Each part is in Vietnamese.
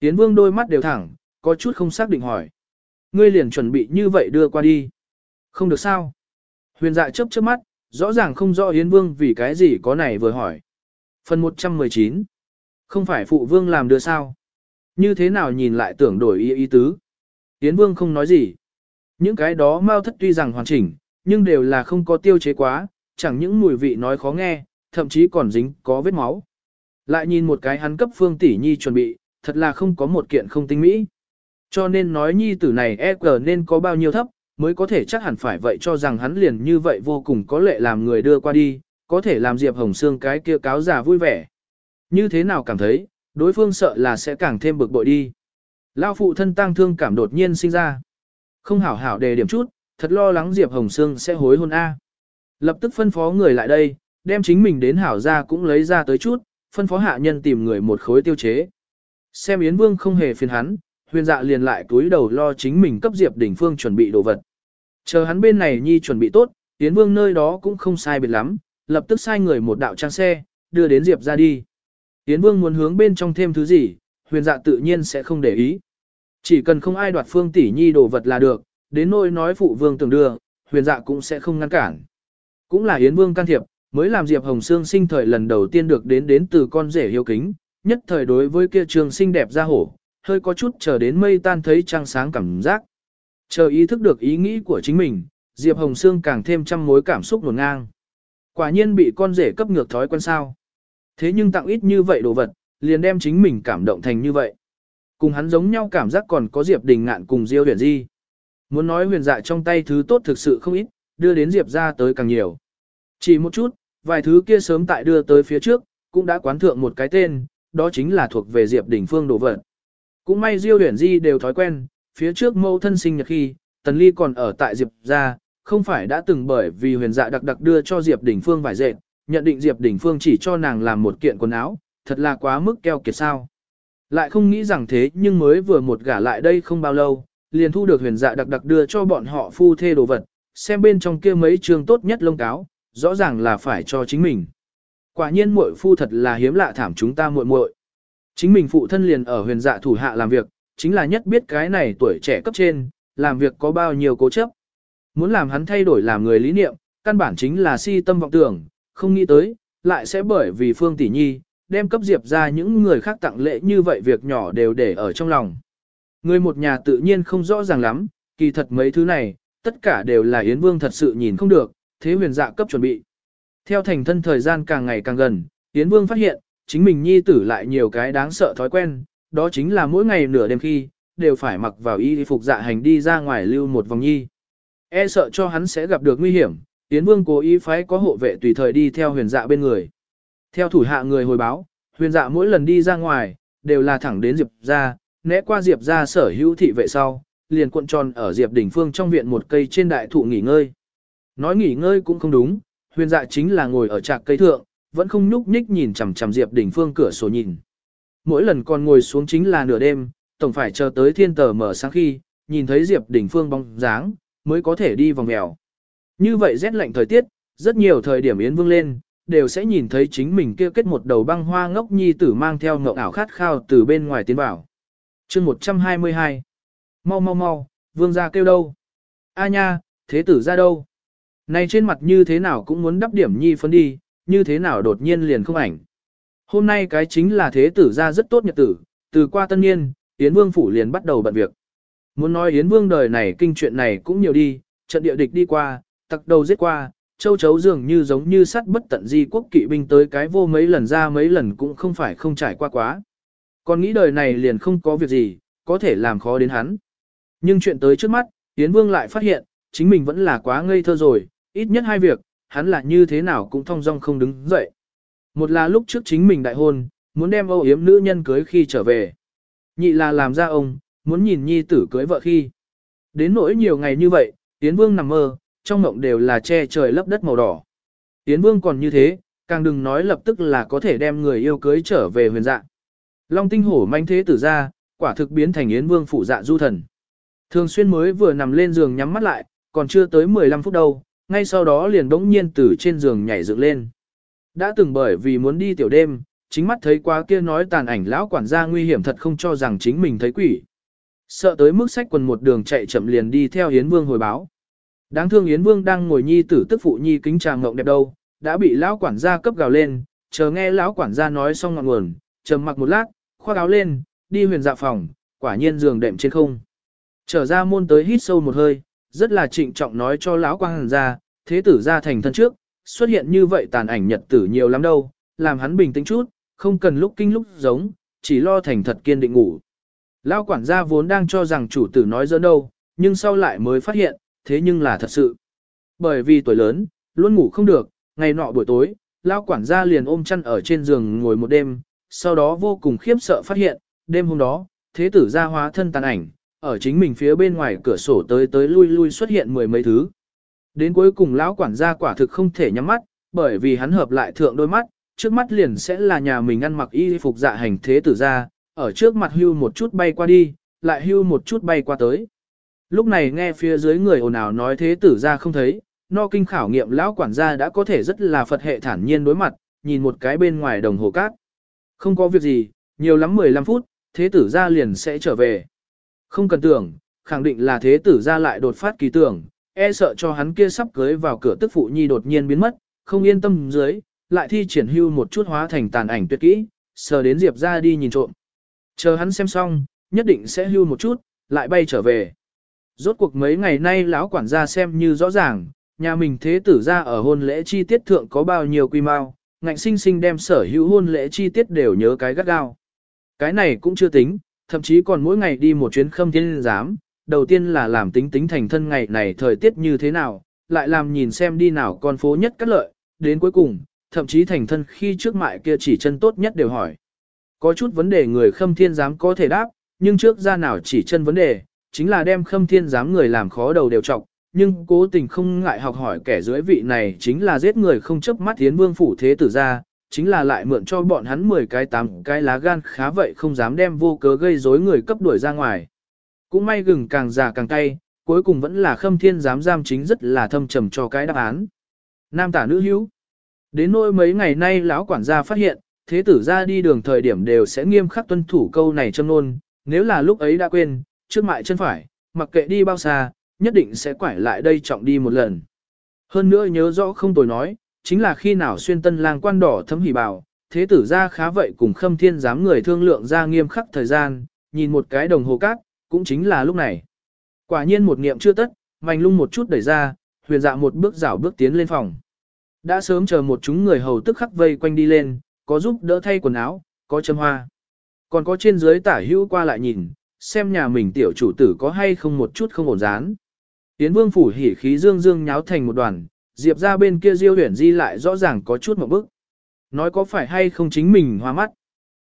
Yến Vương đôi mắt đều thẳng, có chút không xác định hỏi. Ngươi liền chuẩn bị như vậy đưa qua đi. Không được sao. Huyền dạ chớp chớp mắt, rõ ràng không rõ Yến Vương vì cái gì có này vừa hỏi. Phần 119. Không phải phụ vương làm đưa sao? Như thế nào nhìn lại tưởng đổi ý ý tứ? Yến Vương không nói gì. Những cái đó mau thất tuy rằng hoàn chỉnh, nhưng đều là không có tiêu chế quá, chẳng những mùi vị nói khó nghe, thậm chí còn dính có vết máu. Lại nhìn một cái hắn cấp phương tỷ nhi chuẩn bị, thật là không có một kiện không tinh mỹ. Cho nên nói nhi tử này EG nên có bao nhiêu thấp, mới có thể chắc hẳn phải vậy cho rằng hắn liền như vậy vô cùng có lệ làm người đưa qua đi, có thể làm Diệp Hồng Sương cái kia cáo già vui vẻ. Như thế nào cảm thấy, đối phương sợ là sẽ càng thêm bực bội đi. Lao phụ thân tăng thương cảm đột nhiên sinh ra. Không hảo hảo đề điểm chút, thật lo lắng Diệp Hồng Sương sẽ hối hôn A. Lập tức phân phó người lại đây, đem chính mình đến hảo ra cũng lấy ra tới chút, phân phó hạ nhân tìm người một khối tiêu chế. Xem Yến Vương không hề phiền hắn, huyền dạ liền lại túi đầu lo chính mình cấp Diệp Đỉnh Phương chuẩn bị đồ vật. Chờ hắn bên này nhi chuẩn bị tốt, Yến Vương nơi đó cũng không sai biệt lắm, lập tức sai người một đạo trang xe, đưa đến Diệp ra đi. Yến Vương muốn hướng bên trong thêm thứ gì, huyền dạ tự nhiên sẽ không để ý. Chỉ cần không ai đoạt phương tỷ nhi đồ vật là được, đến nỗi nói phụ vương tưởng đưa, huyền dạ cũng sẽ không ngăn cản. Cũng là Yến Vương can thiệp, mới làm Diệp Hồng Sương sinh thời lần đầu tiên được đến đến từ con rể hiếu kính, nhất thời đối với kia trường xinh đẹp ra hổ, hơi có chút chờ đến mây tan thấy trăng sáng cảm giác. Chờ ý thức được ý nghĩ của chính mình, Diệp Hồng Sương càng thêm trăm mối cảm xúc nổn ngang. Quả nhiên bị con rể cấp ngược thói quen sao. Thế nhưng tặng ít như vậy đồ vật, liền đem chính mình cảm động thành như vậy. Cùng hắn giống nhau cảm giác còn có Diệp Đình Ngạn cùng Diêu Huyền Di. Muốn nói huyền dạ trong tay thứ tốt thực sự không ít, đưa đến Diệp ra tới càng nhiều. Chỉ một chút, vài thứ kia sớm tại đưa tới phía trước, cũng đã quán thượng một cái tên, đó chính là thuộc về Diệp Đình Phương đồ vật. Cũng may Diêu Huyền Di đều thói quen, phía trước mâu thân sinh nhật khi, Tần Ly còn ở tại Diệp gia, không phải đã từng bởi vì huyền dạ đặc đặc đưa cho Diệp Đình Phương vải dệt, nhận định Diệp Đình Phương chỉ cho nàng làm một kiện quần áo, thật là quá mức keo kiệt sao. Lại không nghĩ rằng thế nhưng mới vừa một gả lại đây không bao lâu, liền thu được huyền dạ đặc đặc đưa cho bọn họ phu thê đồ vật, xem bên trong kia mấy trường tốt nhất lông cáo, rõ ràng là phải cho chính mình. Quả nhiên muội phu thật là hiếm lạ thảm chúng ta muội muội. Chính mình phụ thân liền ở huyền dạ thủ hạ làm việc, chính là nhất biết cái này tuổi trẻ cấp trên, làm việc có bao nhiêu cố chấp. Muốn làm hắn thay đổi làm người lý niệm, căn bản chính là si tâm vọng tưởng, không nghĩ tới, lại sẽ bởi vì Phương Tỷ Nhi, đem cấp diệp ra những người khác tặng lễ như vậy việc nhỏ đều để ở trong lòng. Người một nhà tự nhiên không rõ ràng lắm, kỳ thật mấy thứ này, tất cả đều là Yến Vương thật sự nhìn không được, thế huyền dạ cấp chuẩn bị. Theo thành thân thời gian càng ngày càng gần, Yến Vương phát hiện, chính mình nhi tử lại nhiều cái đáng sợ thói quen, đó chính là mỗi ngày nửa đêm khi, đều phải mặc vào y phục dạ hành đi ra ngoài lưu một vòng nhi. E sợ cho hắn sẽ gặp được nguy hiểm, Yến Vương cố ý phái có hộ vệ tùy thời đi theo huyền dạ bên người. Theo thủ hạ người hồi báo, huyền dạ mỗi lần đi ra ngoài, đều là thẳng đến Diệp ra, né qua Diệp ra sở hữu thị vệ sau, liền cuộn tròn ở Diệp đỉnh phương trong viện một cây trên đại thụ nghỉ ngơi. Nói nghỉ ngơi cũng không đúng, huyền dạ chính là ngồi ở trạc cây thượng, vẫn không nhúc nhích nhìn chằm chằm Diệp đỉnh phương cửa sổ nhìn. Mỗi lần còn ngồi xuống chính là nửa đêm, tổng phải chờ tới thiên tờ mở sáng khi, nhìn thấy Diệp đỉnh phương bóng dáng, mới có thể đi vòng mèo. Như vậy rét lạnh thời tiết, rất nhiều thời điểm Yến Vương lên, đều sẽ nhìn thấy chính mình kia kết một đầu băng hoa ngốc nhi tử mang theo ngậu ảo khát khao từ bên ngoài tiến vào. chương 122 Mau mau mau, Vương ra kêu đâu? A nha, thế tử ra đâu? Này trên mặt như thế nào cũng muốn đắp điểm nhi phấn đi, như thế nào đột nhiên liền không ảnh. Hôm nay cái chính là thế tử ra rất tốt nhật tử, từ qua tân niên, Yến Vương phủ liền bắt đầu bận việc. Muốn nói Yến Vương đời này kinh chuyện này cũng nhiều đi, trận địa địch đi qua, tặc đầu giết qua, châu chấu dường như giống như sắt bất tận di quốc kỵ binh tới cái vô mấy lần ra mấy lần cũng không phải không trải qua quá. Còn nghĩ đời này liền không có việc gì, có thể làm khó đến hắn. Nhưng chuyện tới trước mắt, Yến Vương lại phát hiện, chính mình vẫn là quá ngây thơ rồi, ít nhất hai việc, hắn là như thế nào cũng thong dong không đứng dậy. Một là lúc trước chính mình đại hôn, muốn đem âu yếm nữ nhân cưới khi trở về. Nhị là làm ra ông, muốn nhìn nhi tử cưới vợ khi. Đến nỗi nhiều ngày như vậy, tiến Vương nằm mơ, trong mộng đều là che trời lấp đất màu đỏ. Tiến Vương còn như thế, càng đừng nói lập tức là có thể đem người yêu cưới trở về huyền dạ. Long tinh hổ manh thế tử ra, quả thực biến thành Yến Vương phụ dạ du thần. Thường xuyên mới vừa nằm lên giường nhắm mắt lại, còn chưa tới 15 phút đâu, ngay sau đó liền đống nhiên từ trên giường nhảy dựng lên. Đã từng bởi vì muốn đi tiểu đêm, Chính mắt thấy quá kia nói tàn ảnh lão quản gia nguy hiểm thật không cho rằng chính mình thấy quỷ. Sợ tới mức sách quần một đường chạy chậm liền đi theo Yến Vương hồi báo. Đáng thương Yến Vương đang ngồi nhi tử tức phụ nhi kính trà ngộng đẹp đâu, đã bị lão quản gia cấp gào lên, chờ nghe lão quản gia nói xong ngọn nguồn, trầm mặc một lát, khoác áo lên, đi huyền dạ phòng, quả nhiên giường đệm trên không. Trở ra môn tới hít sâu một hơi, rất là trịnh trọng nói cho lão Quang Hàn ra, thế tử ra thành thân trước, xuất hiện như vậy tàn ảnh nhật tử nhiều lắm đâu, làm hắn bình tĩnh chút, không cần lúc kinh lúc giống, chỉ lo thành thật kiên định ngủ. Lão quản gia vốn đang cho rằng chủ tử nói dỡ đâu, nhưng sau lại mới phát hiện, thế nhưng là thật sự. Bởi vì tuổi lớn, luôn ngủ không được, ngày nọ buổi tối, lão quản gia liền ôm chăn ở trên giường ngồi một đêm, sau đó vô cùng khiếp sợ phát hiện, đêm hôm đó, thế tử gia hóa thân tàn ảnh, ở chính mình phía bên ngoài cửa sổ tới tới lui lui xuất hiện mười mấy thứ. Đến cuối cùng lão quản gia quả thực không thể nhắm mắt, bởi vì hắn hợp lại thượng đôi mắt, trước mắt liền sẽ là nhà mình ăn mặc y phục dạ hành thế tử gia, ở trước mặt hưu một chút bay qua đi, lại hưu một chút bay qua tới. Lúc này nghe phía dưới người ồn ào nói thế tử gia không thấy, no kinh khảo nghiệm lão quản gia đã có thể rất là Phật hệ thản nhiên đối mặt, nhìn một cái bên ngoài đồng hồ cát. Không có việc gì, nhiều lắm 15 phút, thế tử gia liền sẽ trở về. Không cần tưởng, khẳng định là thế tử gia lại đột phát kỳ tưởng, e sợ cho hắn kia sắp cưới vào cửa tức phụ nhi đột nhiên biến mất, không yên tâm dưới, lại thi triển hưu một chút hóa thành tàn ảnh tuyệt kỹ, sờ đến Diệp ra đi nhìn trộm. Chờ hắn xem xong, nhất định sẽ hưu một chút, lại bay trở về. Rốt cuộc mấy ngày nay lão quản gia xem như rõ ràng, nhà mình thế tử ra ở hôn lễ chi tiết thượng có bao nhiêu quy mau, ngạnh sinh sinh đem sở hữu hôn lễ chi tiết đều nhớ cái gắt gao. Cái này cũng chưa tính, thậm chí còn mỗi ngày đi một chuyến khâm thiên giám, đầu tiên là làm tính tính thành thân ngày này thời tiết như thế nào, lại làm nhìn xem đi nào con phố nhất cắt lợi, đến cuối cùng, thậm chí thành thân khi trước mại kia chỉ chân tốt nhất đều hỏi. Có chút vấn đề người khâm thiên giám có thể đáp, nhưng trước ra nào chỉ chân vấn đề, chính là đem khâm thiên giám người làm khó đầu đều trọng, nhưng cố tình không ngại học hỏi kẻ dưới vị này chính là giết người không chấp mắt tiến vương phủ thế tử ra, chính là lại mượn cho bọn hắn 10 cái 8 cái lá gan khá vậy không dám đem vô cớ gây rối người cấp đuổi ra ngoài. Cũng may gừng càng già càng cay, cuối cùng vẫn là khâm thiên giám giam chính rất là thâm trầm cho cái đáp án. Nam tả nữ hữu. Đến nỗi mấy ngày nay lão quản gia phát hiện, thế tử ra đi đường thời điểm đều sẽ nghiêm khắc tuân thủ câu này châm nôn, nếu là lúc ấy đã quên, trước mại chân phải, mặc kệ đi bao xa, nhất định sẽ quải lại đây trọng đi một lần. Hơn nữa nhớ rõ không tồi nói, chính là khi nào xuyên tân lang quan đỏ thấm hỉ bảo, thế tử ra khá vậy cùng khâm thiên giám người thương lượng ra nghiêm khắc thời gian, nhìn một cái đồng hồ cát, cũng chính là lúc này. Quả nhiên một niệm chưa tất, mảnh lung một chút đẩy ra, huyền dạ một bước rảo bước tiến lên phòng. Đã sớm chờ một chúng người hầu tức khắc vây quanh đi lên, có giúp đỡ thay quần áo, có châm hoa. Còn có trên dưới tả hữu qua lại nhìn, xem nhà mình tiểu chủ tử có hay không một chút không ổn dán. Yến vương phủ hỉ khí dương dương nháo thành một đoàn, diệp ra bên kia diêu huyển di lại rõ ràng có chút một bức. Nói có phải hay không chính mình hoa mắt.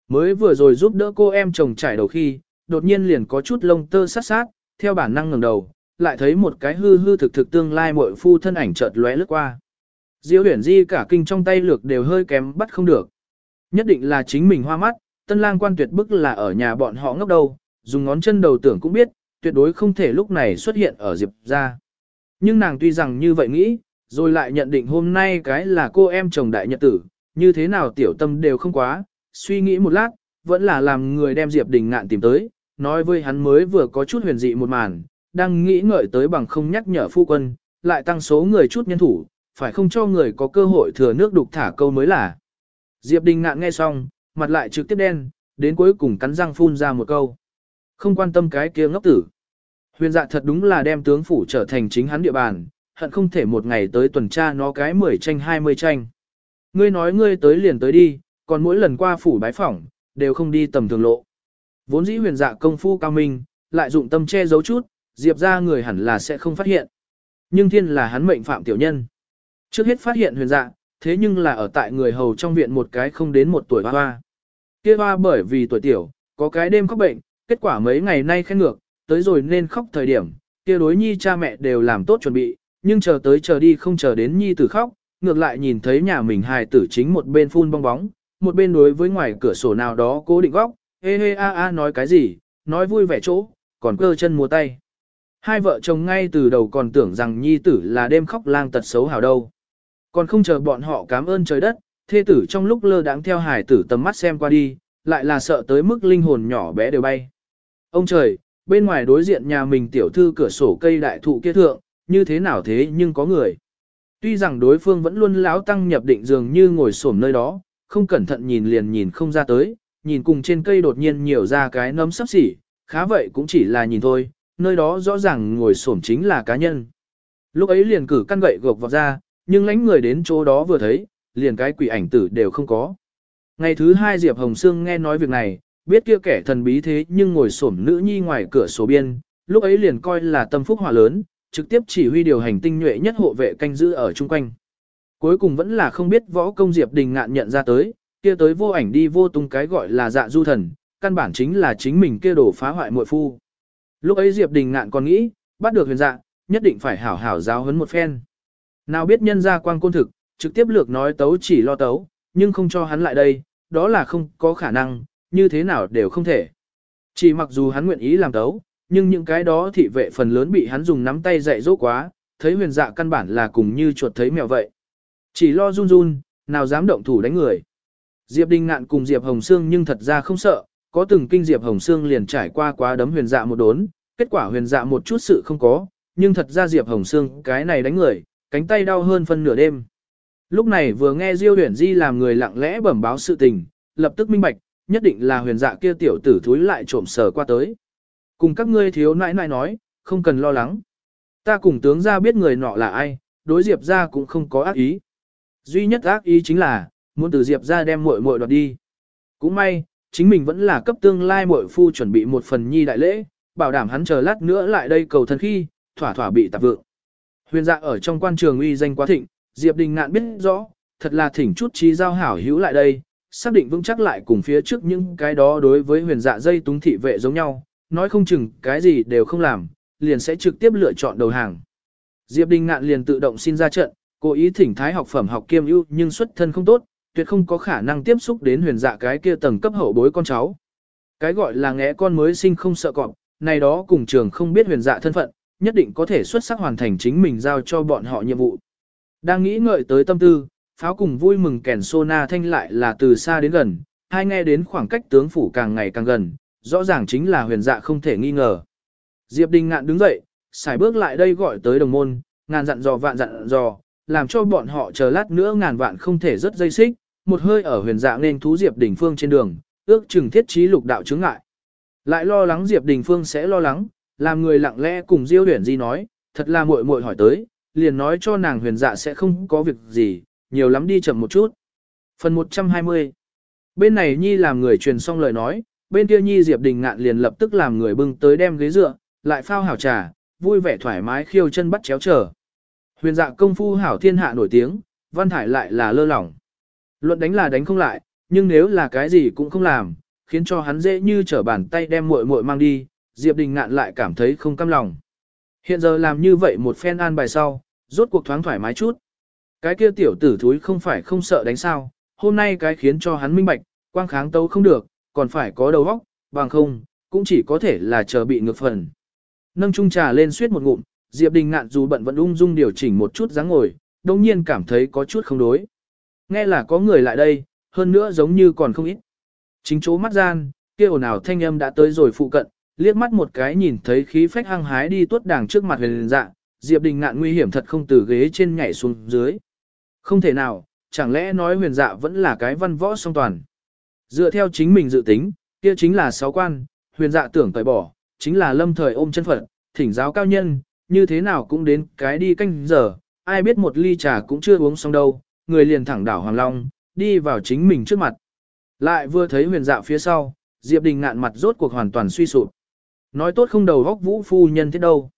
Mới vừa rồi giúp đỡ cô em chồng trải đầu khi, đột nhiên liền có chút lông tơ sát sát, theo bản năng ngẩng đầu, lại thấy một cái hư hư thực thực tương lai muội phu thân ảnh chợt lóe lướt qua. Diêu huyền di cả kinh trong tay lược đều hơi kém bắt không được. Nhất định là chính mình hoa mắt, tân lang quan tuyệt bức là ở nhà bọn họ ngốc đầu, dùng ngón chân đầu tưởng cũng biết, tuyệt đối không thể lúc này xuất hiện ở Diệp ra. Nhưng nàng tuy rằng như vậy nghĩ, rồi lại nhận định hôm nay cái là cô em chồng đại nhật tử, như thế nào tiểu tâm đều không quá, suy nghĩ một lát, vẫn là làm người đem Diệp Đình ngạn tìm tới, nói với hắn mới vừa có chút huyền dị một màn, đang nghĩ ngợi tới bằng không nhắc nhở phu quân, lại tăng số người chút nhân thủ, phải không cho người có cơ hội thừa nước đục thả câu mới là. Diệp Đình ngạn nghe xong, mặt lại trực tiếp đen, đến cuối cùng cắn răng phun ra một câu. Không quan tâm cái kia ngốc tử. Huyền dạ thật đúng là đem tướng phủ trở thành chính hắn địa bàn, hận không thể một ngày tới tuần tra nó cái 10 tranh 20 tranh. Ngươi nói ngươi tới liền tới đi, còn mỗi lần qua phủ bái phỏng, đều không đi tầm thường lộ. Vốn dĩ huyền dạ công phu cao minh, lại dụng tâm che giấu chút, diệp ra người hẳn là sẽ không phát hiện. Nhưng thiên là hắn mệnh phạm tiểu nhân. Trước hết phát hiện huyền dạ, thế nhưng là ở tại người hầu trong viện một cái không đến một tuổi hoa hoa. Kia hoa bởi vì tuổi tiểu, có cái đêm khóc bệnh, kết quả mấy ngày nay khen ngược, tới rồi nên khóc thời điểm, kia đối nhi cha mẹ đều làm tốt chuẩn bị, nhưng chờ tới chờ đi không chờ đến nhi tử khóc, ngược lại nhìn thấy nhà mình hài tử chính một bên phun bong bóng, một bên đối với ngoài cửa sổ nào đó cố định góc, hê hê a a nói cái gì, nói vui vẻ chỗ, còn cơ chân múa tay. Hai vợ chồng ngay từ đầu còn tưởng rằng nhi tử là đêm khóc lang tật xấu hào đâu. Còn không chờ bọn họ cảm ơn trời đất, thê tử trong lúc lơ đãng theo hải tử tầm mắt xem qua đi, lại là sợ tới mức linh hồn nhỏ bé đều bay. Ông trời, bên ngoài đối diện nhà mình tiểu thư cửa sổ cây đại thụ kia thượng, như thế nào thế nhưng có người. Tuy rằng đối phương vẫn luôn láo tăng nhập định dường như ngồi xổm nơi đó, không cẩn thận nhìn liền nhìn không ra tới, nhìn cùng trên cây đột nhiên nhiều ra cái nấm sắp xỉ, khá vậy cũng chỉ là nhìn thôi, nơi đó rõ ràng ngồi xổm chính là cá nhân. Lúc ấy liền cử căn gậy gộc vào ra, nhưng lánh người đến chỗ đó vừa thấy, liền cái quỷ ảnh tử đều không có. Ngày thứ hai Diệp Hồng Sương nghe nói việc này, biết kia kẻ thần bí thế nhưng ngồi xổm nữ nhi ngoài cửa sổ biên, lúc ấy liền coi là tâm phúc hỏa lớn, trực tiếp chỉ huy điều hành tinh nhuệ nhất hộ vệ canh giữ ở chung quanh. Cuối cùng vẫn là không biết võ công Diệp Đình ngạn nhận ra tới, kia tới vô ảnh đi vô tung cái gọi là dạ du thần, căn bản chính là chính mình kia đổ phá hoại muội phu. Lúc ấy Diệp Đình ngạn còn nghĩ, bắt được huyền dạ, nhất định phải hảo hảo giáo huấn một phen. Nào biết nhân ra quang côn thực, trực tiếp lược nói tấu chỉ lo tấu, nhưng không cho hắn lại đây, đó là không có khả năng, như thế nào đều không thể. Chỉ mặc dù hắn nguyện ý làm tấu, nhưng những cái đó thị vệ phần lớn bị hắn dùng nắm tay dạy dỗ quá, thấy huyền dạ căn bản là cùng như chuột thấy mèo vậy. Chỉ lo run run, nào dám động thủ đánh người. Diệp Đình Ngạn cùng Diệp Hồng Sương nhưng thật ra không sợ, có từng kinh Diệp Hồng Sương liền trải qua quá đấm huyền dạ một đốn, kết quả huyền dạ một chút sự không có, nhưng thật ra Diệp Hồng Sương cái này đánh người, cánh tay đau hơn phân nửa đêm. Lúc này vừa nghe Diêu Huyền Di làm người lặng lẽ bẩm báo sự tình, lập tức minh bạch, nhất định là huyền dạ kia tiểu tử thúi lại trộm sờ qua tới. Cùng các ngươi thiếu nãi nãi nói, không cần lo lắng. Ta cùng tướng ra biết người nọ là ai, đối Diệp ra cũng không có ác ý. Duy nhất ác ý chính là, muốn từ Diệp ra đem muội muội đoạt đi. Cũng may, chính mình vẫn là cấp tương lai muội phu chuẩn bị một phần nhi đại lễ, bảo đảm hắn chờ lát nữa lại đây cầu thân khi, thỏa thỏa bị tạp vượng. Huyền dạ ở trong quan trường uy danh quá thịnh, Diệp Đình ngạn biết rõ, thật là thỉnh chút trí giao hảo hữu lại đây, xác định vững chắc lại cùng phía trước những cái đó đối với huyền dạ dây túng thị vệ giống nhau, nói không chừng cái gì đều không làm, liền sẽ trực tiếp lựa chọn đầu hàng. Diệp Đình ngạn liền tự động xin ra trận, cố ý thỉnh thái học phẩm học kiêm ưu nhưng xuất thân không tốt, tuyệt không có khả năng tiếp xúc đến huyền dạ cái kia tầng cấp hậu bối con cháu. Cái gọi là ngẽ con mới sinh không sợ cọp, này đó cùng trường không biết huyền dạ thân phận, nhất định có thể xuất sắc hoàn thành chính mình giao cho bọn họ nhiệm vụ. Đang nghĩ ngợi tới tâm tư, pháo cùng vui mừng kèn sô na thanh lại là từ xa đến gần, hai nghe đến khoảng cách tướng phủ càng ngày càng gần, rõ ràng chính là huyền dạ không thể nghi ngờ. Diệp Đình ngạn đứng dậy, xài bước lại đây gọi tới đồng môn, ngàn dặn dò vạn dặn dò, làm cho bọn họ chờ lát nữa ngàn vạn không thể rất dây xích, một hơi ở huyền dạ nên thú Diệp Đình Phương trên đường, ước chừng thiết trí lục đạo chứng ngại. Lại lo lắng Diệp Đình Phương sẽ lo lắng, làm người lặng lẽ cùng Diêu Huyền Di nói, thật là muội muội hỏi tới, liền nói cho nàng huyền dạ sẽ không có việc gì, nhiều lắm đi chậm một chút. Phần 120 Bên này Nhi làm người truyền xong lời nói, bên kia Nhi Diệp Đình ngạn liền lập tức làm người bưng tới đem ghế dựa, lại phao hảo trà, vui vẻ thoải mái khiêu chân bắt chéo trở. Huyền dạ công phu hảo thiên hạ nổi tiếng, văn thải lại là lơ lỏng. Luận đánh là đánh không lại, nhưng nếu là cái gì cũng không làm, khiến cho hắn dễ như trở bàn tay đem muội muội mang đi, Diệp Đình ngạn lại cảm thấy không cam lòng. Hiện giờ làm như vậy một phen an bài sau, rốt cuộc thoáng thoải mái chút. Cái kia tiểu tử thúi không phải không sợ đánh sao, hôm nay cái khiến cho hắn minh bạch, quang kháng tấu không được, còn phải có đầu óc, bằng không, cũng chỉ có thể là chờ bị ngược phần. Nâng chung trà lên suýt một ngụm, Diệp Đình ngạn dù bận vẫn ung dung điều chỉnh một chút dáng ngồi, đồng nhiên cảm thấy có chút không đối. Nghe là có người lại đây, hơn nữa giống như còn không ít. Chính chỗ mắt gian, kia ồn ào thanh âm đã tới rồi phụ cận, liếc mắt một cái nhìn thấy khí phách hăng hái đi tuốt đàng trước mặt huyền dạ, Diệp Đình ngạn nguy hiểm thật không từ ghế trên nhảy xuống dưới. Không thể nào, chẳng lẽ nói huyền dạ vẫn là cái văn võ song toàn. Dựa theo chính mình dự tính, kia chính là sáu quan, huyền dạ tưởng tẩy bỏ, chính là lâm thời ôm chân phật thỉnh giáo cao nhân, như thế nào cũng đến cái đi canh giờ, ai biết một ly trà cũng chưa uống xong đâu, người liền thẳng đảo Hoàng Long, đi vào chính mình trước mặt. Lại vừa thấy huyền dạ phía sau, Diệp Đình ngạn mặt rốt cuộc hoàn toàn suy sụp. Nói tốt không đầu góc vũ phu nhân thế đâu.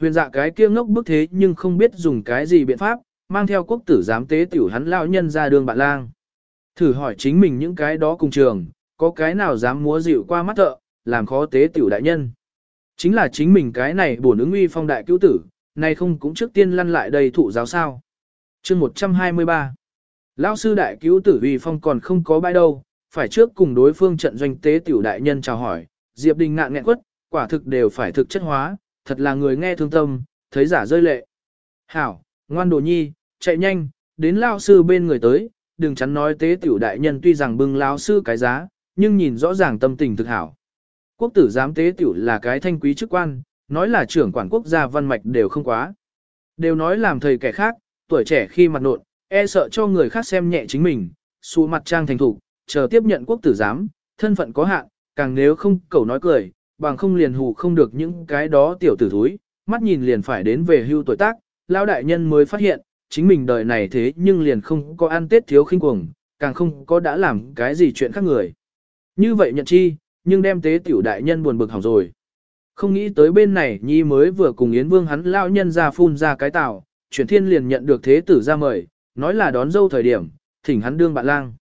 Huyền dạ cái kia ngốc bức thế nhưng không biết dùng cái gì biện pháp, mang theo quốc tử giám tế tiểu hắn lao nhân ra đường bạn lang. Thử hỏi chính mình những cái đó cùng trường, có cái nào dám múa dịu qua mắt thợ, làm khó tế tiểu đại nhân. Chính là chính mình cái này bổn ứng uy phong đại cứu tử, nay không cũng trước tiên lăn lại đây thụ giáo sao. chương 123 Lão sư đại cứu tử uy phong còn không có bãi đâu, phải trước cùng đối phương trận doanh tế tiểu đại nhân chào hỏi, Diệp Đình ngạn nghẹn quất, quả thực đều phải thực chất hóa, thật là người nghe thương tâm, thấy giả rơi lệ. Hảo, ngoan đồ nhi, chạy nhanh, đến lao sư bên người tới, đừng chắn nói tế tiểu đại nhân tuy rằng bưng lão sư cái giá, nhưng nhìn rõ ràng tâm tình thực hảo. Quốc tử giám tế tiểu là cái thanh quý chức quan, nói là trưởng quản quốc gia văn mạch đều không quá. Đều nói làm thầy kẻ khác, tuổi trẻ khi mặt nộn, e sợ cho người khác xem nhẹ chính mình, xu mặt trang thành thủ, chờ tiếp nhận quốc tử giám, thân phận có hạn, càng nếu không cầu nói cười, bằng không liền hù không được những cái đó tiểu tử thúi, mắt nhìn liền phải đến về hưu tuổi tác, lão đại nhân mới phát hiện, chính mình đời này thế nhưng liền không có ăn tết thiếu khinh cuồng, càng không có đã làm cái gì chuyện khác người. Như vậy nhận chi, nhưng đem tế tiểu đại nhân buồn bực hỏng rồi. Không nghĩ tới bên này nhi mới vừa cùng Yến Vương hắn lão nhân ra phun ra cái tàu, chuyển thiên liền nhận được thế tử ra mời, nói là đón dâu thời điểm, thỉnh hắn đương bạn lang.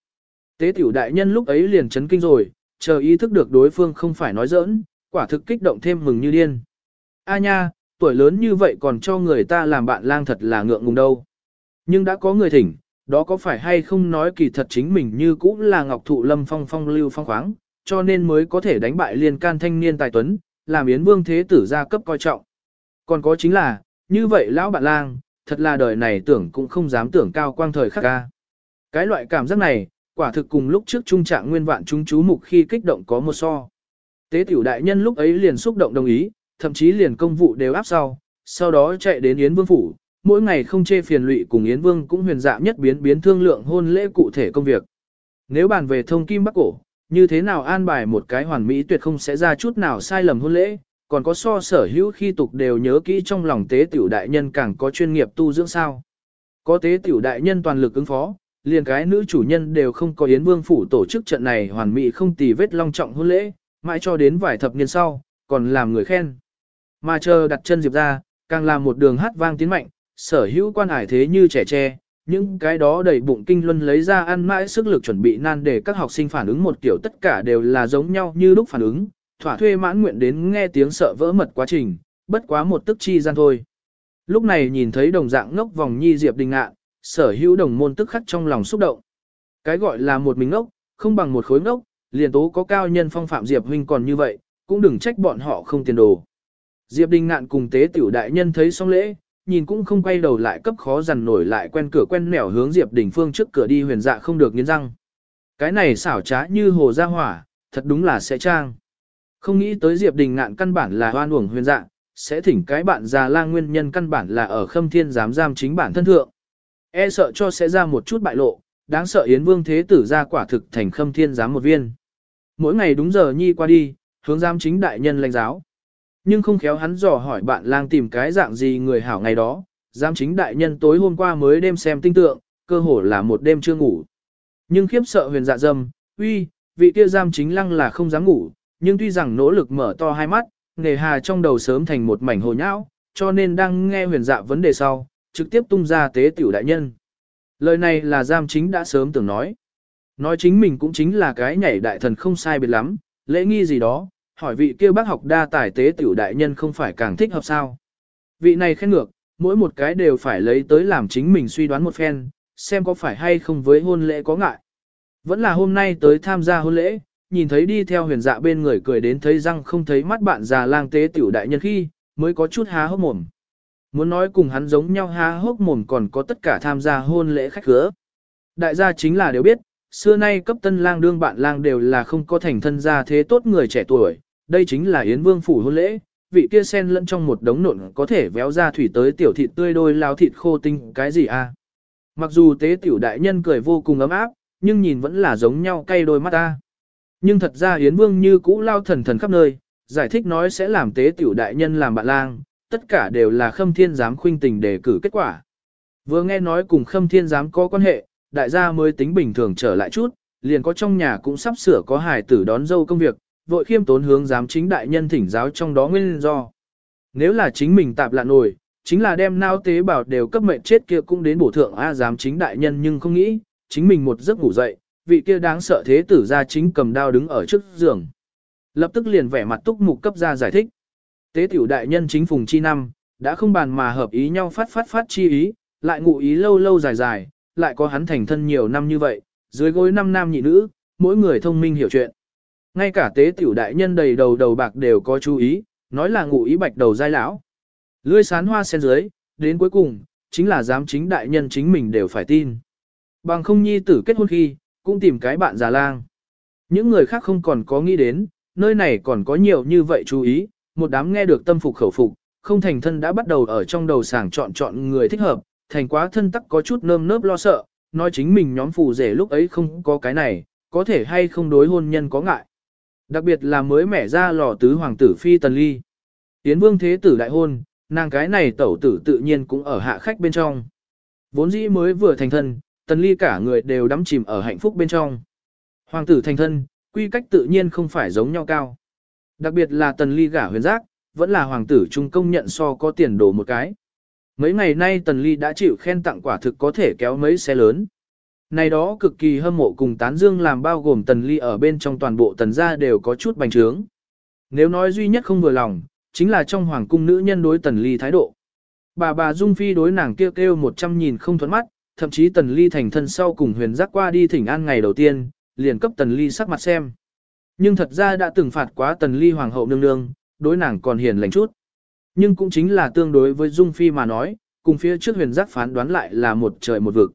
Tế tiểu đại nhân lúc ấy liền chấn kinh rồi, chờ ý thức được đối phương không phải nói giỡn, quả thực kích động thêm mừng như điên. A nha, tuổi lớn như vậy còn cho người ta làm bạn lang thật là ngượng ngùng đâu. Nhưng đã có người thỉnh, đó có phải hay không nói kỳ thật chính mình như cũng là ngọc thụ lâm phong phong lưu phong khoáng, cho nên mới có thể đánh bại liên can thanh niên tài tuấn, làm Yến Vương Thế Tử gia cấp coi trọng. Còn có chính là, như vậy lão bạn lang, thật là đời này tưởng cũng không dám tưởng cao quang thời khắc ca. Cái loại cảm giác này, quả thực cùng lúc trước trung trạng nguyên vạn chúng chú mục khi kích động có một so. Tế tiểu đại nhân lúc ấy liền xúc động đồng ý, thậm chí liền công vụ đều áp sau, sau đó chạy đến Yến Vương Phủ, mỗi ngày không chê phiền lụy cùng Yến Vương cũng huyền dạ nhất biến biến thương lượng hôn lễ cụ thể công việc. Nếu bàn về thông kim bắc cổ, như thế nào an bài một cái hoàn mỹ tuyệt không sẽ ra chút nào sai lầm hôn lễ, còn có so sở hữu khi tục đều nhớ kỹ trong lòng tế tiểu đại nhân càng có chuyên nghiệp tu dưỡng sao. Có tế tiểu đại nhân toàn lực ứng phó, liền cái nữ chủ nhân đều không có Yến Vương phủ tổ chức trận này hoàn mỹ không tì vết long trọng hôn lễ, mãi cho đến vài thập niên sau, còn làm người khen. Mà chờ đặt chân Diệp ra, càng làm một đường hát vang tiến mạnh, sở hữu quan hải thế như trẻ tre, những cái đó đầy bụng kinh luân lấy ra ăn mãi sức lực chuẩn bị nan để các học sinh phản ứng một kiểu tất cả đều là giống nhau như lúc phản ứng, thỏa thuê mãn nguyện đến nghe tiếng sợ vỡ mật quá trình, bất quá một tức chi gian thôi. Lúc này nhìn thấy đồng dạng ngốc vòng nhi Diệp Đình Ngạn, sở hữu đồng môn tức khắc trong lòng xúc động. Cái gọi là một mình ngốc, không bằng một khối ngốc, liền tố có cao nhân phong phạm Diệp huynh còn như vậy, cũng đừng trách bọn họ không tiền đồ. Diệp Đình Ngạn cùng tế tiểu đại nhân thấy xong lễ, nhìn cũng không quay đầu lại cấp khó dằn nổi lại quen cửa quen nẻo hướng Diệp Đình Phương trước cửa đi huyền dạ không được nghiến răng. Cái này xảo trá như hồ ra hỏa, thật đúng là sẽ trang. Không nghĩ tới Diệp Đình Ngạn căn bản là hoan uổng huyền dạ, sẽ thỉnh cái bạn già lang nguyên nhân căn bản là ở khâm thiên giám giam chính bản thân thượng. E sợ cho sẽ ra một chút bại lộ, đáng sợ Yến Vương Thế Tử ra quả thực thành khâm thiên giám một viên. Mỗi ngày đúng giờ nhi qua đi, hướng giam chính đại nhân lãnh giáo. Nhưng không khéo hắn dò hỏi bạn lang tìm cái dạng gì người hảo ngày đó, giam chính đại nhân tối hôm qua mới đêm xem tinh tượng, cơ hồ là một đêm chưa ngủ. Nhưng khiếp sợ huyền dạ dâm, uy, vị kia giam chính lăng là không dám ngủ, nhưng tuy rằng nỗ lực mở to hai mắt, nghề hà trong đầu sớm thành một mảnh hồ nhão, cho nên đang nghe huyền dạ vấn đề sau, trực tiếp tung ra tế tiểu đại nhân. Lời này là giam chính đã sớm từng nói. Nói chính mình cũng chính là cái nhảy đại thần không sai biệt lắm, lễ nghi gì đó, hỏi vị kia bác học đa tài tế tiểu đại nhân không phải càng thích hợp sao. Vị này khen ngược, mỗi một cái đều phải lấy tới làm chính mình suy đoán một phen, xem có phải hay không với hôn lễ có ngại. Vẫn là hôm nay tới tham gia hôn lễ, nhìn thấy đi theo huyền dạ bên người cười đến thấy răng không thấy mắt bạn già lang tế tiểu đại nhân khi, mới có chút há hốc mồm. Muốn nói cùng hắn giống nhau há hốc mồm còn có tất cả tham gia hôn lễ khách khứa. Đại gia chính là đều biết, xưa nay cấp tân lang đương bạn lang đều là không có thành thân gia thế tốt người trẻ tuổi, đây chính là Yến Vương phủ hôn lễ, vị kia sen lẫn trong một đống nộn có thể véo ra thủy tới tiểu thịt tươi đôi lao thịt khô tinh cái gì a? Mặc dù tế tiểu đại nhân cười vô cùng ấm áp, nhưng nhìn vẫn là giống nhau cay đôi mắt ta. Nhưng thật ra Yến Vương như cũ lao thần thần khắp nơi, giải thích nói sẽ làm tế tiểu đại nhân làm bạn lang, tất cả đều là khâm thiên giám khuynh tình để cử kết quả. Vừa nghe nói cùng khâm thiên giám có quan hệ, đại gia mới tính bình thường trở lại chút, liền có trong nhà cũng sắp sửa có hài tử đón dâu công việc, vội khiêm tốn hướng giám chính đại nhân thỉnh giáo trong đó nguyên do. Nếu là chính mình tạp lạ nổi, chính là đem nao tế bảo đều cấp mệnh chết kia cũng đến bổ thượng A giám chính đại nhân nhưng không nghĩ, chính mình một giấc ngủ dậy, vị kia đáng sợ thế tử ra chính cầm đao đứng ở trước giường. Lập tức liền vẻ mặt túc mục cấp ra giải thích. Tế tiểu đại nhân chính phùng chi năm, đã không bàn mà hợp ý nhau phát phát phát chi ý, lại ngụ ý lâu lâu dài dài, lại có hắn thành thân nhiều năm như vậy, dưới gối năm nam nhị nữ, mỗi người thông minh hiểu chuyện. Ngay cả tế tiểu đại nhân đầy đầu đầu bạc đều có chú ý, nói là ngụ ý bạch đầu giai lão. Lươi sán hoa sen dưới, đến cuối cùng, chính là giám chính đại nhân chính mình đều phải tin. Bằng không nhi tử kết hôn khi, cũng tìm cái bạn già lang. Những người khác không còn có nghĩ đến, nơi này còn có nhiều như vậy chú ý, một đám nghe được tâm phục khẩu phục, không thành thân đã bắt đầu ở trong đầu sàng chọn chọn người thích hợp, thành quá thân tắc có chút nơm nớp lo sợ, nói chính mình nhóm phù rể lúc ấy không có cái này, có thể hay không đối hôn nhân có ngại. Đặc biệt là mới mẻ ra lò tứ hoàng tử phi tần ly. Tiến vương thế tử đại hôn, nàng cái này tẩu tử tự nhiên cũng ở hạ khách bên trong. Vốn dĩ mới vừa thành thân, tần ly cả người đều đắm chìm ở hạnh phúc bên trong. Hoàng tử thành thân, quy cách tự nhiên không phải giống nhau cao. Đặc biệt là tần ly gả huyền giác, vẫn là hoàng tử trung công nhận so có tiền đồ một cái. Mấy ngày nay tần ly đã chịu khen tặng quả thực có thể kéo mấy xe lớn. Này đó cực kỳ hâm mộ cùng tán dương làm bao gồm tần ly ở bên trong toàn bộ tần gia đều có chút bành trướng. Nếu nói duy nhất không vừa lòng, chính là trong hoàng cung nữ nhân đối tần ly thái độ. Bà bà Dung Phi đối nàng kêu kêu một trăm nhìn không thuẫn mắt, thậm chí tần ly thành thân sau cùng huyền giác qua đi thỉnh an ngày đầu tiên, liền cấp tần ly sắc mặt xem. Nhưng thật ra đã từng phạt quá tần ly hoàng hậu nương nương, đối nàng còn hiền lành chút. Nhưng cũng chính là tương đối với Dung Phi mà nói, cùng phía trước huyền giác phán đoán lại là một trời một vực.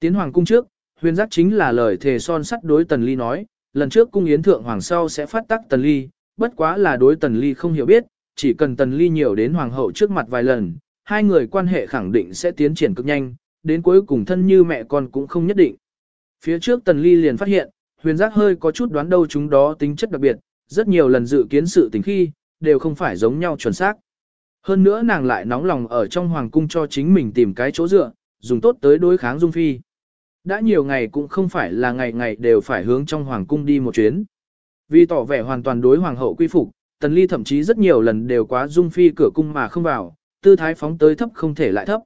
Tiến hoàng cung trước, huyền giác chính là lời thề son sắt đối tần ly nói, lần trước cung yến thượng hoàng sau sẽ phát tắc tần ly, bất quá là đối tần ly không hiểu biết, chỉ cần tần ly nhiều đến hoàng hậu trước mặt vài lần, hai người quan hệ khẳng định sẽ tiến triển cực nhanh, đến cuối cùng thân như mẹ con cũng không nhất định. Phía trước tần ly liền phát hiện, huyền giác hơi có chút đoán đâu chúng đó tính chất đặc biệt, rất nhiều lần dự kiến sự tình khi, đều không phải giống nhau chuẩn xác. Hơn nữa nàng lại nóng lòng ở trong hoàng cung cho chính mình tìm cái chỗ dựa, dùng tốt tới đối kháng Dung Phi. Đã nhiều ngày cũng không phải là ngày ngày đều phải hướng trong hoàng cung đi một chuyến. Vì tỏ vẻ hoàn toàn đối hoàng hậu quy phục, Tần Ly thậm chí rất nhiều lần đều quá Dung Phi cửa cung mà không vào, tư thái phóng tới thấp không thể lại thấp.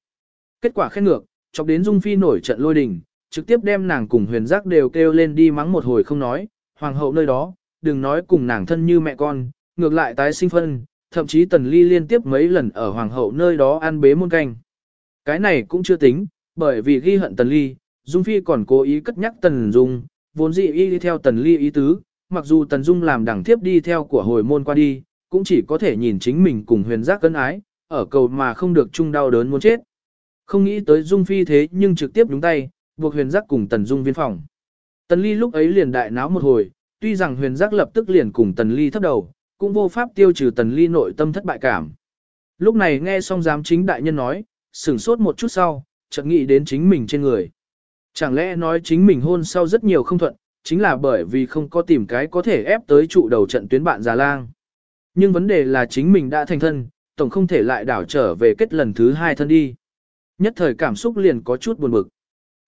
Kết quả khen ngược, chọc đến Dung Phi nổi trận lôi đình, trực tiếp đem nàng cùng huyền giác đều kêu lên đi mắng một hồi không nói, hoàng hậu nơi đó, đừng nói cùng nàng thân như mẹ con, ngược lại tái sinh phân, thậm chí Tần Ly liên tiếp mấy lần ở hoàng hậu nơi đó ăn bế muôn canh. Cái này cũng chưa tính, bởi vì ghi hận Tần Ly, Dung Phi còn cố ý cất nhắc Tần Dung, vốn dị y đi theo Tần Ly ý tứ, mặc dù Tần Dung làm đẳng tiếp đi theo của hồi môn qua đi, cũng chỉ có thể nhìn chính mình cùng huyền giác cân ái, ở cầu mà không được chung đau đớn muốn chết. Không nghĩ tới Dung Phi thế nhưng trực tiếp đúng tay, buộc huyền giác cùng Tần Dung viên phòng. Tần Ly lúc ấy liền đại náo một hồi, tuy rằng huyền giác lập tức liền cùng Tần Ly thấp đầu, cũng vô pháp tiêu trừ Tần Ly nội tâm thất bại cảm. Lúc này nghe xong giám chính đại nhân nói, sửng sốt một chút sau, chợt nghĩ đến chính mình trên người. Chẳng lẽ nói chính mình hôn sau rất nhiều không thuận, chính là bởi vì không có tìm cái có thể ép tới trụ đầu trận tuyến bạn già lang. Nhưng vấn đề là chính mình đã thành thân, tổng không thể lại đảo trở về kết lần thứ hai thân đi. Nhất thời cảm xúc liền có chút buồn bực.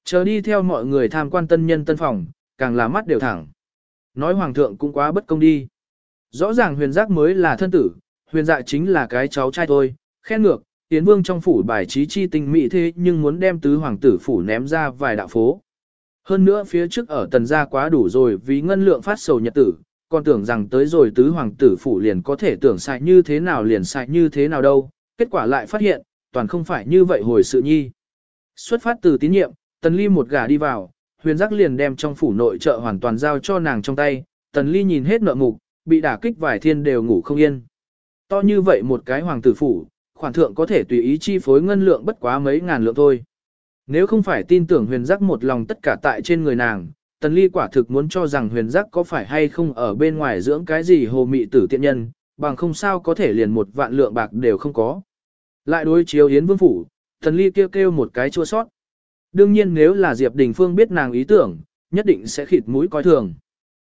Chờ đi theo mọi người tham quan tân nhân tân phòng, càng là mắt đều thẳng. Nói hoàng thượng cũng quá bất công đi. Rõ ràng huyền giác mới là thân tử, huyền dạ chính là cái cháu trai thôi, khen ngược, tiến vương trong phủ bài trí chi tinh mỹ thế nhưng muốn đem tứ hoàng tử phủ ném ra vài đạo phố. Hơn nữa phía trước ở tần gia quá đủ rồi vì ngân lượng phát sầu nhật tử, còn tưởng rằng tới rồi tứ hoàng tử phủ liền có thể tưởng sai như thế nào liền sai như thế nào đâu, kết quả lại phát hiện, toàn không phải như vậy hồi sự nhi. Xuất phát từ tín nhiệm, tần ly một gà đi vào, huyền giác liền đem trong phủ nội trợ hoàn toàn giao cho nàng trong tay, tần ly nhìn hết nợ mục, bị đả kích vài thiên đều ngủ không yên. To như vậy một cái hoàng tử phủ, khoản thượng có thể tùy ý chi phối ngân lượng bất quá mấy ngàn lượng thôi. Nếu không phải tin tưởng huyền giác một lòng tất cả tại trên người nàng, tần ly quả thực muốn cho rằng huyền giác có phải hay không ở bên ngoài dưỡng cái gì hồ mị tử tiện nhân, bằng không sao có thể liền một vạn lượng bạc đều không có. Lại đối chiếu Yến Vương Phủ, tần ly kêu kêu một cái chua sót. Đương nhiên nếu là Diệp Đình Phương biết nàng ý tưởng, nhất định sẽ khịt mũi coi thường.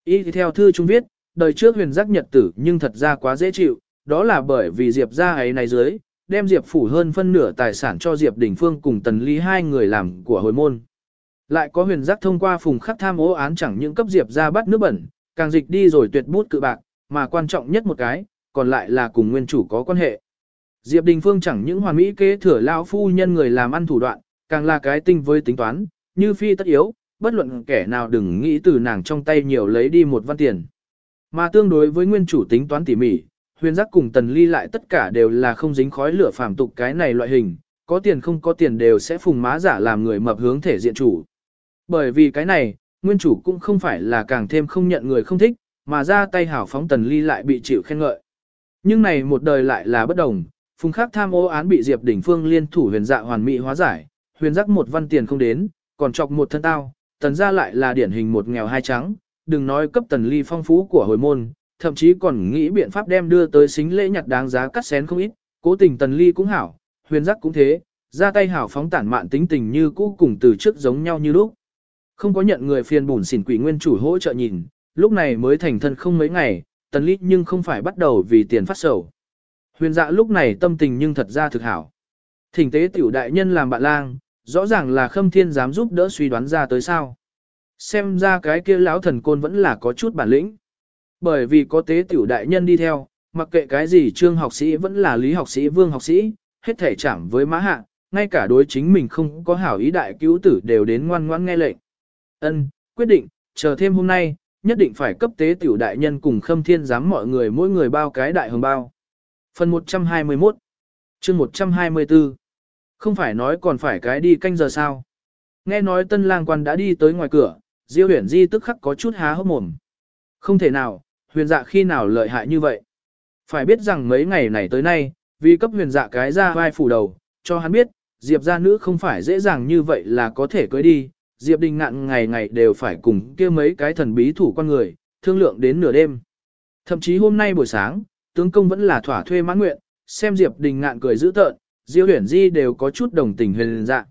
Y theo thư chúng viết, đời trước huyền giác nhật tử nhưng thật ra quá dễ chịu, đó là bởi vì Diệp ra ấy này dưới, đem Diệp phủ hơn phân nửa tài sản cho Diệp Đình Phương cùng Tần Ly hai người làm của hồi môn. Lại có huyền giác thông qua phùng khắc tham ô án chẳng những cấp Diệp ra bắt nước bẩn, càng dịch đi rồi tuyệt bút cự bạc, mà quan trọng nhất một cái, còn lại là cùng nguyên chủ có quan hệ. Diệp Đình Phương chẳng những hoàn mỹ kế thừa lão phu nhân người làm ăn thủ đoạn, càng là cái tinh với tính toán, như phi tất yếu, bất luận kẻ nào đừng nghĩ từ nàng trong tay nhiều lấy đi một văn tiền. Mà tương đối với nguyên chủ tính toán tỉ mỉ, huyền giác cùng tần ly lại tất cả đều là không dính khói lửa phàm tục cái này loại hình, có tiền không có tiền đều sẽ phùng má giả làm người mập hướng thể diện chủ. Bởi vì cái này, nguyên chủ cũng không phải là càng thêm không nhận người không thích, mà ra tay hảo phóng tần ly lại bị chịu khen ngợi. Nhưng này một đời lại là bất đồng, phùng khắc tham ô án bị Diệp Đỉnh Phương liên thủ huyền dạ hoàn mỹ hóa giải, huyền giác một văn tiền không đến, còn chọc một thân tao, tần gia lại là điển hình một nghèo hai trắng, đừng nói cấp tần ly phong phú của hồi môn, thậm chí còn nghĩ biện pháp đem đưa tới xính lễ nhặt đáng giá cắt xén không ít, cố tình tần ly cũng hảo, huyền giác cũng thế, ra tay hảo phóng tản mạn tính tình như cũ cùng từ trước giống nhau như lúc. Không có nhận người phiền bùn xỉn quỷ nguyên chủ hỗ trợ nhìn, lúc này mới thành thân không mấy ngày, tần ly nhưng không phải bắt đầu vì tiền phát sầu. Huyền dạ lúc này tâm tình nhưng thật ra thực hảo. Thỉnh tế tiểu đại nhân làm bạn lang, rõ ràng là khâm thiên dám giúp đỡ suy đoán ra tới sao. Xem ra cái kia lão thần côn vẫn là có chút bản lĩnh. Bởi vì có tế tiểu đại nhân đi theo, mặc kệ cái gì trương học sĩ vẫn là lý học sĩ vương học sĩ, hết thể chạm với mã hạ, ngay cả đối chính mình không có hảo ý đại cứu tử đều đến ngoan ngoãn nghe lệnh. Ân, quyết định, chờ thêm hôm nay, nhất định phải cấp tế tiểu đại nhân cùng khâm thiên giám mọi người mỗi người bao cái đại hồng bao. Phần 121 chương 124 Không phải nói còn phải cái đi canh giờ sao? Nghe nói tân lang quan đã đi tới ngoài cửa, Diêu huyền di tức khắc có chút há hốc mồm. Không thể nào, huyền dạ khi nào lợi hại như vậy? Phải biết rằng mấy ngày này tới nay, vì cấp huyền dạ cái ra vai phủ đầu, cho hắn biết, Diệp gia nữ không phải dễ dàng như vậy là có thể cưới đi, Diệp Đình ngạn ngày ngày đều phải cùng kia mấy cái thần bí thủ con người, thương lượng đến nửa đêm. Thậm chí hôm nay buổi sáng, tướng công vẫn là thỏa thuê mãn nguyện, xem Diệp Đình ngạn cười dữ tợn, Diêu Huyền Di đều có chút đồng tình huyền dạ.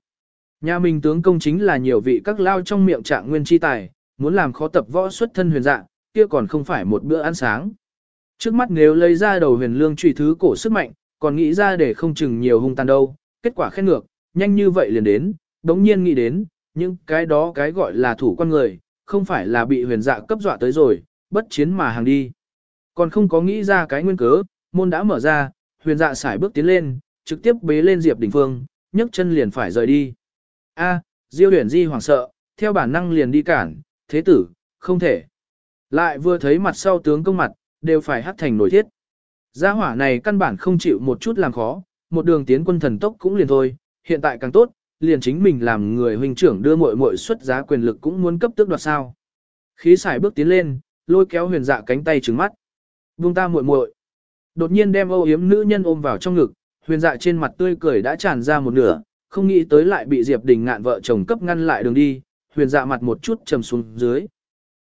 Nhà mình tướng công chính là nhiều vị các lao trong miệng trạng nguyên chi tài, muốn làm khó tập võ xuất thân huyền dạng kia còn không phải một bữa ăn sáng. Trước mắt nếu lấy ra đầu huyền lương trùy thứ cổ sức mạnh, còn nghĩ ra để không chừng nhiều hung tàn đâu, kết quả khen ngược, nhanh như vậy liền đến, đống nhiên nghĩ đến, nhưng cái đó cái gọi là thủ con người, không phải là bị huyền dạ cấp dọa tới rồi, bất chiến mà hàng đi. Còn không có nghĩ ra cái nguyên cớ, môn đã mở ra, huyền dạ xài bước tiến lên, trực tiếp bế lên Diệp Đình Phương, nhấc chân liền phải rời đi. A, Diêu huyền di hoảng sợ, theo bản năng liền đi cản, thế tử, không thể. Lại vừa thấy mặt sau tướng công mặt, đều phải hắt thành nổi thiết. Gia hỏa này căn bản không chịu một chút làm khó, một đường tiến quân thần tốc cũng liền thôi, hiện tại càng tốt, liền chính mình làm người huynh trưởng đưa muội muội xuất giá quyền lực cũng muốn cấp tước đoạt sao. Khí xài bước tiến lên, lôi kéo huyền dạ cánh tay trừng mắt. Vung ta muội muội. Đột nhiên đem âu yếm nữ nhân ôm vào trong ngực, huyền dạ trên mặt tươi cười đã tràn ra một nửa, không nghĩ tới lại bị Diệp Đình ngạn vợ chồng cấp ngăn lại đường đi, huyền dạ mặt một chút trầm xuống dưới.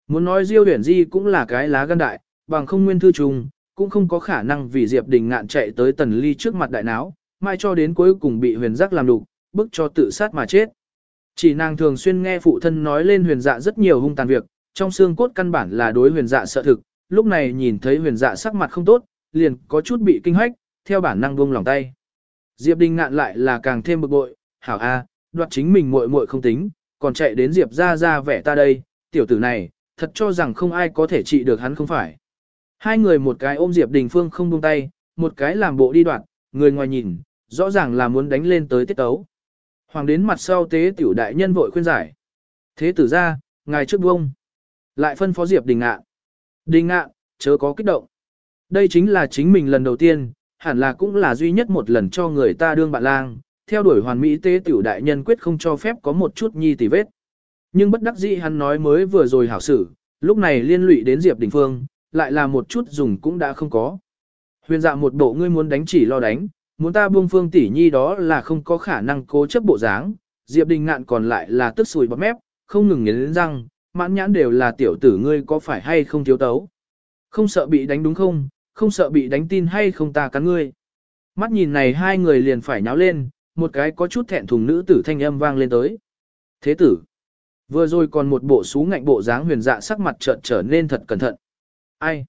Muốn nói Diêu Huyền Di cũng là cái lá gan đại, bằng không nguyên thư trùng, cũng không có khả năng vì Diệp Đình ngạn chạy tới tần ly trước mặt đại náo, mai cho đến cuối cùng bị huyền giác làm đục, bức cho tự sát mà chết. Chỉ nàng thường xuyên nghe phụ thân nói lên huyền dạ rất nhiều hung tàn việc, trong xương cốt căn bản là đối huyền dạ sợ thực, lúc này nhìn thấy huyền dạ sắc mặt không tốt, liền có chút bị kinh hách, theo bản năng buông lòng tay. Diệp Đình ngạn lại là càng thêm bực bội, hảo a, đoạt chính mình muội muội không tính, còn chạy đến Diệp ra ra vẻ ta đây, tiểu tử này, thật cho rằng không ai có thể trị được hắn không phải. Hai người một cái ôm Diệp Đình Phương không buông tay, một cái làm bộ đi đoạn, người ngoài nhìn, rõ ràng là muốn đánh lên tới tiết tấu. Hoàng đến mặt sau tế tiểu đại nhân vội khuyên giải. Thế tử ra, ngài trước buông. Lại phân phó Diệp Đình ạ. Đình ạ, chớ có kích động. Đây chính là chính mình lần đầu tiên, hẳn là cũng là duy nhất một lần cho người ta đương bạn lang, theo đuổi hoàn mỹ tế tiểu đại nhân quyết không cho phép có một chút nhi tì vết. Nhưng bất đắc dĩ hắn nói mới vừa rồi hảo xử, lúc này liên lụy đến Diệp Đình Phương, lại là một chút dùng cũng đã không có. Huyền dạ một bộ ngươi muốn đánh chỉ lo đánh, muốn ta buông phương tỷ nhi đó là không có khả năng cố chấp bộ dáng, Diệp Đình ngạn còn lại là tức sùi bắp mép, không ngừng nghiến răng, mãn nhãn đều là tiểu tử ngươi có phải hay không thiếu tấu. Không sợ bị đánh đúng không, không sợ bị đánh tin hay không ta cắn ngươi. Mắt nhìn này hai người liền phải nháo lên, một cái có chút thẹn thùng nữ tử thanh âm vang lên tới. Thế tử. Vừa rồi còn một bộ xú ngạnh bộ dáng huyền dạ sắc mặt chợt trở nên thật cẩn thận. Ai?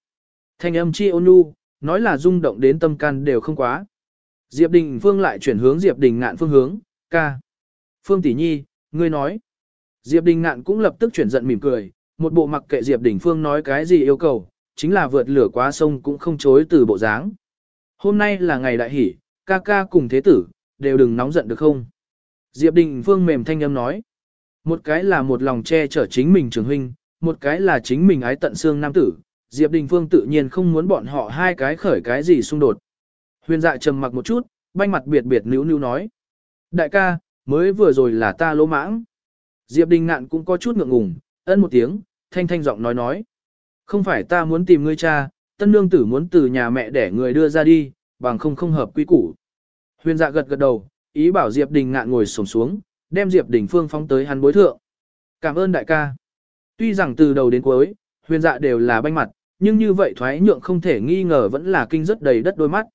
Thanh âm chi ôn nhu, nói là rung động đến tâm can đều không quá. Diệp Đình Phương lại chuyển hướng Diệp Đình ngạn phương hướng, ca. Phương tỷ nhi, ngươi nói. Diệp Đình ngạn cũng lập tức chuyển giận mỉm cười, một bộ mặc kệ Diệp Đình Phương nói cái gì yêu cầu, chính là vượt lửa qua sông cũng không chối từ bộ dáng. Hôm nay là ngày đại hỷ, ca ca cùng thế tử, đều đừng nóng giận được không? Diệp Đình Phương mềm thanh âm nói. Một cái là một lòng che chở chính mình trường huynh, một cái là chính mình ái tận xương nam tử. Diệp Đình Phương tự nhiên không muốn bọn họ hai cái khởi cái gì xung đột. Huyền dạ trầm mặc một chút, banh mặt biệt biệt níu níu nói. Đại ca, mới vừa rồi là ta lỗ mãng. Diệp Đình Ngạn cũng có chút ngượng ngùng, ân một tiếng, thanh thanh giọng nói nói. Không phải ta muốn tìm ngươi cha, tân nương tử muốn từ nhà mẹ để người đưa ra đi, bằng không không hợp quy củ. Huyền dạ gật gật đầu, ý bảo Diệp Đình Ngạn ngồi xổm xuống, đem Diệp Đình Phương phóng tới hắn bối thượng. Cảm ơn đại ca. Tuy rằng từ đầu đến cuối, huyền dạ đều là banh mặt, nhưng như vậy thoái nhượng không thể nghi ngờ vẫn là kinh rất đầy đất đôi mắt.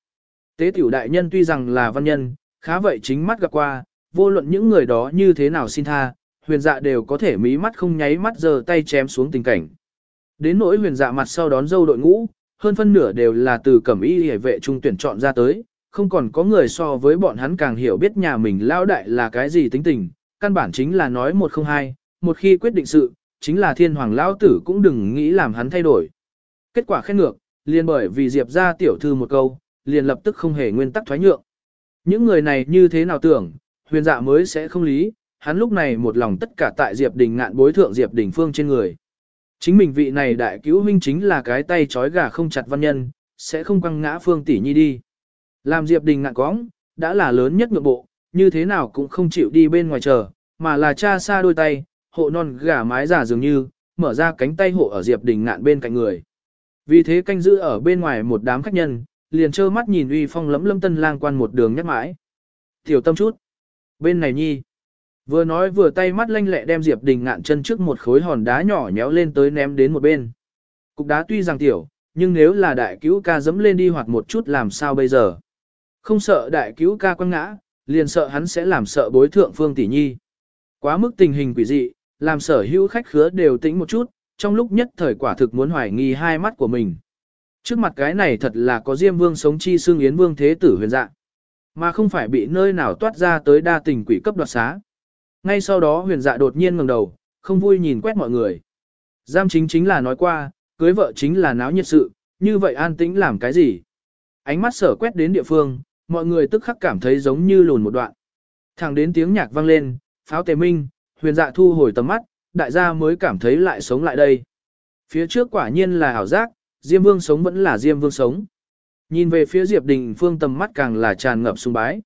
Tế tiểu đại nhân tuy rằng là văn nhân, khá vậy chính mắt gặp qua, vô luận những người đó như thế nào xin tha, huyền dạ đều có thể mí mắt không nháy mắt giờ tay chém xuống tình cảnh. Đến nỗi huyền dạ mặt sau đón dâu đội ngũ, hơn phân nửa đều là từ cẩm y hề vệ trung tuyển chọn ra tới, không còn có người so với bọn hắn càng hiểu biết nhà mình lao đại là cái gì tính tình, căn bản chính là nói một không hai, một khi quyết định sự, chính là thiên hoàng lão tử cũng đừng nghĩ làm hắn thay đổi. Kết quả khen ngược, liền bởi vì Diệp ra tiểu thư một câu, liền lập tức không hề nguyên tắc thoái nhượng. Những người này như thế nào tưởng, huyền dạ mới sẽ không lý, hắn lúc này một lòng tất cả tại Diệp Đình ngạn bối thượng Diệp Đình Phương trên người. Chính mình vị này đại cứu huynh chính là cái tay trói gà không chặt văn nhân, sẽ không quăng ngã Phương tỷ nhi đi. Làm Diệp Đình ngạn cóng, đã là lớn nhất ngược bộ, như thế nào cũng không chịu đi bên ngoài chờ, mà là cha xa đôi tay, hộ non gà mái giả dường như, mở ra cánh tay hộ ở Diệp Đình ngạn bên cạnh người. Vì thế canh giữ ở bên ngoài một đám khách nhân, liền trơ mắt nhìn uy phong lấm lâm tân lang quan một đường nhắc mãi. Tiểu tâm chút. Bên này nhi. Vừa nói vừa tay mắt lanh lẹ đem Diệp Đình ngạn chân trước một khối hòn đá nhỏ nhéo lên tới ném đến một bên. Cục đá tuy rằng tiểu, nhưng nếu là đại cứu ca dẫm lên đi hoặc một chút làm sao bây giờ. Không sợ đại cứu ca quăng ngã, liền sợ hắn sẽ làm sợ bối thượng phương tỷ nhi. Quá mức tình hình quỷ dị, làm sở hữu khách khứa đều tĩnh một chút, trong lúc nhất thời quả thực muốn hoài nghi hai mắt của mình. Trước mặt cái này thật là có Diêm Vương sống chi xương Yến Vương thế tử huyền dạ, mà không phải bị nơi nào toát ra tới đa tình quỷ cấp đoạt xá. Ngay sau đó huyền dạ đột nhiên ngẩng đầu, không vui nhìn quét mọi người. Giam chính chính là nói qua, cưới vợ chính là náo nhiệt sự, như vậy an tĩnh làm cái gì? Ánh mắt sở quét đến địa phương, mọi người tức khắc cảm thấy giống như lùn một đoạn. Thẳng đến tiếng nhạc vang lên, pháo tề minh, huyền dạ thu hồi tầm mắt, đại gia mới cảm thấy lại sống lại đây. Phía trước quả nhiên là ảo giác, Diêm Vương sống vẫn là Diêm Vương sống. Nhìn về phía Diệp Đình Phương tầm mắt càng là tràn ngập sung bái.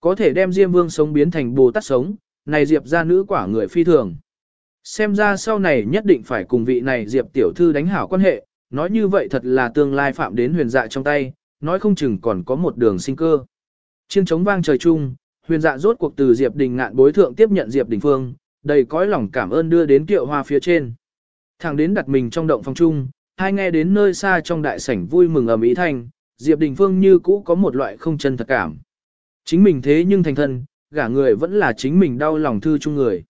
Có thể đem Diêm Vương sống biến thành Bồ Tát sống, này Diệp ra nữ quả người phi thường. Xem ra sau này nhất định phải cùng vị này Diệp tiểu thư đánh hảo quan hệ, nói như vậy thật là tương lai phạm đến huyền dạ trong tay, nói không chừng còn có một đường sinh cơ. Chiêng trống vang trời chung, huyền dạ rốt cuộc từ Diệp Đình ngạn bối thượng tiếp nhận Diệp Đình Phương, đầy cõi lòng cảm ơn đưa đến kiệu hoa phía trên. Thẳng đến đặt mình trong động phòng chung, hai nghe đến nơi xa trong đại sảnh vui mừng ầm ĩ thanh, Diệp Đình Phương như cũ có một loại không chân thật cảm. Chính mình thế nhưng thành thân, gả người vẫn là chính mình đau lòng thư chung người.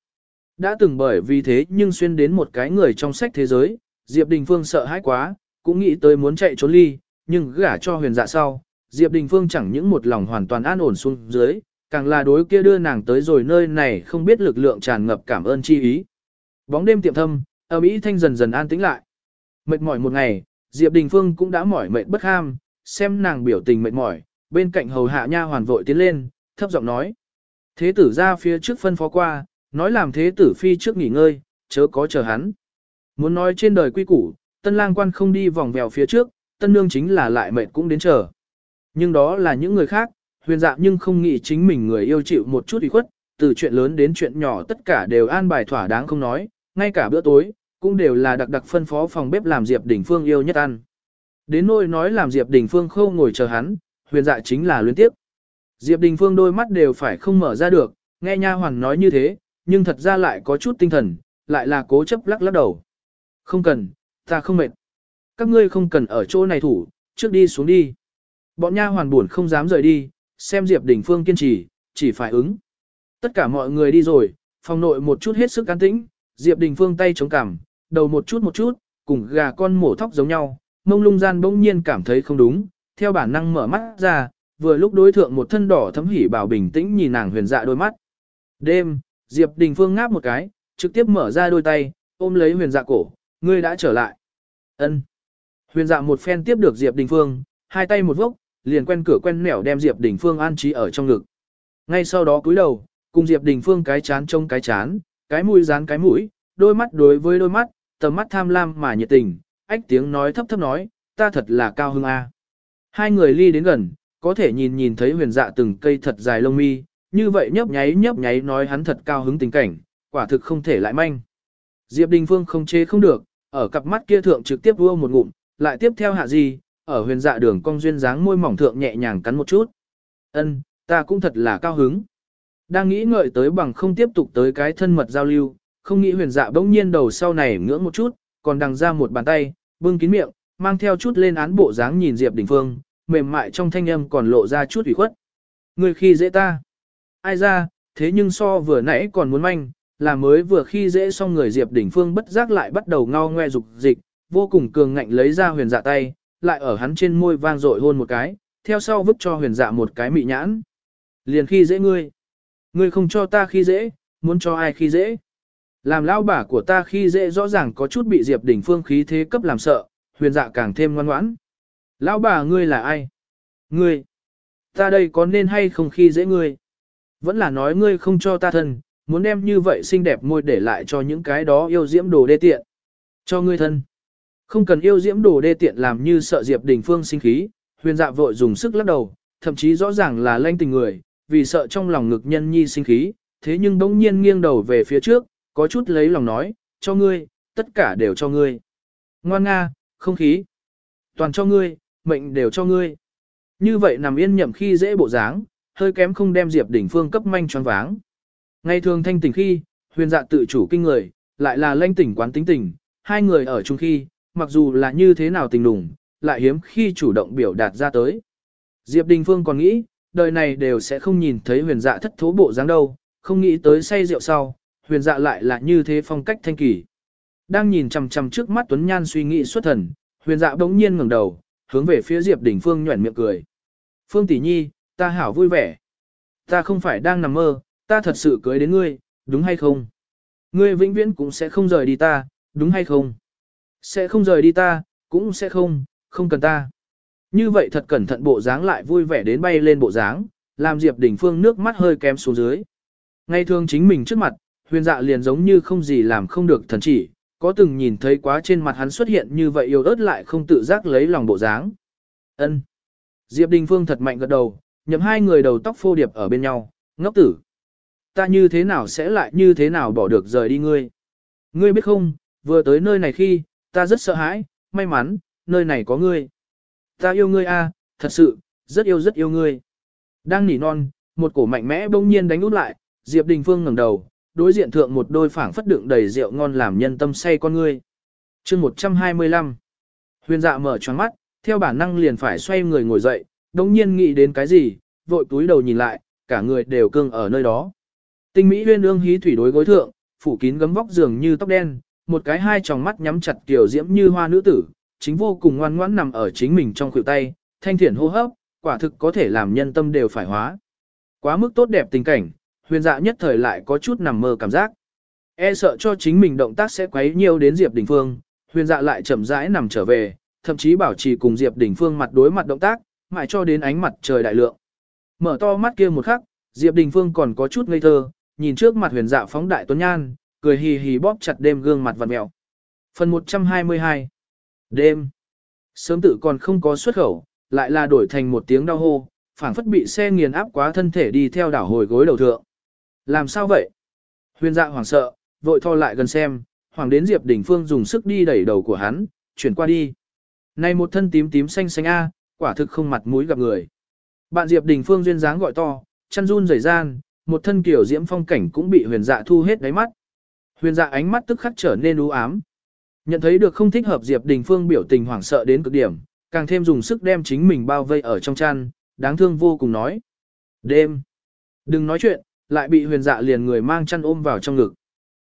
Đã từng bởi vì thế nhưng xuyên đến một cái người trong sách thế giới, Diệp Đình Phương sợ hãi quá, cũng nghĩ tới muốn chạy trốn ly, nhưng gả cho huyền dạ sau, Diệp Đình Phương chẳng những một lòng hoàn toàn an ổn xuống dưới, càng là đối kia đưa nàng tới rồi nơi này không biết lực lượng tràn ngập cảm ơn chi ý. Bóng đêm tiệm thâm, ở Mỹ thanh dần dần an tĩnh lại. Mệt mỏi một ngày, Diệp Đình Phương cũng đã mỏi mệt bất ham, xem nàng biểu tình mệt mỏi, bên cạnh hầu hạ nha hoàn vội tiến lên, thấp giọng nói. Thế tử ra phía trước phân phó qua, nói làm thế tử phi trước nghỉ ngơi, chớ có chờ hắn. Muốn nói trên đời quy củ, tân lang quan không đi vòng vèo phía trước, tân nương chính là lại mệt cũng đến chờ. Nhưng đó là những người khác, huyền dạ nhưng không nghĩ chính mình người yêu chịu một chút ủy khuất, từ chuyện lớn đến chuyện nhỏ tất cả đều an bài thỏa đáng không nói, ngay cả bữa tối, cũng đều là đặc đặc phân phó phòng bếp làm Diệp Đình Phương yêu nhất ăn. Đến nỗi nói làm Diệp Đình Phương khâu ngồi chờ hắn, huyền dạ chính là luyến tiếp. Diệp Đình Phương đôi mắt đều phải không mở ra được, nghe nha hoàng nói như thế, nhưng thật ra lại có chút tinh thần, lại là cố chấp lắc lắc đầu. Không cần, ta không mệt. Các ngươi không cần ở chỗ này thủ, trước đi xuống đi. Bọn nha hoàn buồn không dám rời đi, xem Diệp Đình Phương kiên trì, chỉ phải ứng. Tất cả mọi người đi rồi, phòng nội một chút hết sức an tĩnh, Diệp Đình Phương tay chống cằm, đầu một chút một chút, cùng gà con mổ thóc giống nhau, mông lung gian bỗng nhiên cảm thấy không đúng, theo bản năng mở mắt ra, vừa lúc đối thượng một thân đỏ thấm hỉ bảo bình tĩnh nhìn nàng huyền dạ đôi mắt. Đêm, Diệp Đình Phương ngáp một cái, trực tiếp mở ra đôi tay, ôm lấy huyền dạ cổ, ngươi đã trở lại. Ân. Huyền dạ một phen tiếp được Diệp Đình Phương, hai tay một vốc, liền quen cửa quen nẻo đem Diệp Đình Phương an trí ở trong ngực. Ngay sau đó cúi đầu, cùng Diệp Đình Phương cái chán trông cái chán, cái mũi dán cái mũi, đôi mắt đối với đôi mắt, tầm mắt tham lam mà nhiệt tình, ách tiếng nói thấp thấp nói, ta thật là cao hưng a. Hai người ly đến gần, có thể nhìn nhìn thấy huyền dạ từng cây thật dài lông mi, như vậy nhấp nháy nhấp nháy nói hắn thật cao hứng tình cảnh, quả thực không thể lại manh. Diệp Đình Phương không chế không được, ở cặp mắt kia thượng trực tiếp vua một ngụm, lại tiếp theo hạ gì, ở huyền dạ đường cong duyên dáng môi mỏng thượng nhẹ nhàng cắn một chút. Ân, ta cũng thật là cao hứng. Đang nghĩ ngợi tới bằng không tiếp tục tới cái thân mật giao lưu, không nghĩ huyền dạ bỗng nhiên đầu sau này ngưỡng một chút, còn đằng ra một bàn tay, bưng kín miệng, mang theo chút lên án bộ dáng nhìn Diệp Đình Phương, mềm mại trong thanh âm còn lộ ra chút ủy khuất. Người khi dễ ta. Ai ra, thế nhưng so vừa nãy còn muốn manh, là mới vừa khi dễ xong người Diệp Đình Phương bất giác lại bắt đầu ngao ngoe dục dịch, vô cùng cường ngạnh lấy ra huyền dạ tay, lại ở hắn trên môi vang dội hôn một cái, theo sau vứt cho huyền dạ một cái mị nhãn. Liền khi dễ ngươi. Ngươi không cho ta khi dễ, muốn cho ai khi dễ. Làm lao bả của ta khi dễ rõ ràng có chút bị Diệp đỉnh Phương khí thế cấp làm sợ, huyền dạ càng thêm ngoan ngoãn. Lão bà ngươi là ai? Ngươi. Ta đây có nên hay không khi dễ ngươi? Vẫn là nói ngươi không cho ta thân, muốn đem như vậy xinh đẹp môi để lại cho những cái đó yêu diễm đồ đê tiện. Cho ngươi thân. Không cần yêu diễm đồ đê tiện làm như sợ Diệp Đình Phương sinh khí, huyền dạ vội dùng sức lắc đầu, thậm chí rõ ràng là lanh tình người, vì sợ trong lòng ngực nhân nhi sinh khí, thế nhưng bỗng nhiên nghiêng đầu về phía trước, có chút lấy lòng nói, cho ngươi, tất cả đều cho ngươi. Ngoan nga, không khí. Toàn cho ngươi, mệnh đều cho ngươi. Như vậy nằm yên nhậm khi dễ bộ dáng, hơi kém không đem Diệp Đình Phương cấp manh choáng váng. Ngày thường thanh tỉnh khi, huyền dạ tự chủ kinh người, lại là lanh tỉnh quán tính tình, hai người ở chung khi, mặc dù là như thế nào tình đùng, lại hiếm khi chủ động biểu đạt ra tới. Diệp Đình Phương còn nghĩ, đời này đều sẽ không nhìn thấy huyền dạ thất thố bộ dáng đâu, không nghĩ tới say rượu sau, huyền dạ lại là như thế phong cách thanh kỳ. Đang nhìn chằm chằm trước mắt Tuấn Nhan suy nghĩ xuất thần, huyền dạ bỗng nhiên ngẩng đầu, hướng về phía Diệp Đình Phương nhuẩn miệng cười. Phương tỷ nhi, ta hảo vui vẻ. Ta không phải đang nằm mơ, ta thật sự cưới đến ngươi, đúng hay không? Ngươi vĩnh viễn cũng sẽ không rời đi ta, đúng hay không? Sẽ không rời đi ta, cũng sẽ không, không cần ta. Như vậy thật cẩn thận bộ dáng lại vui vẻ đến bay lên bộ dáng, làm Diệp Đình Phương nước mắt hơi kém xuống dưới. Ngay thường chính mình trước mặt, huyền dạ liền giống như không gì làm không được thần chỉ, có từng nhìn thấy quá trên mặt hắn xuất hiện như vậy yêu ớt lại không tự giác lấy lòng bộ dáng. Ân. Diệp Đình Phương thật mạnh gật đầu, nhậm hai người đầu tóc phô điệp ở bên nhau, ngốc tử. Ta như thế nào sẽ lại như thế nào bỏ được rời đi ngươi? Ngươi biết không, vừa tới nơi này khi, ta rất sợ hãi, may mắn, nơi này có ngươi. Ta yêu ngươi a, thật sự, rất yêu rất yêu ngươi. Đang nỉ non, một cổ mạnh mẽ bỗng nhiên đánh út lại, Diệp Đình Phương ngẩng đầu, đối diện thượng một đôi phảng phất đựng đầy rượu ngon làm nhân tâm say con ngươi. Chương 125. Huyền Dạ mở choáng mắt, theo bản năng liền phải xoay người ngồi dậy, bỗng nhiên nghĩ đến cái gì, vội túi đầu nhìn lại, cả người đều cương ở nơi đó. Tinh Mỹ Huyên ương hí thủy đối gối thượng, phủ kín gấm vóc giường như tóc đen, một cái hai tròng mắt nhắm chặt tiểu diễm như hoa nữ tử, chính vô cùng ngoan ngoãn nằm ở chính mình trong khuỷu tay, thanh thiện hô hấp, quả thực có thể làm nhân tâm đều phải hóa. Quá mức tốt đẹp tình cảnh, huyền dạ nhất thời lại có chút nằm mơ cảm giác. E sợ cho chính mình động tác sẽ quấy nhiều đến Diệp Đình Phương, huyền dạ lại chậm rãi nằm trở về, thậm chí bảo trì cùng Diệp Đình Phương mặt đối mặt động tác, mãi cho đến ánh mặt trời đại lượng. Mở to mắt kia một khắc, Diệp Đình Phương còn có chút ngây thơ, nhìn trước mặt huyền dạ phóng đại tuấn nhan, cười hì hì bóp chặt đêm gương mặt vặn mẹo. Phần 122 Đêm Sớm tự còn không có xuất khẩu, lại là đổi thành một tiếng đau hô, phảng phất bị xe nghiền áp quá thân thể đi theo đảo hồi gối đầu thượng. Làm sao vậy? Huyền dạ hoảng sợ, vội tho lại gần xem, hoàng đến Diệp Đình Phương dùng sức đi đẩy đầu của hắn, chuyển qua đi. Này một thân tím tím xanh xanh a, quả thực không mặt mũi gặp người. Bạn Diệp Đình Phương duyên dáng gọi to, chăn run rẩy gian, một thân kiểu diễm phong cảnh cũng bị huyền dạ thu hết đáy mắt. Huyền dạ ánh mắt tức khắc trở nên u ám. Nhận thấy được không thích hợp Diệp Đình Phương biểu tình hoảng sợ đến cực điểm, càng thêm dùng sức đem chính mình bao vây ở trong chăn, đáng thương vô cùng nói. Đêm. Đừng nói chuyện, lại bị huyền dạ liền người mang chăn ôm vào trong ngực.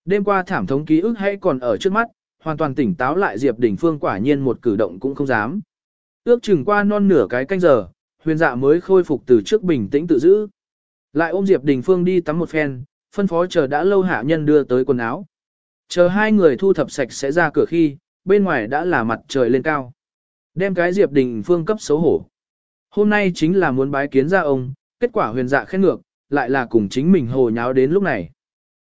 Đêm qua thảm thống ký ức hay còn ở trước mắt, hoàn toàn tỉnh táo lại Diệp Đình Phương quả nhiên một cử động cũng không dám. Ước chừng qua non nửa cái canh giờ, huyền dạ mới khôi phục từ trước bình tĩnh tự giữ. Lại ôm Diệp Đình Phương đi tắm một phen, phân phó chờ đã lâu hạ nhân đưa tới quần áo. Chờ hai người thu thập sạch sẽ ra cửa khi, bên ngoài đã là mặt trời lên cao. Đem cái Diệp Đình Phương cấp xấu hổ. Hôm nay chính là muốn bái kiến ra ông, kết quả huyền dạ khen ngược, lại là cùng chính mình hồ nháo đến lúc này.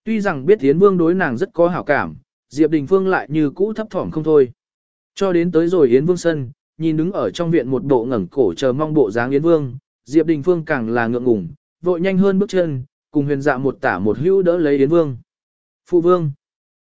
Tuy rằng biết Yến Vương đối nàng rất có hảo cảm, Diệp Đình Phương lại như cũ thấp thỏm không thôi. Cho đến tới rồi Yến Vương sân, nhìn đứng ở trong viện một bộ ngẩng cổ chờ mong bộ dáng Yến Vương, Diệp Đình Phương càng là ngượng ngùng, vội nhanh hơn bước chân, cùng huyền dạ một tả một hữu đỡ lấy Yến Vương. Phụ Vương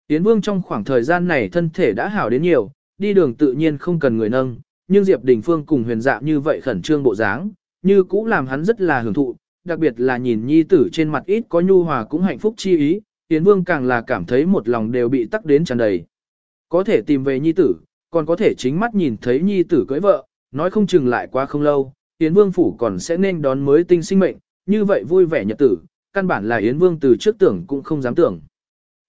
Yến Vương trong khoảng thời gian này thân thể đã hảo đến nhiều, đi đường tự nhiên không cần người nâng, nhưng Diệp Đình Phương cùng huyền dạ như vậy khẩn trương bộ dáng, như cũ làm hắn rất là hưởng thụ, đặc biệt là nhìn nhi tử trên mặt ít có nhu hòa cũng hạnh phúc chi ý, Yến Vương càng là cảm thấy một lòng đều bị tắc đến tràn đầy. Có thể tìm về nhi tử, còn có thể chính mắt nhìn thấy nhi tử cưới vợ, nói không chừng lại quá không lâu, Yến Vương phủ còn sẽ nên đón mới tinh sinh mệnh, như vậy vui vẻ nhật tử, căn bản là Yến Vương từ trước tưởng cũng không dám tưởng.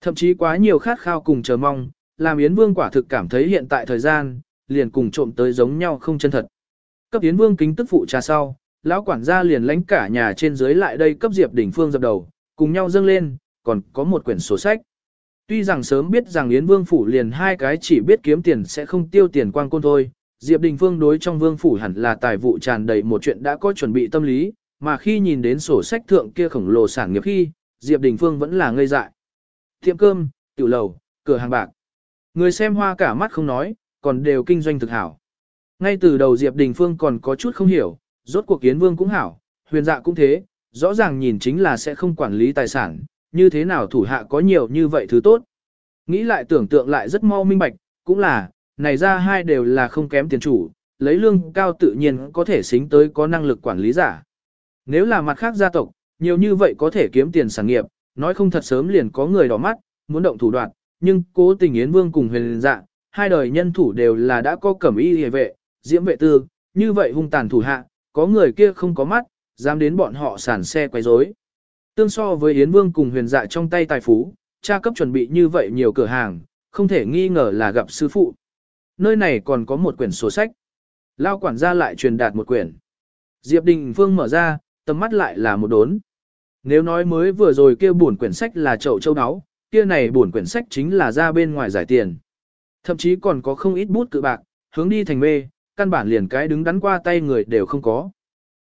Thậm chí quá nhiều khát khao cùng chờ mong, làm Yến Vương quả thực cảm thấy hiện tại thời gian, liền cùng trộm tới giống nhau không chân thật. Cấp Yến Vương kính tức phụ trà sau, lão quản gia liền lãnh cả nhà trên dưới lại đây cấp Diệp Đỉnh Phương dập đầu, cùng nhau dâng lên, còn có một quyển sổ sách. Tuy rằng sớm biết rằng Yến Vương phủ liền hai cái chỉ biết kiếm tiền sẽ không tiêu tiền quan côn thôi, Diệp Đình Phương đối trong Vương phủ hẳn là tài vụ tràn đầy một chuyện đã có chuẩn bị tâm lý, mà khi nhìn đến sổ sách thượng kia khổng lồ sản nghiệp khi, Diệp Đình Phương vẫn là ngây dại. Tiệm cơm, tiểu lầu, cửa hàng bạc. Người xem hoa cả mắt không nói, còn đều kinh doanh thực hảo. Ngay từ đầu Diệp Đình Phương còn có chút không hiểu, rốt cuộc kiến Vương cũng hảo, huyền dạ cũng thế, rõ ràng nhìn chính là sẽ không quản lý tài sản, như thế nào thủ hạ có nhiều như vậy thứ tốt. Nghĩ lại tưởng tượng lại rất mau minh bạch, cũng là, này ra hai đều là không kém tiền chủ, lấy lương cao tự nhiên có thể xính tới có năng lực quản lý giả. Nếu là mặt khác gia tộc, nhiều như vậy có thể kiếm tiền sản nghiệp, nói không thật sớm liền có người đỏ mắt, muốn động thủ đoạn, nhưng cố tình Yến Vương cùng huyền dạ, hai đời nhân thủ đều là đã có cẩm y hề vệ, diễm vệ tư, như vậy hung tàn thủ hạ, có người kia không có mắt, dám đến bọn họ sản xe quấy rối. Tương so với Yến Vương cùng huyền dạ trong tay tài phú, cha cấp chuẩn bị như vậy nhiều cửa hàng, không thể nghi ngờ là gặp sư phụ. Nơi này còn có một quyển sổ sách. Lao quản gia lại truyền đạt một quyển. Diệp Đình Phương mở ra, tầm mắt lại là một đốn. Nếu nói mới vừa rồi kia buồn quyển sách là chậu châu áo, kia này buồn quyển sách chính là ra bên ngoài giải tiền. Thậm chí còn có không ít bút cự bạc, hướng đi thành mê, căn bản liền cái đứng đắn qua tay người đều không có.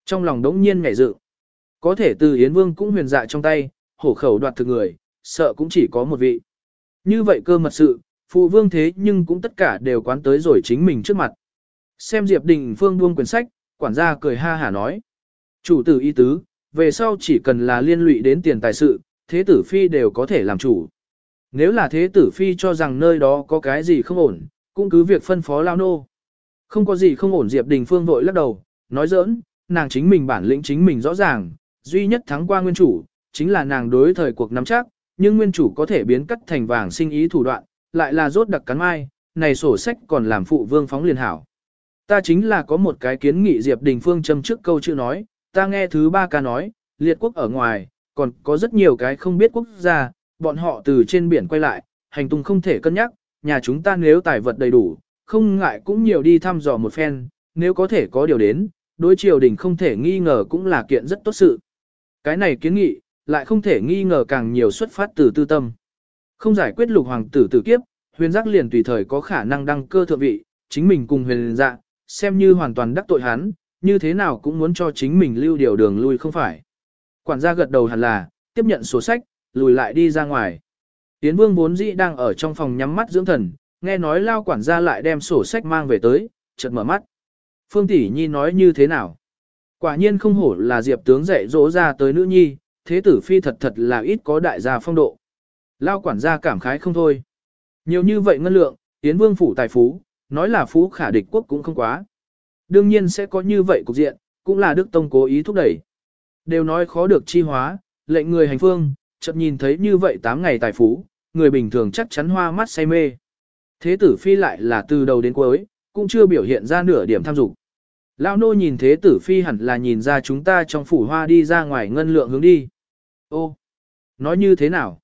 Trong lòng đống nhiên ngảy dự. Có thể từ Yến Vương cũng huyền dạ trong tay, hổ khẩu đoạt thực người, sợ cũng chỉ có một vị. Như vậy cơ mật sự, phụ vương thế nhưng cũng tất cả đều quán tới rồi chính mình trước mặt. Xem Diệp Đình Phương buông quyển sách, quản gia cười ha hả nói. Chủ tử y tứ, về sau chỉ cần là liên lụy đến tiền tài sự, thế tử phi đều có thể làm chủ. Nếu là thế tử phi cho rằng nơi đó có cái gì không ổn, cũng cứ việc phân phó lao nô. Không có gì không ổn Diệp Đình Phương vội lắc đầu, nói giỡn, nàng chính mình bản lĩnh chính mình rõ ràng, duy nhất thắng qua nguyên chủ, chính là nàng đối thời cuộc nắm chắc, nhưng nguyên chủ có thể biến cắt thành vàng sinh ý thủ đoạn, lại là rốt đặc cắn mai, này sổ sách còn làm phụ vương phóng liền hảo. Ta chính là có một cái kiến nghị Diệp Đình Phương châm trước câu chữ nói, ta nghe thứ ba ca nói, liệt quốc ở ngoài, còn có rất nhiều cái không biết quốc gia, bọn họ từ trên biển quay lại, hành tung không thể cân nhắc, nhà chúng ta nếu tài vật đầy đủ, không ngại cũng nhiều đi thăm dò một phen, nếu có thể có điều đến, đối triều đình không thể nghi ngờ cũng là kiện rất tốt sự. Cái này kiến nghị, lại không thể nghi ngờ càng nhiều xuất phát từ tư tâm. Không giải quyết lục hoàng tử tử kiếp, huyền giác liền tùy thời có khả năng đăng cơ thượng vị, chính mình cùng huyền dạ, xem như hoàn toàn đắc tội hắn, như thế nào cũng muốn cho chính mình lưu điều đường lui không phải. Quản gia gật đầu hẳn là, tiếp nhận sổ sách, lùi lại đi ra ngoài. Tiến vương vốn dĩ đang ở trong phòng nhắm mắt dưỡng thần, nghe nói lao quản gia lại đem sổ sách mang về tới, chợt mở mắt. Phương Tỷ Nhi nói như thế nào? Quả nhiên không hổ là diệp tướng dạy dỗ ra tới nữ nhi, thế tử phi thật thật là ít có đại gia phong độ. Lao quản gia cảm khái không thôi. Nhiều như vậy ngân lượng, tiến vương phủ tài phú, nói là phú khả địch quốc cũng không quá. Đương nhiên sẽ có như vậy cục diện, cũng là Đức Tông cố ý thúc đẩy. Đều nói khó được chi hóa, lệnh người hành phương, chợt nhìn thấy như vậy 8 ngày tài phú, người bình thường chắc chắn hoa mắt say mê. Thế tử phi lại là từ đầu đến cuối, cũng chưa biểu hiện ra nửa điểm tham dục. Lão nô nhìn thế tử phi hẳn là nhìn ra chúng ta trong phủ hoa đi ra ngoài ngân lượng hướng đi. Ô, nói như thế nào?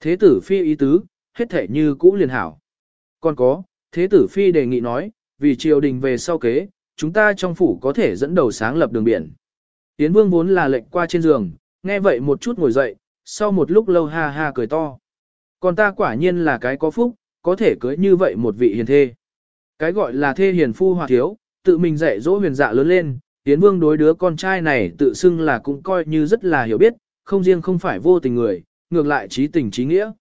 Thế tử phi ý tứ, hết thể như cũ liền hảo. Còn có, thế tử phi đề nghị nói, vì triều đình về sau kế, chúng ta trong phủ có thể dẫn đầu sáng lập đường biển. Tiến vương vốn là lệnh qua trên giường, nghe vậy một chút ngồi dậy, sau một lúc lâu ha ha cười to. Còn ta quả nhiên là cái có phúc, có thể cưới như vậy một vị hiền thê. Cái gọi là thê hiền phu hòa thiếu, tự mình dạy dỗ huyền dạ lớn lên, Tiến vương đối đứa con trai này tự xưng là cũng coi như rất là hiểu biết, không riêng không phải vô tình người, ngược lại trí tình trí nghĩa.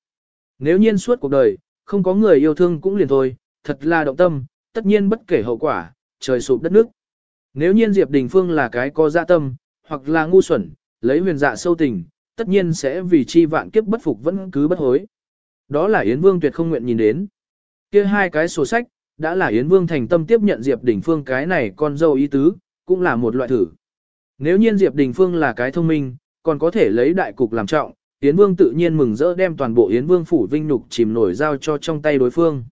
Nếu nhiên suốt cuộc đời, không có người yêu thương cũng liền thôi, thật là động tâm, tất nhiên bất kể hậu quả, trời sụp đất nước. Nếu nhiên Diệp Đình Phương là cái có dạ tâm, hoặc là ngu xuẩn, lấy huyền dạ sâu tình, tất nhiên sẽ vì chi vạn kiếp bất phục vẫn cứ bất hối. Đó là Yến Vương tuyệt không nguyện nhìn đến. kia hai cái sổ sách, đã là Yến Vương thành tâm tiếp nhận Diệp Đình Phương cái này con dâu ý tứ, cũng là một loại thử. Nếu nhiên Diệp Đình Phương là cái thông minh, còn có thể lấy đại cục làm trọng, Yến Vương tự nhiên mừng rỡ đem toàn bộ Yến Vương phủ vinh nhục chìm nổi giao cho trong tay đối phương.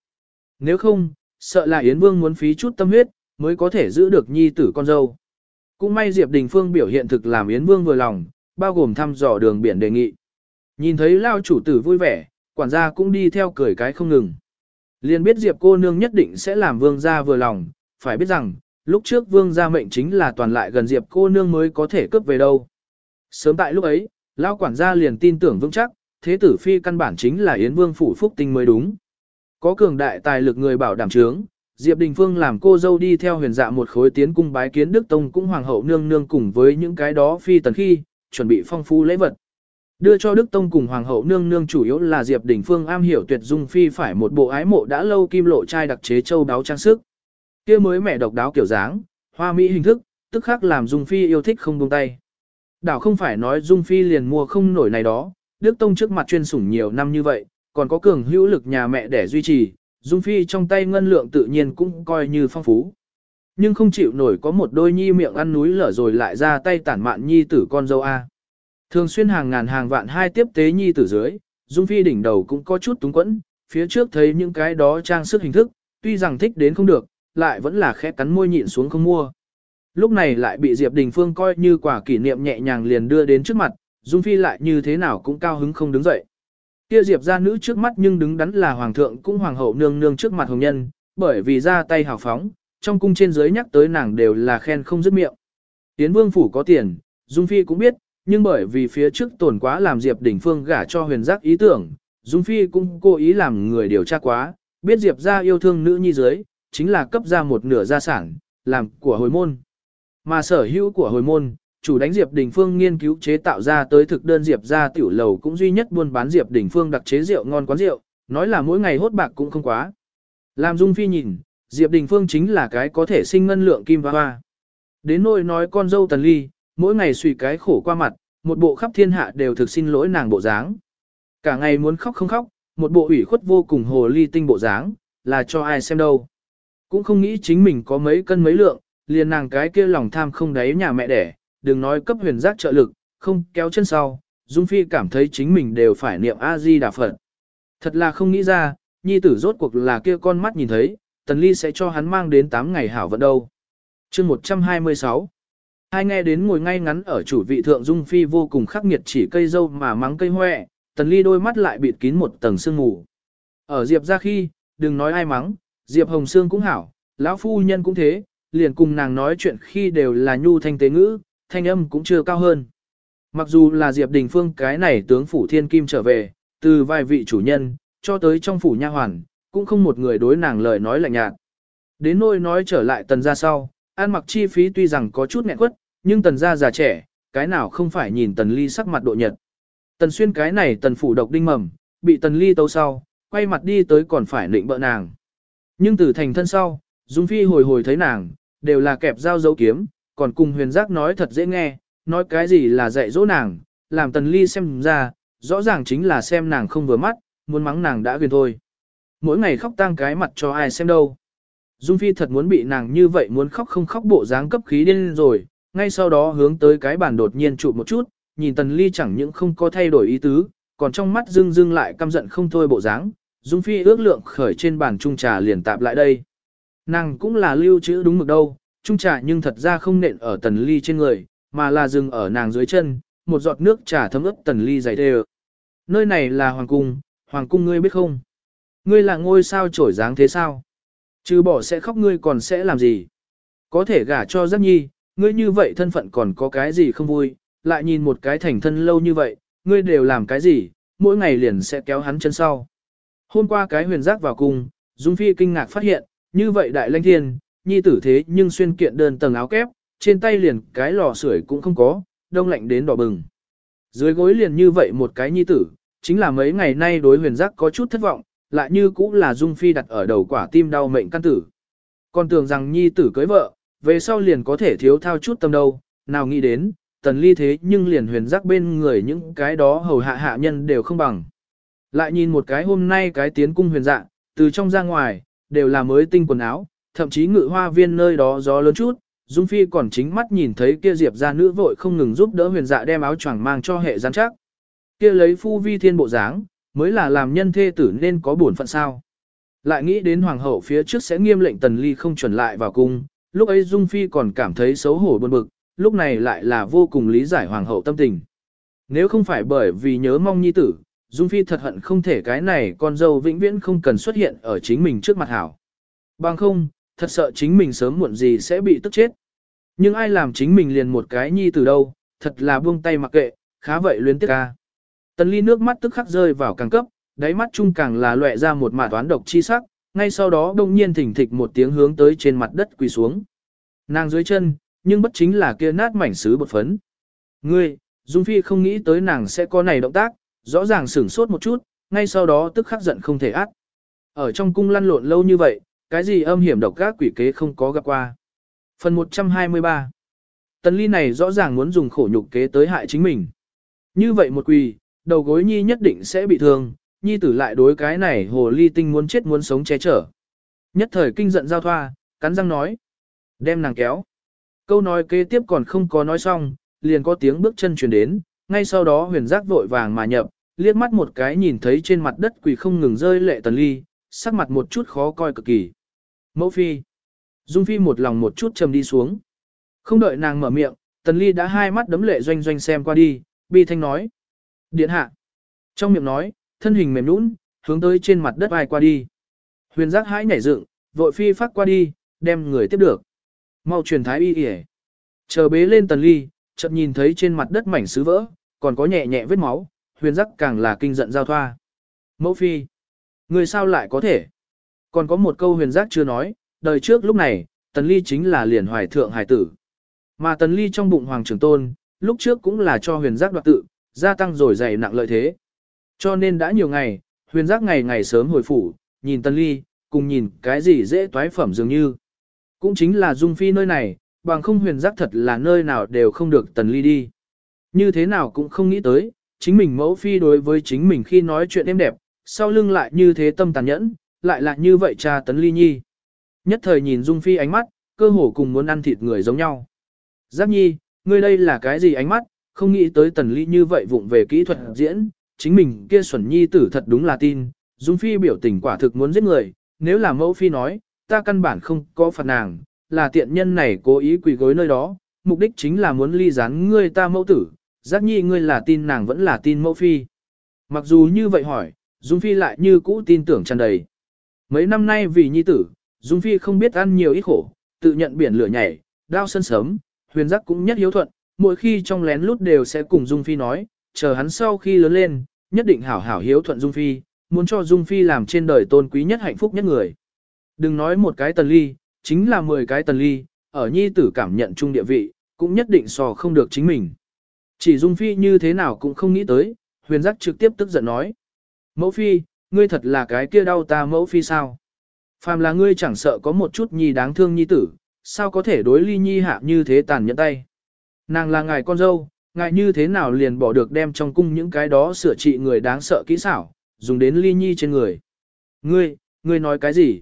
Nếu không, sợ là Yến Vương muốn phí chút tâm huyết, mới có thể giữ được nhi tử con dâu. Cũng may Diệp Đình Phương biểu hiện thực làm Yến Vương vừa lòng, bao gồm thăm dò đường biển đề nghị. Nhìn thấy lao chủ tử vui vẻ, quản gia cũng đi theo cười cái không ngừng. Liền biết Diệp cô nương nhất định sẽ làm vương gia vừa lòng, phải biết rằng, lúc trước vương gia mệnh chính là toàn lại gần Diệp cô nương mới có thể cướp về đâu. Sớm tại lúc ấy, lao quản gia liền tin tưởng vững chắc, thế tử phi căn bản chính là Yến Vương phủ phúc tinh mới đúng. Có cường đại tài lực người bảo đảm trướng, Diệp Đình Phương làm cô dâu đi theo huyền dạ một khối tiến cung bái kiến Đức Tông cũng hoàng hậu nương nương cùng với những cái đó phi tần khi, chuẩn bị phong phú lễ vật. Đưa cho Đức Tông cùng Hoàng hậu nương nương chủ yếu là Diệp Đình Phương am hiểu tuyệt dung phi phải một bộ ái mộ đã lâu kim lộ trai đặc chế châu đáo trang sức. Kia mới mẹ độc đáo kiểu dáng, hoa mỹ hình thức, tức khác làm Dung Phi yêu thích không buông tay. Đảo không phải nói Dung Phi liền mua không nổi này đó, Đức Tông trước mặt chuyên sủng nhiều năm như vậy, còn có cường hữu lực nhà mẹ để duy trì, Dung Phi trong tay ngân lượng tự nhiên cũng coi như phong phú. Nhưng không chịu nổi có một đôi nhi miệng ăn núi lở rồi lại ra tay tản mạn nhi tử con dâu A. Thường xuyên hàng ngàn hàng vạn hai tiếp tế nhi tử dưới, Dung Phi đỉnh đầu cũng có chút túng quẫn, phía trước thấy những cái đó trang sức hình thức, tuy rằng thích đến không được, lại vẫn là khẽ cắn môi nhịn xuống không mua. Lúc này lại bị Diệp Đình Phương coi như quả kỷ niệm nhẹ nhàng liền đưa đến trước mặt, Dung Phi lại như thế nào cũng cao hứng không đứng dậy. Kia Diệp gia nữ trước mắt nhưng đứng đắn là hoàng thượng cũng hoàng hậu nương nương trước mặt hồng nhân, bởi vì ra tay hào phóng, trong cung trên dưới nhắc tới nàng đều là khen không dứt miệng. Tiến vương phủ có tiền, Dung Phi cũng biết, nhưng bởi vì phía trước tổn quá làm Diệp Đỉnh Phương gả cho huyền giác ý tưởng, Dung Phi cũng cố ý làm người điều tra quá, biết Diệp gia yêu thương nữ nhi giới, chính là cấp ra một nửa gia sản, làm của hồi môn. Mà sở hữu của hồi môn, chủ đánh Diệp Đình Phương nghiên cứu chế tạo ra tới thực đơn Diệp gia tiểu lầu cũng duy nhất buôn bán Diệp Đình Phương đặc chế rượu ngon quán rượu, nói là mỗi ngày hốt bạc cũng không quá. Làm Dung Phi nhìn, Diệp Đình Phương chính là cái có thể sinh ngân lượng kim và hoa. Đến nỗi nói con dâu Tần Ly, mỗi ngày suy cái khổ qua mặt, một bộ khắp thiên hạ đều thực xin lỗi nàng bộ dáng. Cả ngày muốn khóc không khóc, một bộ ủy khuất vô cùng hồ ly tinh bộ dáng, là cho ai xem đâu. Cũng không nghĩ chính mình có mấy cân mấy lượng, liền nàng cái kia lòng tham không đáy nhà mẹ đẻ, đừng nói cấp huyền giác trợ lực, không kéo chân sau, Dung Phi cảm thấy chính mình đều phải niệm A-di đà Phật. Thật là không nghĩ ra, nhi tử rốt cuộc là kia con mắt nhìn thấy, Tần Ly sẽ cho hắn mang đến 8 ngày hảo vận đâu. chương 126 Hai nghe đến ngồi ngay ngắn ở chủ vị thượng Dung Phi vô cùng khắc nghiệt chỉ cây dâu mà mắng cây hoẹ, Tần Ly đôi mắt lại bịt kín một tầng sương mù. Ở Diệp ra khi, đừng nói ai mắng, Diệp Hồng Sương cũng hảo, lão phu nhân cũng thế, liền cùng nàng nói chuyện khi đều là nhu thanh tế ngữ, thanh âm cũng chưa cao hơn. Mặc dù là Diệp Đình Phương cái này tướng phủ thiên kim trở về, từ vài vị chủ nhân, cho tới trong phủ nha hoàn, cũng không một người đối nàng lời nói lạnh nhạt. Đến nôi nói trở lại tần gia sau, ăn mặc chi phí tuy rằng có chút nghẹn quất, nhưng tần gia già trẻ, cái nào không phải nhìn tần ly sắc mặt độ nhật. Tần xuyên cái này tần phủ độc đinh mầm, bị tần ly tâu sau, quay mặt đi tới còn phải nịnh bợ nàng. Nhưng từ thành thân sau, Dung Phi hồi hồi thấy nàng, đều là kẹp dao dấu kiếm, còn cùng huyền giác nói thật dễ nghe, nói cái gì là dạy dỗ nàng, làm tần ly xem ra, rõ ràng chính là xem nàng không vừa mắt, muốn mắng nàng đã quyền thôi. Mỗi ngày khóc tang cái mặt cho ai xem đâu. Dung Phi thật muốn bị nàng như vậy muốn khóc không khóc bộ dáng cấp khí điên rồi, ngay sau đó hướng tới cái bàn đột nhiên chụp một chút, nhìn tần ly chẳng những không có thay đổi ý tứ, còn trong mắt dưng dưng lại căm giận không thôi bộ dáng, Dung Phi ước lượng khởi trên bàn trung trà liền tạp lại đây. Nàng cũng là lưu trữ đúng mực đâu, trung trà nhưng thật ra không nện ở tần ly trên người, mà là dừng ở nàng dưới chân, một giọt nước trà thấm ướt tần ly dày đều. Nơi này là hoàng cung, hoàng cung ngươi biết không? Ngươi là ngôi sao trổi dáng thế sao? Chứ bỏ sẽ khóc ngươi còn sẽ làm gì? Có thể gả cho giác nhi, ngươi như vậy thân phận còn có cái gì không vui, lại nhìn một cái thành thân lâu như vậy, ngươi đều làm cái gì, mỗi ngày liền sẽ kéo hắn chân sau. Hôm qua cái huyền giác vào cung, Dung Phi kinh ngạc phát hiện, như vậy đại lãnh thiên, nhi tử thế nhưng xuyên kiện đơn tầng áo kép, trên tay liền cái lò sưởi cũng không có, đông lạnh đến đỏ bừng. Dưới gối liền như vậy một cái nhi tử, chính là mấy ngày nay đối huyền giác có chút thất vọng, lại như cũng là Dung Phi đặt ở đầu quả tim đau mệnh căn tử. Còn tưởng rằng nhi tử cưới vợ, về sau liền có thể thiếu thao chút tâm đâu, nào nghĩ đến, tần ly thế nhưng liền huyền giác bên người những cái đó hầu hạ hạ nhân đều không bằng. Lại nhìn một cái hôm nay cái tiến cung huyền dạ, từ trong ra ngoài, đều là mới tinh quần áo, thậm chí ngự hoa viên nơi đó gió lớn chút, Dung Phi còn chính mắt nhìn thấy kia Diệp gia nữ vội không ngừng giúp đỡ huyền dạ đem áo choàng mang cho hệ gian chắc. Kia lấy phu vi thiên bộ dáng, mới là làm nhân thê tử nên có bổn phận sao. Lại nghĩ đến hoàng hậu phía trước sẽ nghiêm lệnh tần ly không chuẩn lại vào cung, lúc ấy Dung Phi còn cảm thấy xấu hổ buồn bực, lúc này lại là vô cùng lý giải hoàng hậu tâm tình. Nếu không phải bởi vì nhớ mong nhi tử, Dung Phi thật hận không thể cái này con dâu vĩnh viễn không cần xuất hiện ở chính mình trước mặt hảo. Bằng không, thật sợ chính mình sớm muộn gì sẽ bị tức chết. Nhưng ai làm chính mình liền một cái nhi từ đâu, thật là buông tay mặc kệ, khá vậy luyến tiếc ca. Tần ly nước mắt tức khắc rơi vào càng cấp, đáy mắt chung càng là lệ ra một mả toán độc chi sắc, ngay sau đó đông nhiên thỉnh thịch một tiếng hướng tới trên mặt đất quỳ xuống. Nàng dưới chân, nhưng bất chính là kia nát mảnh sứ bột phấn. Ngươi, Dung Phi không nghĩ tới nàng sẽ có này động tác, rõ ràng sửng sốt một chút, ngay sau đó tức khắc giận không thể át. Ở trong cung lăn lộn lâu như vậy, cái gì âm hiểm độc các quỷ kế không có gặp qua. Phần 123 Tần ly này rõ ràng muốn dùng khổ nhục kế tới hại chính mình. Như vậy một quỳ, đầu gối nhi nhất định sẽ bị thương, nhi tử lại đối cái này hồ ly tinh muốn chết muốn sống che chở. Nhất thời kinh giận giao thoa, cắn răng nói. Đem nàng kéo. Câu nói kế tiếp còn không có nói xong, liền có tiếng bước chân chuyển đến, ngay sau đó huyền giác vội vàng mà nhập, liếc mắt một cái nhìn thấy trên mặt đất quỳ không ngừng rơi lệ tần ly, sắc mặt một chút khó coi cực kỳ. Mẫu phi. Dung phi một lòng một chút trầm đi xuống. Không đợi nàng mở miệng, tần ly đã hai mắt đấm lệ doanh doanh xem qua đi, bi thanh nói. Điện hạ. Trong miệng nói, thân hình mềm nũng, hướng tới trên mặt đất ai qua đi. Huyền giác hãi nhảy dựng, vội phi phát qua đi, đem người tiếp được. Mau truyền thái y yể. Chờ bế lên tần ly, chợt nhìn thấy trên mặt đất mảnh sứ vỡ, còn có nhẹ nhẹ vết máu, huyền giác càng là kinh giận giao thoa. Mẫu phi, người sao lại có thể? Còn có một câu huyền giác chưa nói, đời trước lúc này, tần ly chính là liền hoài thượng hải tử. Mà tần ly trong bụng hoàng Trường tôn, lúc trước cũng là cho huyền giác đoạt tự, gia tăng rồi dày nặng lợi thế. Cho nên đã nhiều ngày, huyền giác ngày ngày sớm hồi phủ, nhìn tần ly, cùng nhìn cái gì dễ toái phẩm dường như. Cũng chính là dung phi nơi này, bằng không huyền giác thật là nơi nào đều không được tần ly đi. Như thế nào cũng không nghĩ tới, chính mình mẫu phi đối với chính mình khi nói chuyện êm đẹp, sau lưng lại như thế tâm tàn nhẫn, lại là như vậy cha tấn ly nhi. Nhất thời nhìn dung phi ánh mắt, cơ hồ cùng muốn ăn thịt người giống nhau. Giác nhi, ngươi đây là cái gì ánh mắt, không nghĩ tới tần ly như vậy vụng về kỹ thuật diễn, chính mình kia xuẩn nhi tử thật đúng là tin, dung phi biểu tình quả thực muốn giết người, nếu là mẫu phi nói, ta căn bản không có phạt nàng, là tiện nhân này cố ý quỳ gối nơi đó, mục đích chính là muốn ly gián ngươi ta mẫu tử, giác nhi ngươi là tin nàng vẫn là tin mẫu phi. Mặc dù như vậy hỏi, Dung Phi lại như cũ tin tưởng tràn đầy. Mấy năm nay vì nhi tử, Dung Phi không biết ăn nhiều ít khổ, tự nhận biển lửa nhảy, đao sân sớm, huyền giác cũng nhất hiếu thuận, mỗi khi trong lén lút đều sẽ cùng Dung Phi nói, chờ hắn sau khi lớn lên, nhất định hảo hảo hiếu thuận Dung Phi, muốn cho Dung Phi làm trên đời tôn quý nhất hạnh phúc nhất người. Đừng nói một cái tần ly, chính là 10 cái tần ly, ở nhi tử cảm nhận chung địa vị, cũng nhất định so không được chính mình. Chỉ Dung Phi như thế nào cũng không nghĩ tới, huyền giác trực tiếp tức giận nói. Mẫu Phi, ngươi thật là cái kia đau ta mẫu Phi sao? Phàm là ngươi chẳng sợ có một chút nhi đáng thương nhi tử, sao có thể đối ly nhi hạ như thế tàn nhẫn tay? Nàng là ngài con dâu, ngài như thế nào liền bỏ được đem trong cung những cái đó sửa trị người đáng sợ kỹ xảo, dùng đến ly nhi trên người. Ngươi, ngươi nói cái gì?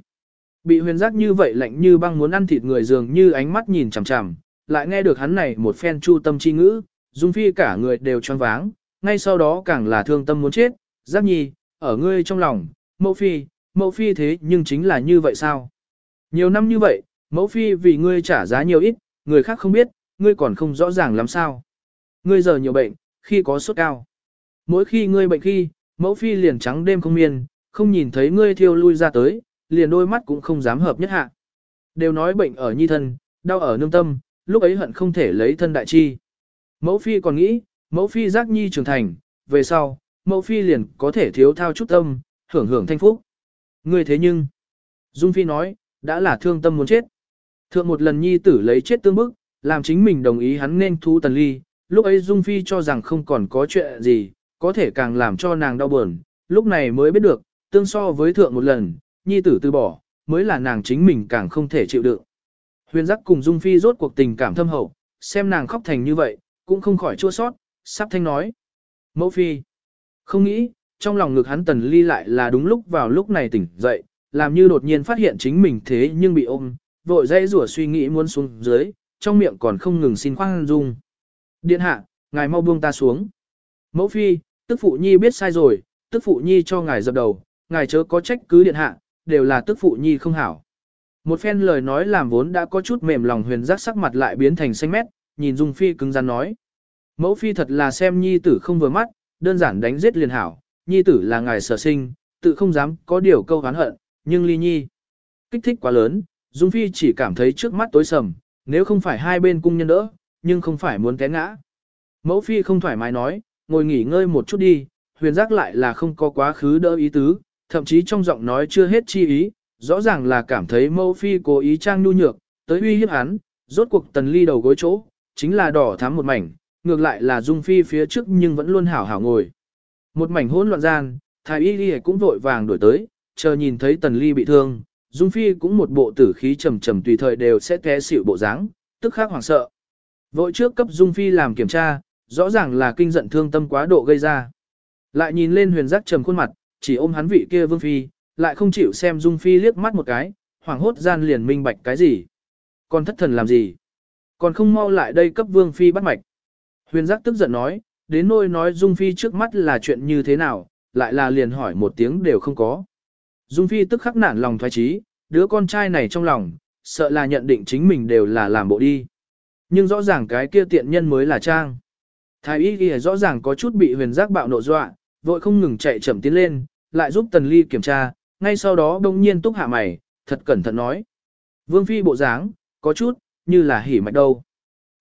Bị huyền giác như vậy lạnh như băng muốn ăn thịt người dường như ánh mắt nhìn chằm chằm, lại nghe được hắn này một phen chu tâm chi ngữ, dung phi cả người đều choáng váng, ngay sau đó càng là thương tâm muốn chết, giác nhi, ở ngươi trong lòng, mẫu phi, mẫu phi thế nhưng chính là như vậy sao? Nhiều năm như vậy, mẫu phi vì ngươi trả giá nhiều ít, người khác không biết, ngươi còn không rõ ràng làm sao. Ngươi giờ nhiều bệnh, khi có sốt cao. Mỗi khi ngươi bệnh khi, mẫu phi liền trắng đêm không miên, không nhìn thấy ngươi thiêu lui ra tới, liền đôi mắt cũng không dám hợp nhất hạ. Đều nói bệnh ở nhi thân, đau ở nương tâm, lúc ấy hận không thể lấy thân đại chi. Mẫu phi còn nghĩ, mẫu phi giác nhi trưởng thành, về sau, mẫu phi liền có thể thiếu thao chút tâm, hưởng hưởng thanh phúc. Ngươi thế nhưng, Dung phi nói, đã là thương tâm muốn chết. Thượng một lần nhi tử lấy chết tương bức, làm chính mình đồng ý hắn nên thu tần ly, lúc ấy Dung phi cho rằng không còn có chuyện gì, có thể càng làm cho nàng đau buồn, lúc này mới biết được, tương so với thượng một lần, nhi tử từ bỏ, mới là nàng chính mình càng không thể chịu đựng. Huyền giác cùng Dung Phi rốt cuộc tình cảm thâm hậu, xem nàng khóc thành như vậy, cũng không khỏi chua sót, sắp thanh nói. Mẫu Phi, không nghĩ, trong lòng ngực hắn tần ly lại là đúng lúc vào lúc này tỉnh dậy, làm như đột nhiên phát hiện chính mình thế nhưng bị ôm, vội dây rủa suy nghĩ muốn xuống dưới, trong miệng còn không ngừng xin khoan dung. Điện hạ, ngài mau buông ta xuống. Mẫu phi, tức phụ nhi biết sai rồi, tức phụ nhi cho ngài dập đầu, ngài chớ có trách cứ điện hạ, đều là tức phụ nhi không hảo. Một phen lời nói làm vốn đã có chút mềm lòng huyền giác sắc mặt lại biến thành xanh mét, nhìn Dung Phi cứng rắn nói. Mẫu Phi thật là xem nhi tử không vừa mắt, đơn giản đánh giết liền hảo, nhi tử là ngài sở sinh, tự không dám có điều câu hán hận, nhưng ly nhi. Kích thích quá lớn, Dung Phi chỉ cảm thấy trước mắt tối sầm, nếu không phải hai bên cung nhân đỡ, nhưng không phải muốn té ngã. Mẫu Phi không thoải mái nói, ngồi nghỉ ngơi một chút đi, huyền giác lại là không có quá khứ đỡ ý tứ, thậm chí trong giọng nói chưa hết chi ý, rõ ràng là cảm thấy mẫu phi cố ý trang nhu nhược, tới uy hiếp hắn, rốt cuộc tần ly đầu gối chỗ, chính là đỏ thắm một mảnh, ngược lại là dung phi phía trước nhưng vẫn luôn hảo hảo ngồi. Một mảnh hỗn loạn gian, thái y y cũng vội vàng đổi tới, chờ nhìn thấy tần ly bị thương, dung phi cũng một bộ tử khí trầm trầm tùy thời đều sẽ té xỉu bộ dáng, tức khắc hoảng sợ. Vội trước cấp dung phi làm kiểm tra, rõ ràng là kinh giận thương tâm quá độ gây ra. Lại nhìn lên huyền giác trầm khuôn mặt, chỉ ôm hắn vị kia vương phi, lại không chịu xem Dung Phi liếc mắt một cái, hoảng hốt gian liền minh bạch cái gì. Còn thất thần làm gì? Còn không mau lại đây cấp Vương Phi bắt mạch. Huyền giác tức giận nói, đến nôi nói Dung Phi trước mắt là chuyện như thế nào, lại là liền hỏi một tiếng đều không có. Dung Phi tức khắc nản lòng thoái trí, đứa con trai này trong lòng, sợ là nhận định chính mình đều là làm bộ đi. Nhưng rõ ràng cái kia tiện nhân mới là Trang. Thái y ghi rõ ràng có chút bị huyền giác bạo nộ dọa, vội không ngừng chạy chậm tiến lên, lại giúp Tần Ly kiểm tra, ngay sau đó đông nhiên túc hạ mày, thật cẩn thận nói. Vương Phi bộ dáng, có chút, như là hỉ mạch đâu.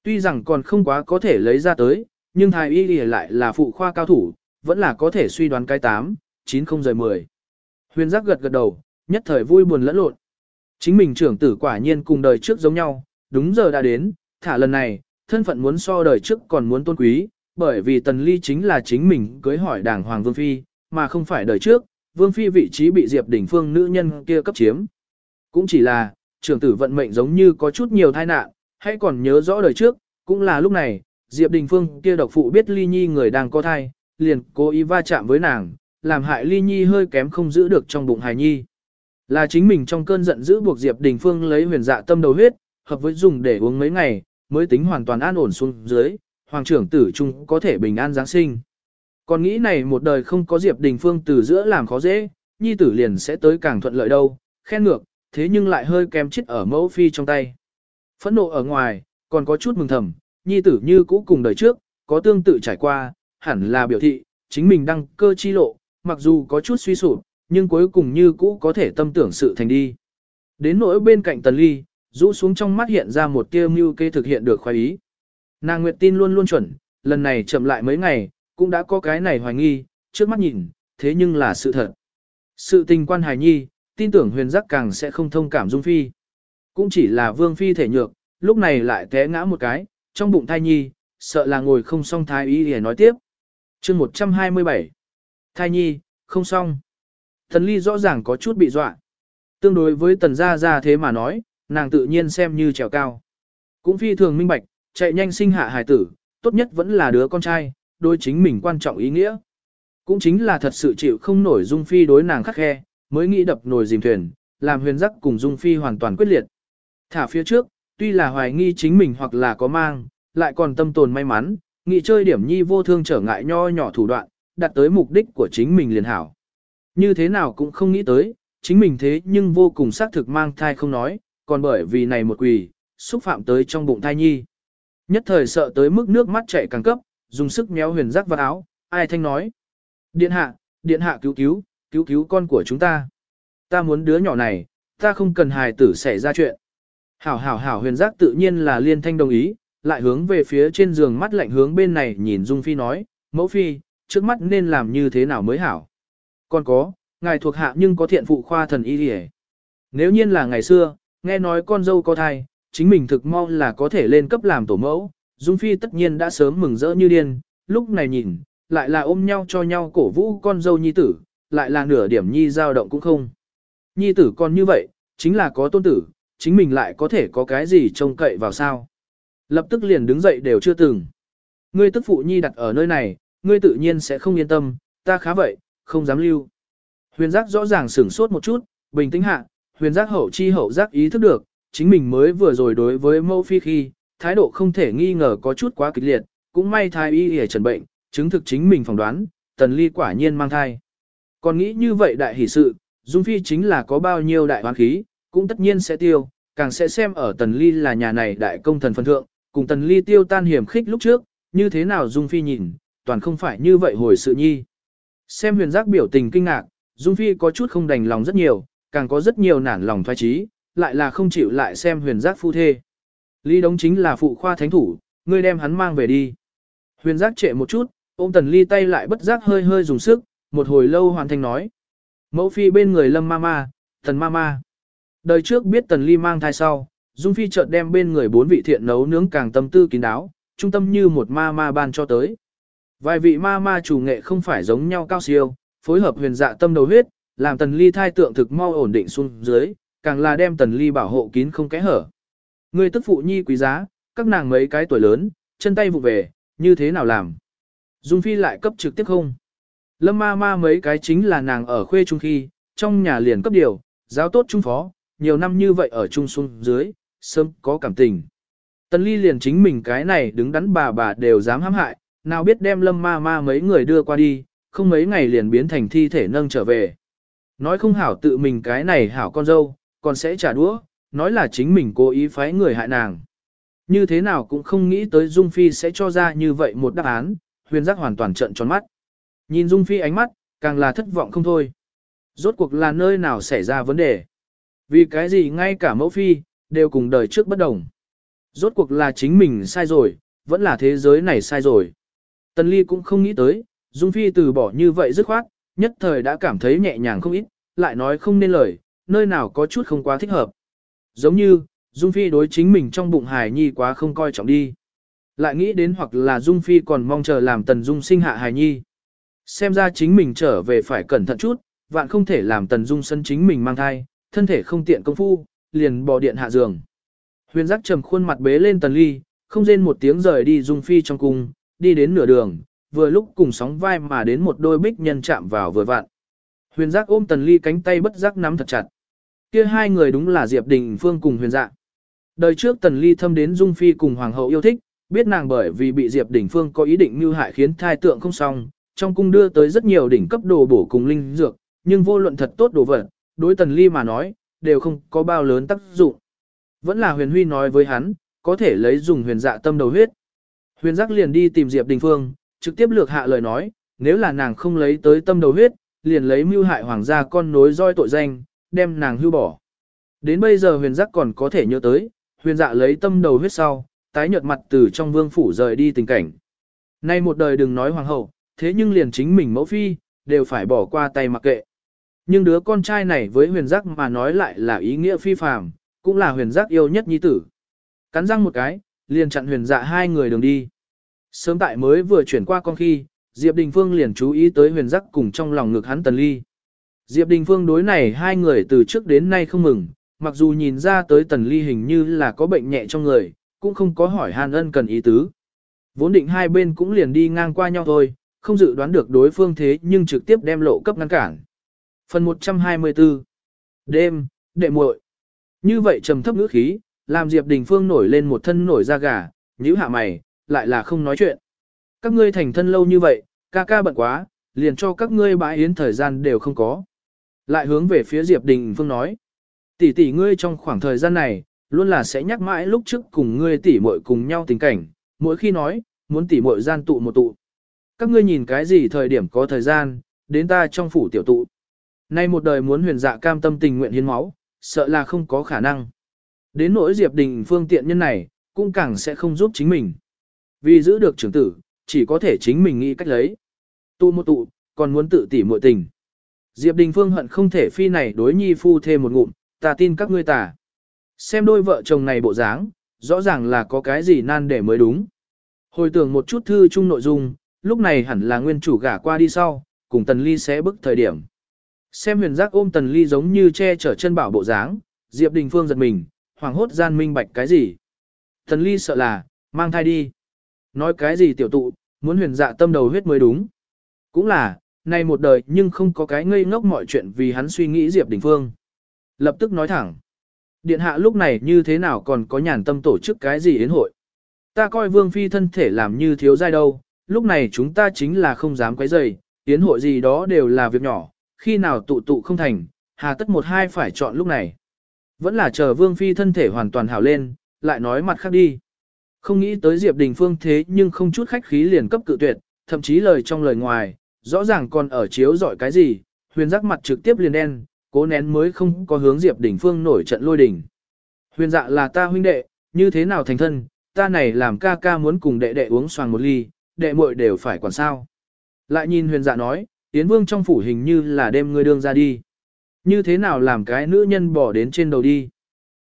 Tuy rằng còn không quá có thể lấy ra tới, nhưng thái y lại là phụ khoa cao thủ, vẫn là có thể suy đoán cái 8, 9 không rời 10. Huyền giác gật gật đầu, nhất thời vui buồn lẫn lộn. Chính mình trưởng tử quả nhiên cùng đời trước giống nhau, đúng giờ đã đến, thả lần này, thân phận muốn so đời trước còn muốn tôn quý, bởi vì tần ly chính là chính mình cưới hỏi đảng Hoàng Vương Phi, mà không phải đời trước, vương phi vị trí bị Diệp Đình Phương nữ nhân kia cấp chiếm. Cũng chỉ là, trưởng tử vận mệnh giống như có chút nhiều tai nạn, hãy còn nhớ rõ đời trước, cũng là lúc này, Diệp Đình Phương kia độc phụ biết Ly Nhi người đang có thai, liền cố ý va chạm với nàng, làm hại Ly Nhi hơi kém không giữ được trong bụng hài nhi. Là chính mình trong cơn giận giữ buộc Diệp Đình Phương lấy huyền dạ tâm đầu huyết, hợp với dùng để uống mấy ngày, mới tính hoàn toàn an ổn xuống dưới, hoàng trưởng tử trung có thể bình an Giáng sinh. Còn nghĩ này một đời không có Diệp Đình Phương từ giữa làm khó dễ, nhi tử liền sẽ tới càng thuận lợi đâu, khen ngược, thế nhưng lại hơi kém chết ở mẫu phi trong tay. Phẫn nộ ở ngoài, còn có chút mừng thầm, nhi tử như cũ cùng đời trước, có tương tự trải qua, hẳn là biểu thị, chính mình đăng cơ chi lộ, mặc dù có chút suy sụp, nhưng cuối cùng như cũ có thể tâm tưởng sự thành đi. Đến nỗi bên cạnh tần ly, rũ xuống trong mắt hiện ra một tia mưu kê thực hiện được khoái ý. Nàng Nguyệt tin luôn luôn chuẩn, lần này chậm lại mấy ngày, cũng đã có cái này hoài nghi, trước mắt nhìn, thế nhưng là sự thật. Sự tình quan hài nhi, tin tưởng huyền giác càng sẽ không thông cảm dung phi. Cũng chỉ là vương phi thể nhược, lúc này lại té ngã một cái, trong bụng thai nhi, sợ là ngồi không xong thái ý để nói tiếp. chương 127 Thai nhi, không xong. Thần ly rõ ràng có chút bị dọa. Tương đối với tần gia gia thế mà nói, nàng tự nhiên xem như trèo cao. Cũng phi thường minh bạch, chạy nhanh sinh hạ hài tử, tốt nhất vẫn là đứa con trai, đối chính mình quan trọng ý nghĩa. Cũng chính là thật sự chịu không nổi Dung Phi đối nàng khắc khe, mới nghĩ đập nồi dìm thuyền, làm huyền giác cùng Dung Phi hoàn toàn quyết liệt. Thả phía trước, tuy là hoài nghi chính mình hoặc là có mang, lại còn tâm tồn may mắn, nghĩ chơi điểm nhi vô thương trở ngại nho nhỏ thủ đoạn, đặt tới mục đích của chính mình liền hảo. Như thế nào cũng không nghĩ tới, chính mình thế nhưng vô cùng xác thực mang thai không nói, còn bởi vì này một quỷ, xúc phạm tới trong bụng thai nhi. Nhất thời sợ tới mức nước mắt chảy càng cấp, dùng sức méo huyền giác vào áo, ai thanh nói. Điện hạ, điện hạ cứu cứu, cứu cứu con của chúng ta. Ta muốn đứa nhỏ này, ta không cần hài tử xảy ra chuyện. Hảo hảo hảo huyền giác tự nhiên là liên thanh đồng ý, lại hướng về phía trên giường mắt lạnh hướng bên này nhìn Dung Phi nói, mẫu Phi, trước mắt nên làm như thế nào mới hảo. Còn có, ngài thuộc hạ nhưng có thiện phụ khoa thần y hề. Nếu nhiên là ngày xưa, nghe nói con dâu có thai, chính mình thực mong là có thể lên cấp làm tổ mẫu, Dung Phi tất nhiên đã sớm mừng rỡ như điên, lúc này nhìn, lại là ôm nhau cho nhau cổ vũ con dâu nhi tử, lại là nửa điểm nhi dao động cũng không. Nhi tử con như vậy, chính là có tôn tử, chính mình lại có thể có cái gì trông cậy vào sao. Lập tức liền đứng dậy đều chưa từng. Ngươi tức phụ nhi đặt ở nơi này, ngươi tự nhiên sẽ không yên tâm, ta khá vậy, không dám lưu. Huyền giác rõ ràng sửng sốt một chút, bình tĩnh hạ, huyền giác hậu chi hậu giác ý thức được, chính mình mới vừa rồi đối với mẫu phi khi, thái độ không thể nghi ngờ có chút quá kịch liệt, cũng may thái y hề trần bệnh, chứng thực chính mình phỏng đoán, tần ly quả nhiên mang thai. Còn nghĩ như vậy đại hỷ sự, Dung Phi chính là có bao nhiêu đại hoán khí, cũng tất nhiên sẽ tiêu, càng sẽ xem ở tần ly là nhà này đại công thần phân thượng, cùng tần ly tiêu tan hiểm khích lúc trước, như thế nào Dung Phi nhìn, toàn không phải như vậy hồi sự nhi. Xem huyền giác biểu tình kinh ngạc, Dung Phi có chút không đành lòng rất nhiều, càng có rất nhiều nản lòng thoái trí, lại là không chịu lại xem huyền giác phu thê. Ly đống chính là phụ khoa thánh thủ, ngươi đem hắn mang về đi. Huyền giác trệ một chút, ôm tần ly tay lại bất giác hơi hơi dùng sức, một hồi lâu hoàn thành nói. Mẫu phi bên người lâm ma ma, tần ma ma. Đời trước biết tần ly mang thai sau, Dung Phi chợt đem bên người bốn vị thiện nấu nướng càng tâm tư kín đáo, trung tâm như một ma ma ban cho tới. Vài vị ma ma chủ nghệ không phải giống nhau cao siêu, phối hợp huyền dạ tâm đầu huyết, làm tần ly thai tượng thực mau ổn định xuống dưới, càng là đem tần ly bảo hộ kín không kẽ hở. Người tức phụ nhi quý giá, các nàng mấy cái tuổi lớn, chân tay vụ về, như thế nào làm? Dung Phi lại cấp trực tiếp không? Lâm ma ma mấy cái chính là nàng ở khuê trung khi, trong nhà liền cấp điều, giáo tốt trung phó, nhiều năm như vậy ở trung xuống dưới, sớm có cảm tình. Tần ly liền chính mình cái này đứng đắn bà bà đều dám hãm hại, nào biết đem lâm ma ma mấy người đưa qua đi, không mấy ngày liền biến thành thi thể nâng trở về. Nói không hảo tự mình cái này hảo con dâu, còn sẽ trả đũa, nói là chính mình cố ý phái người hại nàng. Như thế nào cũng không nghĩ tới Dung Phi sẽ cho ra như vậy một đáp án, huyền giác hoàn toàn trợn tròn mắt. Nhìn Dung Phi ánh mắt, càng là thất vọng không thôi. Rốt cuộc là nơi nào xảy ra vấn đề. Vì cái gì ngay cả mẫu Phi, đều cùng đời trước bất đồng. Rốt cuộc là chính mình sai rồi, vẫn là thế giới này sai rồi. Tần Ly cũng không nghĩ tới, Dung Phi từ bỏ như vậy dứt khoát, nhất thời đã cảm thấy nhẹ nhàng không ít, lại nói không nên lời, nơi nào có chút không quá thích hợp. Giống như, Dung Phi đối chính mình trong bụng hài nhi quá không coi trọng đi. Lại nghĩ đến hoặc là Dung Phi còn mong chờ làm Tần Dung sinh hạ hài nhi. Xem ra chính mình trở về phải cẩn thận chút, vạn không thể làm Tần Dung sân chính mình mang thai, thân thể không tiện công phu, liền bò điện hạ giường. Huyền giác trầm khuôn mặt bế lên Tần Ly, không rên một tiếng rời đi Dung Phi trong cung, đi đến nửa đường, vừa lúc cùng sóng vai mà đến một đôi bích nhân chạm vào vừa vặn. Huyền giác ôm Tần Ly cánh tay bất giác nắm thật chặt. Kia hai người đúng là Diệp Đình Phương cùng Huyền Dạ. Đời trước Tần Ly thâm đến Dung Phi cùng Hoàng hậu yêu thích, biết nàng bởi vì bị Diệp Đình Phương có ý định mưu hại khiến thai tượng không xong, trong cung đưa tới rất nhiều đỉnh cấp đồ bổ cùng linh dược, nhưng vô luận thật tốt đồ vật, đối Tần Ly mà nói, đều không có bao lớn tác dụng. Vẫn là Huyền Huy nói với hắn, có thể lấy dùng huyền dạ tâm đầu huyết. Huyền giác liền đi tìm Diệp Đình Phương, trực tiếp lược hạ lời nói, nếu là nàng không lấy tới tâm đầu huyết, liền lấy mưu hại hoàng gia con nối roi tội danh, đem nàng hưu bỏ. Đến bây giờ huyền giác còn có thể nhớ tới, huyền dạ lấy tâm đầu huyết sau, tái nhợt mặt từ trong vương phủ rời đi tình cảnh. Nay một đời đừng nói hoàng hậu, thế nhưng liền chính mình mẫu phi, đều phải bỏ qua tay mặc kệ. Nhưng đứa con trai này với huyền giác mà nói lại là ý nghĩa phi phàm, cũng là huyền giác yêu nhất nhi tử. Cắn răng một cái, liền chặn huyền dạ hai người đường đi. Sớm tại mới vừa chuyển qua con khi, Diệp Đình Phương liền chú ý tới huyền giác cùng trong lòng ngực hắn tần ly. Diệp Đình Phương đối này hai người từ trước đến nay không mừng, mặc dù nhìn ra tới tần ly hình như là có bệnh nhẹ trong người, cũng không có hỏi hàn ân cần ý tứ. Vốn định hai bên cũng liền đi ngang qua nhau thôi, không dự đoán được đối phương thế nhưng trực tiếp đem lộ cấp ngăn cản. Phần 124 Đêm, đệ muội Như vậy trầm thấp ngữ khí, làm Diệp Đình Phương nổi lên một thân nổi da gà, nhíu hạ mày, lại là không nói chuyện. Các ngươi thành thân lâu như vậy, ca ca bận quá, liền cho các ngươi bãi yến thời gian đều không có. Lại hướng về phía Diệp Đình Phương nói. Tỷ tỷ ngươi trong khoảng thời gian này, luôn là sẽ nhắc mãi lúc trước cùng ngươi tỷ muội cùng nhau tình cảnh, mỗi khi nói, muốn tỷ muội gian tụ một tụ. Các ngươi nhìn cái gì thời điểm có thời gian, đến ta trong phủ tiểu tụ. Nay một đời muốn huyền dạ cam tâm tình nguyện hiến máu, sợ là không có khả năng. Đến nỗi Diệp Đình phương tiện nhân này, cũng càng sẽ không giúp chính mình. Vì giữ được trưởng tử, chỉ có thể chính mình nghĩ cách lấy. tu một tụ, còn muốn tự tỉ muội tình. Diệp Đình Phương hận không thể phi này đối nhi phu thêm một ngụm, ta tin các ngươi tả. Xem đôi vợ chồng này bộ dáng, rõ ràng là có cái gì nan để mới đúng. Hồi tưởng một chút thư chung nội dung, lúc này hẳn là nguyên chủ gả qua đi sau, cùng Tần Ly sẽ bức thời điểm. Xem huyền giác ôm Tần Ly giống như che chở chân bảo bộ dáng, Diệp Đình Phương giật mình, hoàng hốt gian minh bạch cái gì. Tần Ly sợ là, mang thai đi. Nói cái gì tiểu tụ, muốn huyền dạ tâm đầu huyết mới đúng. Cũng là, nay một đời nhưng không có cái ngây ngốc mọi chuyện vì hắn suy nghĩ Diệp Đình Phương. Lập tức nói thẳng. Điện hạ lúc này như thế nào còn có nhàn tâm tổ chức cái gì yến hội. Ta coi vương phi thân thể làm như thiếu dai đâu, lúc này chúng ta chính là không dám quấy rầy, yến hội gì đó đều là việc nhỏ, khi nào tụ tụ không thành, hà tất một hai phải chọn lúc này. Vẫn là chờ vương phi thân thể hoàn toàn hảo lên, lại nói mặt khác đi. Không nghĩ tới Diệp Đình Phương thế nhưng không chút khách khí liền cấp cự tuyệt, thậm chí lời trong lời ngoài, rõ ràng còn ở chiếu giỏi cái gì, huyền giác mặt trực tiếp liền đen, cố nén mới không có hướng Diệp Đình Phương nổi trận lôi đình. Huyền dạ là ta huynh đệ, như thế nào thành thân, ta này làm ca ca muốn cùng đệ đệ uống xoàng một ly, đệ muội đều phải quản sao. Lại nhìn huyền dạ nói, Yến Vương trong phủ hình như là đem ngươi đương ra đi. Như thế nào làm cái nữ nhân bỏ đến trên đầu đi.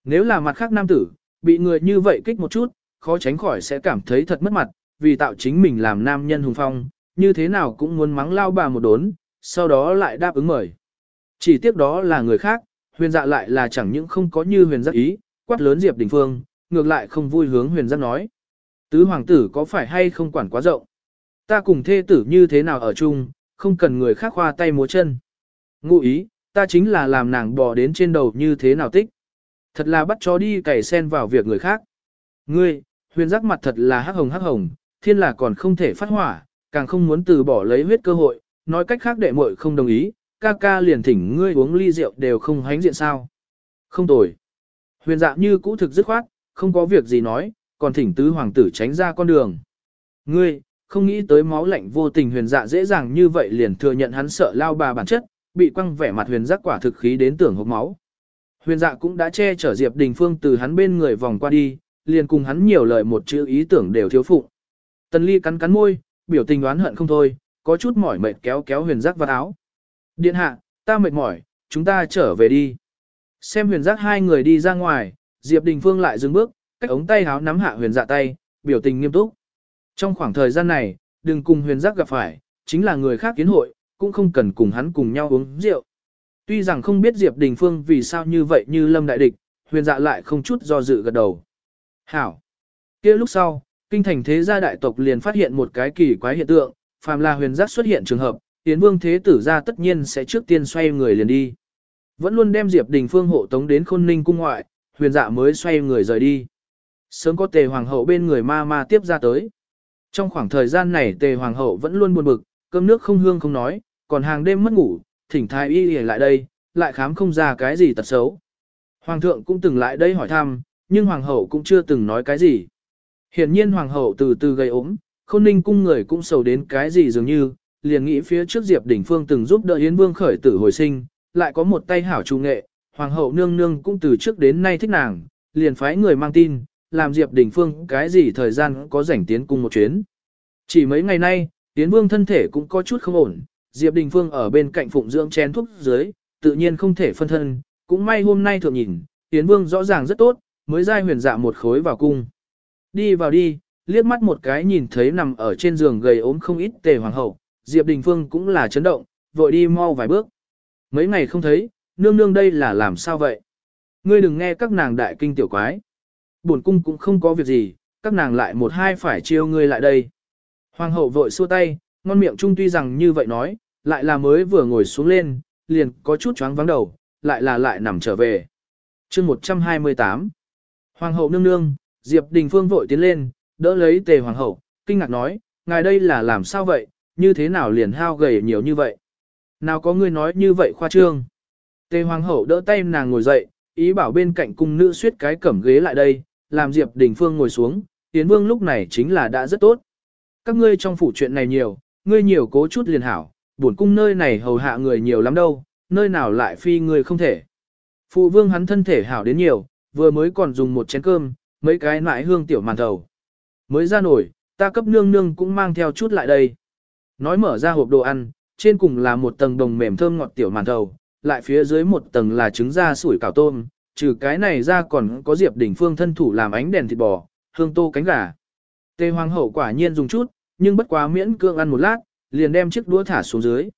Nếu là mặt khác nam tử, bị người như vậy kích một chút, khó tránh khỏi sẽ cảm thấy thật mất mặt, vì tạo chính mình làm nam nhân hùng phong, như thế nào cũng muốn mắng lao bà một đốn, sau đó lại đáp ứng mời. Chỉ tiếc đó là người khác, huyền dạ lại là chẳng những không có như huyền giác ý, quát lớn Diệp Đình Phương, ngược lại không vui hướng huyền giác nói. Tứ hoàng tử có phải hay không quản quá rộng? Ta cùng thê tử như thế nào ở chung, không cần người khác khoa tay múa chân. Ngụ ý, ta chính là làm nàng bò đến trên đầu như thế nào tích. Thật là bắt chó đi cày sen vào việc người khác. Ngươi, huyền giác mặt thật là hắc hồng hắc hồng, thiên là còn không thể phát hỏa, càng không muốn từ bỏ lấy huyết cơ hội, nói cách khác đệ muội không đồng ý, ca ca liền thỉnh ngươi uống ly rượu đều không hánh diện sao. Không tồi. Huyền dạ như cũ thực dứt khoát, không có việc gì nói, còn thỉnh tứ hoàng tử tránh ra con đường. Ngươi, không nghĩ tới máu lạnh vô tình huyền dạ dễ dàng như vậy liền thừa nhận hắn sợ lao bà bản chất, bị quăng vẻ mặt huyền giác quả thực khí đến tưởng hốc máu. Huyền dạ cũng đã che chở Diệp Đình Phương từ hắn bên người vòng qua đi, liền cùng hắn nhiều lời một chữ ý tưởng đều thiếu phụ. Tần Ly cắn cắn môi, biểu tình oán hận không thôi, có chút mỏi mệt kéo kéo huyền giác vào áo. Điện hạ, ta mệt mỏi, chúng ta trở về đi. Xem huyền giác hai người đi ra ngoài, Diệp Đình Phương lại dừng bước, cách ống tay háo nắm hạ huyền dạ tay, biểu tình nghiêm túc. Trong khoảng thời gian này, đừng cùng huyền giác gặp phải, chính là người khác kiến hội, cũng không cần cùng hắn cùng nhau uống rượu. Tuy rằng không biết Diệp Đình Phương vì sao như vậy như lâm đại địch, huyền dạ lại không chút do dự gật đầu. Hảo! kia lúc sau, kinh thành thế gia đại tộc liền phát hiện một cái kỳ quái hiện tượng, phàm là huyền giác xuất hiện trường hợp, tiến vương thế tử ra tất nhiên sẽ trước tiên xoay người liền đi. Vẫn luôn đem Diệp Đình Phương hộ tống đến khôn ninh cung ngoại, huyền dạ mới xoay người rời đi. Sớm có tề hoàng hậu bên người ma ma tiếp ra tới. Trong khoảng thời gian này tề hoàng hậu vẫn luôn buồn bực, cơm nước không hương không nói, còn hàng đêm mất ngủ, thỉnh thái y lại đây, lại khám không ra cái gì tật xấu. Hoàng thượng cũng từng lại đây hỏi thăm, nhưng hoàng hậu cũng chưa từng nói cái gì. Hiển nhiên hoàng hậu từ từ gây ốm, khôn ninh cung người cũng sầu đến cái gì dường như, liền nghĩ phía trước Diệp Đỉnh Phương từng giúp đỡ Yến Vương khởi tử hồi sinh, lại có một tay hảo trung nghệ, hoàng hậu nương nương cũng từ trước đến nay thích nàng, liền phái người mang tin, làm Diệp Đình Phương cái gì thời gian có rảnh tiến cung một chuyến. Chỉ mấy ngày nay, tiến Vương thân thể cũng có chút không ổn, Diệp Đình Phương ở bên cạnh phụng dưỡng chén thuốc dưới, tự nhiên không thể phân thân, cũng may hôm nay thượng nhìn, tiến Vương rõ ràng rất tốt, mới giai huyền dạ một khối vào cung. Đi vào đi, liếc mắt một cái nhìn thấy nằm ở trên giường gầy ốm không ít tề hoàng hậu, Diệp Đình Phương cũng là chấn động, vội đi mau vài bước. Mấy ngày không thấy, nương nương đây là làm sao vậy? Ngươi đừng nghe các nàng đại kinh tiểu quái. Bổn cung cũng không có việc gì, các nàng lại một hai phải chiêu ngươi lại đây. Hoàng hậu vội xua tay, ngon miệng trung tuy rằng như vậy nói, lại là mới vừa ngồi xuống lên, liền có chút choáng vắng đầu, lại là lại nằm trở về. chương 128 Hoàng hậu nương nương, Diệp Đình Phương vội tiến lên, đỡ lấy tề hoàng hậu, kinh ngạc nói, ngài đây là làm sao vậy, như thế nào liền hao gầy nhiều như vậy. Nào có người nói như vậy khoa trương. Tề hoàng hậu đỡ tay nàng ngồi dậy, ý bảo bên cạnh cung nữ suyết cái cẩm ghế lại đây, làm Diệp Đình Phương ngồi xuống, Yến Vương lúc này chính là đã rất tốt. Các ngươi trong phủ chuyện này nhiều, ngươi nhiều cố chút liền hảo, buồn cung nơi này hầu hạ người nhiều lắm đâu, nơi nào lại phi người không thể. Phụ vương hắn thân thể hảo đến nhiều, vừa mới còn dùng một chén cơm, mấy cái nãi hương tiểu màn thầu. Mới ra nổi, ta cấp nương nương cũng mang theo chút lại đây. Nói mở ra hộp đồ ăn, trên cùng là một tầng đồng mềm thơm ngọt tiểu màn thầu, lại phía dưới một tầng là trứng da sủi cảo tôm, trừ cái này ra còn có Diệp Đỉnh Phương thân thủ làm ánh đèn thịt bò, hương tô cánh gà. Tề Hoàng hậu quả nhiên dùng chút, nhưng bất quá miễn cưỡng ăn một lát, liền đem chiếc đũa thả xuống dưới.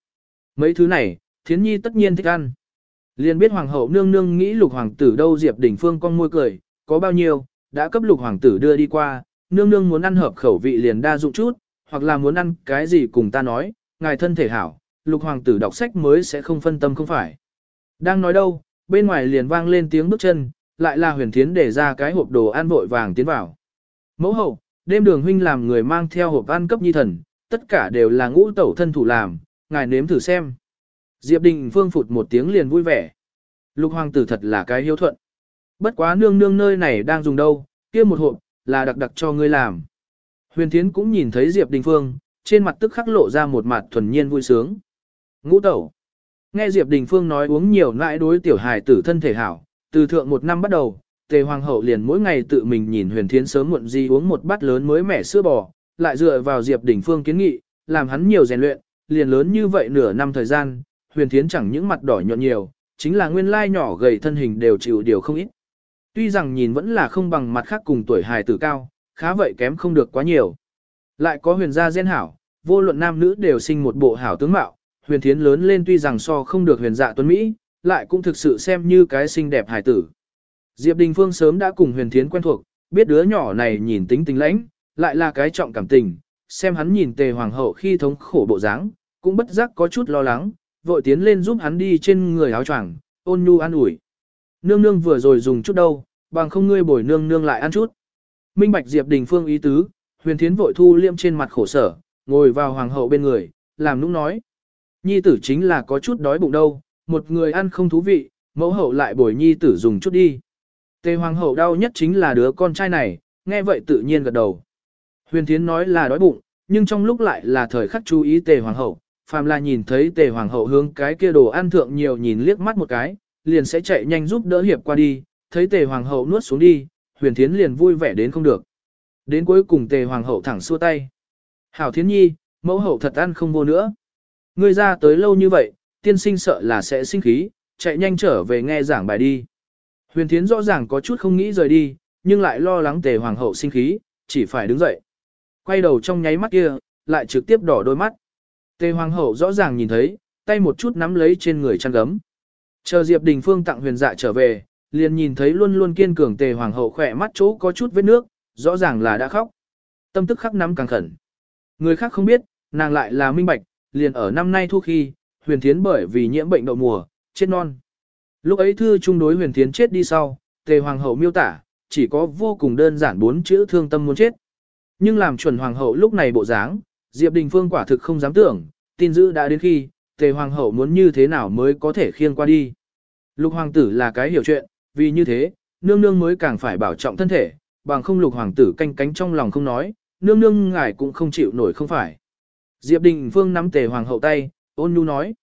Mấy thứ này, Thiến Nhi tất nhiên thích ăn. Liền biết Hoàng hậu nương nương nghĩ lục hoàng tử đâu Diệp Đỉnh Phương con môi cười, có bao nhiêu, đã cấp lục hoàng tử đưa đi qua, nương nương muốn ăn hợp khẩu vị liền đa dụng chút, hoặc là muốn ăn cái gì cùng ta nói, ngài thân thể hảo, lục hoàng tử đọc sách mới sẽ không phân tâm không phải. Đang nói đâu, bên ngoài liền vang lên tiếng bước chân, lại là huyền thiến để ra cái hộp đồ ăn vội vàng tiến vào. Mẫu hậu, đêm đường huynh làm người mang theo hộp ăn cấp nhi thần, tất cả đều là ngũ tẩu thân thủ làm, ngài nếm thử xem. Diệp Đình Phương phụt một tiếng liền vui vẻ. Lục hoàng tử thật là cái hiếu thuận. Bất quá nương nương nơi này đang dùng đâu, kia một hộp, là đặc đặc cho ngươi làm. Huyền Thiến cũng nhìn thấy Diệp Đình Phương, trên mặt tức khắc lộ ra một mặt thuần nhiên vui sướng. Ngũ tẩu. Nghe Diệp Đình Phương nói uống nhiều nãi đối tiểu hài tử thân thể hảo, từ thượng một năm bắt đầu, Tề Hoàng hậu liền mỗi ngày tự mình nhìn Huyền Thiến sớm muộn gì uống một bát lớn mới mẻ sữa bò, lại dựa vào Diệp Đình Phương kiến nghị, làm hắn nhiều rèn luyện, liền lớn như vậy nửa năm thời gian, Huyền Thiến chẳng những mặt đỏ nhọn nhiều, chính là nguyên lai nhỏ gầy thân hình đều chịu điều không ít. Tuy rằng nhìn vẫn là không bằng mặt khác cùng tuổi hài tử cao, khá vậy kém không được quá nhiều. Lại có huyền gia gen hảo, vô luận nam nữ đều sinh một bộ hảo tướng mạo, huyền thiến lớn lên tuy rằng so không được huyền dạ tuấn Mỹ, lại cũng thực sự xem như cái xinh đẹp hải tử. Diệp Đình Phương sớm đã cùng huyền thiến quen thuộc, biết đứa nhỏ này nhìn tính tình lãnh, lại là cái trọng cảm tình, xem hắn nhìn tề hoàng hậu khi thống khổ bộ dáng, cũng bất giác có chút lo lắng, vội tiến lên giúp hắn đi trên người áo choàng, ôn nhu an ủi. Nương nương vừa rồi dùng chút đâu, bằng không ngươi bồi nương nương lại ăn chút. Minh Bạch Diệp Đình Phương ý tứ, huyền thiến vội thu liêm trên mặt khổ sở, ngồi vào hoàng hậu bên người, làm nũng nói. Nhi tử chính là có chút đói bụng đâu, một người ăn không thú vị, mẫu hậu lại bồi nhi tử dùng chút đi. Tề hoàng hậu đau nhất chính là đứa con trai này, nghe vậy tự nhiên gật đầu. Huyền thiến nói là đói bụng, nhưng trong lúc lại là thời khắc chú ý tề hoàng hậu, phàm là nhìn thấy tề hoàng hậu hướng cái kia đồ ăn thượng nhiều nhìn liếc mắt một cái, liền sẽ chạy nhanh giúp đỡ hiệp qua đi, thấy tề hoàng hậu nuốt xuống đi, huyền thiến liền vui vẻ đến không được. Đến cuối cùng tề hoàng hậu thẳng xua tay. Hảo thiến nhi, mẫu hậu thật ăn không vô nữa. Ngươi ra tới lâu như vậy, tiên sinh sợ là sẽ sinh khí, chạy nhanh trở về nghe giảng bài đi. Huyền thiến rõ ràng có chút không nghĩ rời đi, nhưng lại lo lắng tề hoàng hậu sinh khí, chỉ phải đứng dậy. Quay đầu trong nháy mắt kia, lại trực tiếp đỏ đôi mắt. Tề hoàng hậu rõ ràng nhìn thấy, tay một chút nắm lấy trên người chăn gấm. Chờ Diệp Đình Phương tặng huyền dạ trở về, liền nhìn thấy luôn luôn kiên cường tề hoàng hậu khỏe mắt chỗ có chút vết nước, rõ ràng là đã khóc. Tâm tức khắc nắm càng khẩn. Người khác không biết, nàng lại là minh bạch, liền ở năm nay thu khi, huyền thiến bởi vì nhiễm bệnh đậu mùa, chết non. Lúc ấy thư trung đối huyền thiến chết đi sau, tề hoàng hậu miêu tả, chỉ có vô cùng đơn giản bốn chữ thương tâm muốn chết. Nhưng làm chuẩn hoàng hậu lúc này bộ dáng, Diệp Đình Phương quả thực không dám tưởng, tin dữ đã đến khi, tề hoàng hậu muốn như thế nào mới có thể khiêng qua đi. Lục hoàng tử là cái hiểu chuyện, vì như thế, nương nương mới càng phải bảo trọng thân thể, bằng không lục hoàng tử canh cánh trong lòng không nói, nương nương ngài cũng không chịu nổi không phải. Diệp Đình Phương nắm tề hoàng hậu tay, ôn nhu nói.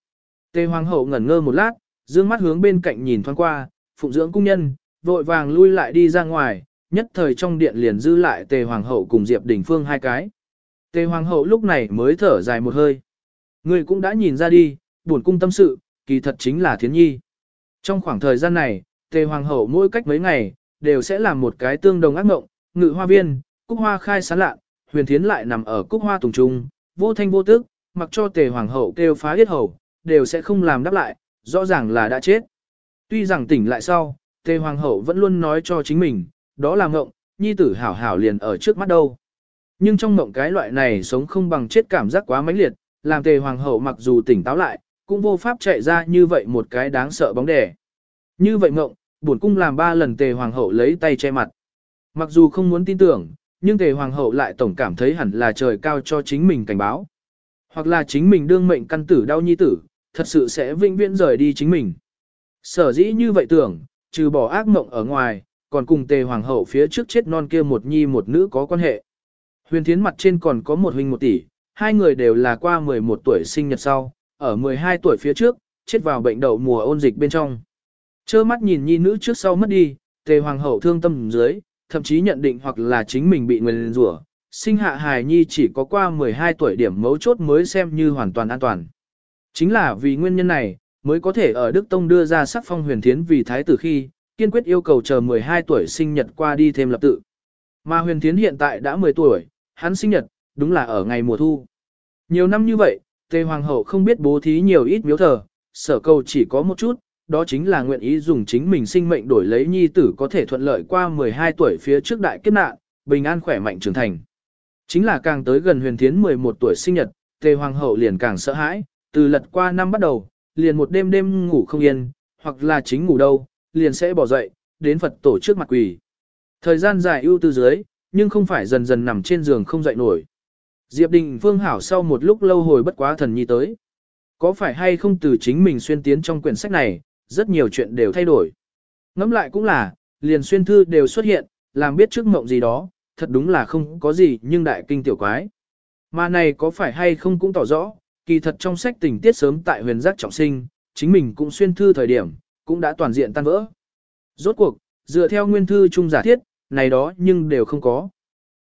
Tề hoàng hậu ngẩn ngơ một lát, dương mắt hướng bên cạnh nhìn thoáng qua, phụng dưỡng cung nhân, vội vàng lui lại đi ra ngoài, nhất thời trong điện liền dư lại tề hoàng hậu cùng Diệp Đình Phương hai cái. Tề hoàng hậu lúc này mới thở dài một hơi. Người cũng đã nhìn ra đi, buồn cung tâm sự, kỳ thật chính là thiến nhi. Trong khoảng thời gian này, tề hoàng hậu mỗi cách mấy ngày, đều sẽ làm một cái tương đồng ác mộng, ngự hoa viên, cúc hoa khai sáng lạ, huyền thiến lại nằm ở cúc hoa tùng trung, vô thanh vô tức, mặc cho tề hoàng hậu kêu phá huyết hầu, đều sẽ không làm đáp lại, rõ ràng là đã chết. Tuy rằng tỉnh lại sau, tề hoàng hậu vẫn luôn nói cho chính mình, đó là mộng, nhi tử hảo hảo liền ở trước mắt đâu. Nhưng trong mộng cái loại này sống không bằng chết cảm giác quá mãnh liệt, làm tề hoàng hậu mặc dù tỉnh táo lại, cũng vô pháp chạy ra như vậy một cái đáng sợ bóng đè. Như vậy mộng, bổn cung làm ba lần tề hoàng hậu lấy tay che mặt. Mặc dù không muốn tin tưởng, nhưng tề hoàng hậu lại tổng cảm thấy hẳn là trời cao cho chính mình cảnh báo. Hoặc là chính mình đương mệnh căn tử đau nhi tử, thật sự sẽ vĩnh viễn rời đi chính mình. Sở dĩ như vậy tưởng, trừ bỏ ác mộng ở ngoài, còn cùng tề hoàng hậu phía trước chết non kia một nhi một nữ có quan hệ. Huyền thiến mặt trên còn có một huynh một tỷ, hai người đều là qua 11 tuổi sinh nhật sau, ở 12 tuổi phía trước, chết vào bệnh đậu mùa ôn dịch bên trong. Chơ mắt nhìn nhi nữ trước sau mất đi, tề hoàng hậu thương tâm dưới, thậm chí nhận định hoặc là chính mình bị người rủa, sinh hạ hài nhi chỉ có qua 12 tuổi điểm mấu chốt mới xem như hoàn toàn an toàn. Chính là vì nguyên nhân này, mới có thể ở Đức Tông đưa ra sắc phong huyền thiến vì thái tử khi, kiên quyết yêu cầu chờ 12 tuổi sinh nhật qua đi thêm lập tự. Mà huyền thiến hiện tại đã 10 tuổi, hắn sinh nhật, đúng là ở ngày mùa thu. Nhiều năm như vậy, Tề Hoàng hậu không biết bố thí nhiều ít miếu thờ, sở cầu chỉ có một chút, đó chính là nguyện ý dùng chính mình sinh mệnh đổi lấy nhi tử có thể thuận lợi qua 12 tuổi phía trước đại kiếp nạn, bình an khỏe mạnh trưởng thành. Chính là càng tới gần huyền thiến 11 tuổi sinh nhật, tề hoàng hậu liền càng sợ hãi, từ lật qua năm bắt đầu, liền một đêm đêm ngủ không yên, hoặc là chính ngủ đâu, liền sẽ bỏ dậy, đến Phật tổ trước mặt quỳ. Thời gian dài ưu tư dưới, nhưng không phải dần dần nằm trên giường không dậy nổi. Diệp Đình Phương hảo sau một lúc lâu hồi bất quá thần nhi tới. Có phải hay không từ chính mình xuyên tiến trong quyển sách này, rất nhiều chuyện đều thay đổi. Ngẫm lại cũng là, liền xuyên thư đều xuất hiện, làm biết trước mộng gì đó, thật đúng là không có gì nhưng đại kinh tiểu quái. Mà này có phải hay không cũng tỏ rõ, kỳ thật trong sách tình tiết sớm tại huyền giác trọng sinh, chính mình cũng xuyên thư thời điểm, cũng đã toàn diện tan vỡ. Rốt cuộc, dựa theo nguyên thư chung giả thiết, này đó nhưng đều không có.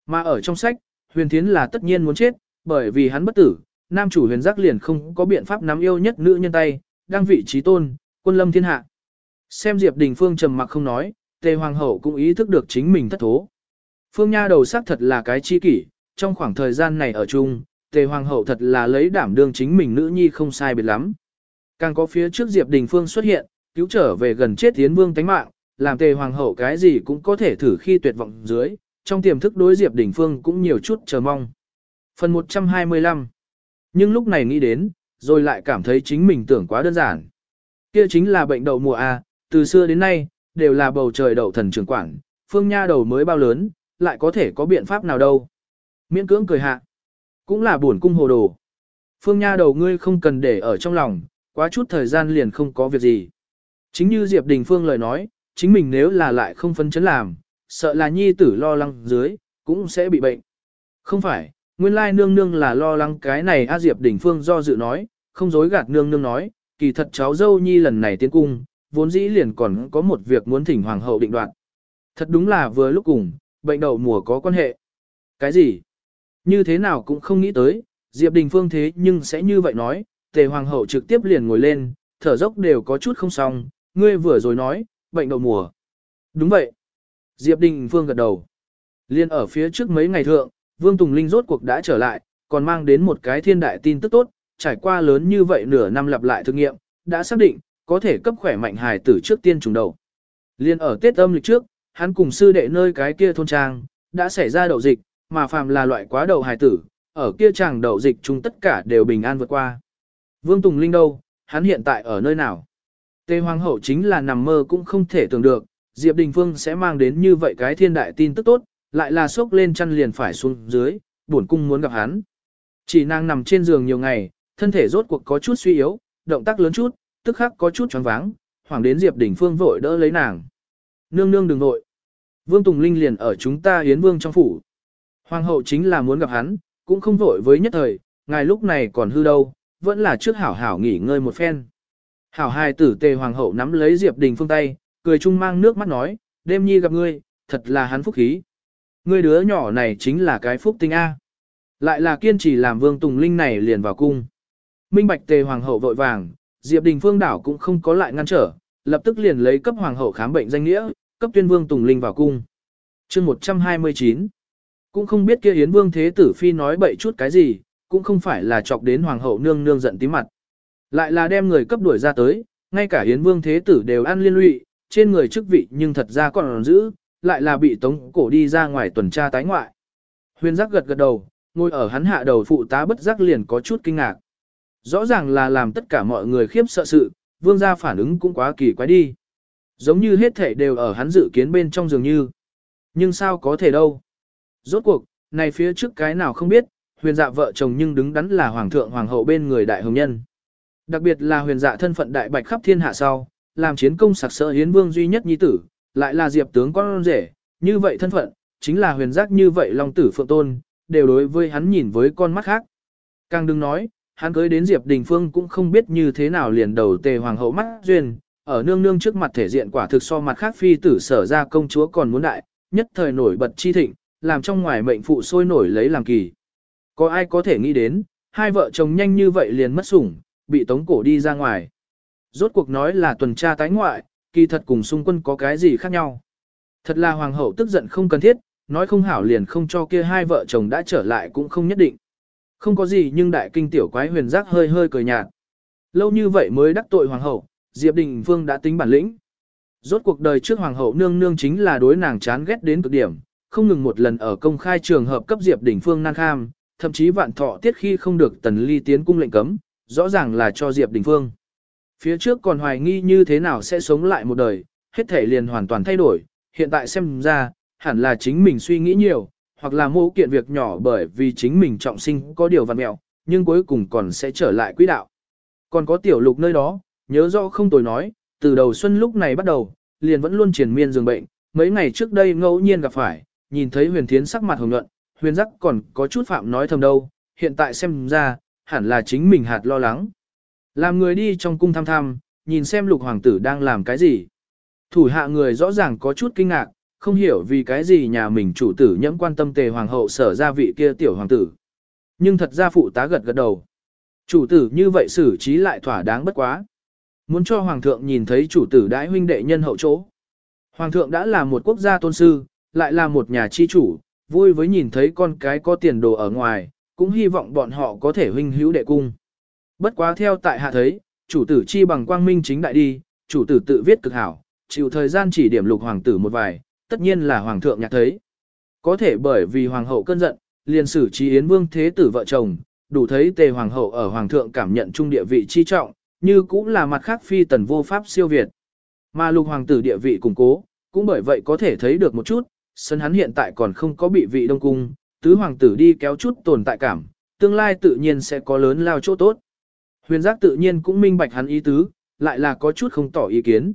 Mà ở trong sách, huyền thiến là tất nhiên muốn chết, bởi vì hắn bất tử, nam chủ huyền giác liền không có biện pháp nắm yêu nhất nữ nhân tay, đang vị trí tôn, quân lâm thiên hạ. Xem Diệp Đình Phương trầm mặc không nói, Tề Hoàng hậu cũng ý thức được chính mình thất thố. Phương Nha đầu sắc thật là cái chi kỷ, trong khoảng thời gian này ở chung, Tề Hoàng hậu thật là lấy đảm đương chính mình nữ nhi không sai biệt lắm. Càng có phía trước Diệp Đình Phương xuất hiện, cứu trở về gần chết Tiến Vương tánh mạng, làm Tề Hoàng hậu cái gì cũng có thể thử khi tuyệt vọng dưới, trong tiềm thức đối Diệp Đình Phương cũng nhiều chút chờ mong. Phần 125 Nhưng lúc này nghĩ đến, rồi lại cảm thấy chính mình tưởng quá đơn giản. Kia chính là bệnh đậu mùa A, từ xưa đến nay, đều là bầu trời đậu thần trưởng quản, phương nha đầu mới bao lớn, lại có thể có biện pháp nào đâu. Miễn cưỡng cười hạ, cũng là buồn cung hồ đồ. Phương nha đầu ngươi không cần để ở trong lòng, quá chút thời gian liền không có việc gì. Chính như Diệp Đình Phương lời nói, chính mình nếu là lại không phân chấn làm, sợ là nhi tử lo lắng dưới, cũng sẽ bị bệnh. Không phải, nguyên lai nương nương là lo lắng cái này A Diệp Đình Phương do dự nói, không dối gạt nương nương nói, kỳ thật cháu dâu nhi lần này tiến cung, vốn dĩ liền còn có một việc muốn thỉnh hoàng hậu định đoạt. Thật đúng là vừa lúc cùng, bệnh đậu mùa có quan hệ. Cái gì? Như thế nào cũng không nghĩ tới, Diệp Đình Phương thế nhưng sẽ như vậy nói, tề hoàng hậu trực tiếp liền ngồi lên, thở dốc đều có chút không xong, ngươi vừa rồi nói, bệnh đậu mùa. Đúng vậy. Diệp Đình Phương gật đầu. Liên ở phía trước mấy ngày thượng, Vương Tùng Linh rốt cuộc đã trở lại, còn mang đến một cái thiên đại tin tức tốt, trải qua lớn như vậy nửa năm lặp lại thử nghiệm, đã xác định, có thể cấp khỏe mạnh hài tử trước tiên trùng đầu. Liên ở Tết âm lịch trước, hắn cùng sư đệ nơi cái kia thôn trang, đã xảy ra đậu dịch, mà phàm là loại quá đầu hài tử, ở kia chàng đậu dịch chúng tất cả đều bình an vượt qua. Vương Tùng Linh đâu, hắn hiện tại ở nơi nào? Tề Hoàng hậu chính là nằm mơ cũng không thể tưởng được, Diệp Đình Phương sẽ mang đến như vậy cái thiên đại tin tức tốt, lại là sốc lên chăn liền phải xuống dưới, buồn cung muốn gặp hắn. Chỉ nàng nằm trên giường nhiều ngày, thân thể rốt cuộc có chút suy yếu, động tác lớn chút, tức khắc có chút choáng váng, hoảng đến Diệp Đình Phương vội đỡ lấy nàng. Nương nương đừng vội. Vương Tùng Linh liền ở chúng ta hiến vương trong phủ. Hoàng hậu chính là muốn gặp hắn, cũng không vội với nhất thời, ngài lúc này còn hư đâu, vẫn là trước hảo hảo nghỉ ngơi một phen. Hảo hài tử tề hoàng hậu nắm lấy Diệp Đình Phương tay, cười chung mang nước mắt nói, đêm nhi gặp ngươi, thật là hắn phúc khí. Ngươi đứa nhỏ này chính là cái phúc tinh A. Lại là kiên trì làm vương Tùng Linh này liền vào cung. Minh bạch tề hoàng hậu vội vàng, Diệp Đình Phương đảo cũng không có lại ngăn trở, lập tức liền lấy cấp hoàng hậu khám bệnh danh nghĩa, cấp tuyên vương Tùng Linh vào cung. chương 129 Cũng không biết kia Yến Vương Thế Tử Phi nói bậy chút cái gì, cũng không phải là chọc đến hoàng hậu nương nương giận tí mặt. Lại là đem người cấp đuổi ra tới, ngay cả Yến Vương Thế Tử đều ăn liên lụy, trên người chức vị nhưng thật ra còn giữ, lại là bị tống cổ đi ra ngoài tuần tra tái ngoại. Huyền giác gật gật đầu, ngồi ở hắn hạ đầu phụ tá bất giác liền có chút kinh ngạc. Rõ ràng là làm tất cả mọi người khiếp sợ sự, vương gia phản ứng cũng quá kỳ quái đi. Giống như hết thể đều ở hắn dự kiến bên trong dường như. Nhưng sao có thể đâu. Rốt cuộc, này phía trước cái nào không biết, huyền dạ vợ chồng nhưng đứng đắn là hoàng thượng hoàng hậu bên người đại hồng nhân. Đặc biệt là huyền dạ thân phận đại bạch khắp thiên hạ sau, làm chiến công sặc sỡ hiến vương duy nhất nhi tử, lại là diệp tướng con rể, như vậy thân phận, chính là huyền giác như vậy long tử phượng tôn, đều đối với hắn nhìn với con mắt khác. Càng đừng nói, hắn cưới đến Diệp Đình Phương cũng không biết như thế nào liền đầu tề hoàng hậu mắt duyên, ở nương nương trước mặt thể diện quả thực so mặt khác phi tử sở ra công chúa còn muốn đại, nhất thời nổi bật chi thịnh, làm trong ngoài mệnh phụ sôi nổi lấy làm kỳ. Có ai có thể nghĩ đến, hai vợ chồng nhanh như vậy liền mất sủng, bị tống cổ đi ra ngoài. Rốt cuộc nói là tuần tra tái ngoại, kỳ thật cùng xung quân có cái gì khác nhau. Thật là hoàng hậu tức giận không cần thiết, nói không hảo liền không cho kia hai vợ chồng đã trở lại cũng không nhất định. Không có gì nhưng đại kinh tiểu quái huyền giác hơi hơi cười nhạt. Lâu như vậy mới đắc tội hoàng hậu, Diệp Đình Phương đã tính bản lĩnh. Rốt cuộc đời trước hoàng hậu nương nương chính là đối nàng chán ghét đến cực điểm, không ngừng một lần ở công khai trường hợp cấp Diệp Đình Phương nan kham, thậm chí vạn thọ tiết khi không được tần ly tiến cung lệnh cấm, rõ ràng là cho Diệp Đình Phương. Phía trước còn hoài nghi như thế nào sẽ sống lại một đời, hết thể liền hoàn toàn thay đổi, hiện tại xem ra, hẳn là chính mình suy nghĩ nhiều, hoặc là mô kiện việc nhỏ bởi vì chính mình trọng sinh có điều văn mẹo, nhưng cuối cùng còn sẽ trở lại quỹ đạo. Còn có tiểu lục nơi đó, nhớ rõ không tồi nói, từ đầu xuân lúc này bắt đầu, liền vẫn luôn triển miên giường bệnh, mấy ngày trước đây ngẫu nhiên gặp phải, nhìn thấy huyền thiến sắc mặt hồng nhuận, huyền giác còn có chút phạm nói thầm đâu, hiện tại xem ra, hẳn là chính mình hạt lo lắng. Làm người đi trong cung thăm thăm, nhìn xem lục hoàng tử đang làm cái gì. Thủ hạ người rõ ràng có chút kinh ngạc, không hiểu vì cái gì nhà mình chủ tử nhẫm quan tâm tề hoàng hậu sở ra vị kia tiểu hoàng tử. Nhưng thật ra phụ tá gật gật đầu. Chủ tử như vậy xử trí lại thỏa đáng bất quá. Muốn cho hoàng thượng nhìn thấy chủ tử đãi huynh đệ nhân hậu chỗ. Hoàng thượng đã là một quốc gia tôn sư, lại là một nhà chi chủ, vui với nhìn thấy con cái có tiền đồ ở ngoài, cũng hy vọng bọn họ có thể huynh hữu đệ cung. Bất quá theo tại hạ thấy, chủ tử chi bằng quang minh chính đại đi, chủ tử tự viết cực hảo, chịu thời gian chỉ điểm lục hoàng tử một vài, tất nhiên là hoàng thượng nhạc thấy. Có thể bởi vì hoàng hậu cơn giận, liền xử trí yến vương thế tử vợ chồng, đủ thấy tề hoàng hậu ở hoàng thượng cảm nhận trung địa vị chi trọng, như cũng là mặt khác phi tần vô pháp siêu việt. Mà lục hoàng tử địa vị củng cố, cũng bởi vậy có thể thấy được một chút, sân hắn hiện tại còn không có bị vị đông cung, tứ hoàng tử đi kéo chút tồn tại cảm, tương lai tự nhiên sẽ có lớn lao chỗ tốt. Huyền giác tự nhiên cũng minh bạch hắn ý tứ, lại là có chút không tỏ ý kiến.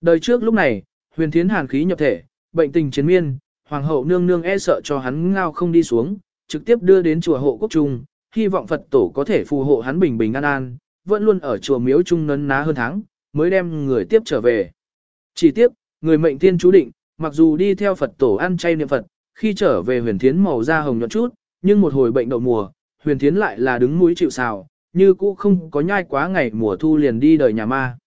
Đời trước lúc này, huyền thiến hàn khí nhập thể, bệnh tình chiến miên, hoàng hậu nương nương e sợ cho hắn ngao không đi xuống, trực tiếp đưa đến chùa hộ quốc trung, hy vọng Phật tổ có thể phù hộ hắn bình bình an an, vẫn luôn ở chùa miếu trung nấn ná hơn tháng, mới đem người tiếp trở về. Chỉ tiếp, người mệnh tiên chú định, mặc dù đi theo Phật tổ ăn chay niệm Phật, khi trở về huyền thiến màu da hồng nhuận chút, nhưng một hồi bệnh đậu mùa, huyền thiến lại là đứng mũi chịu sào, như cũ không có nhai quá ngày mùa thu liền đi đời nhà ma.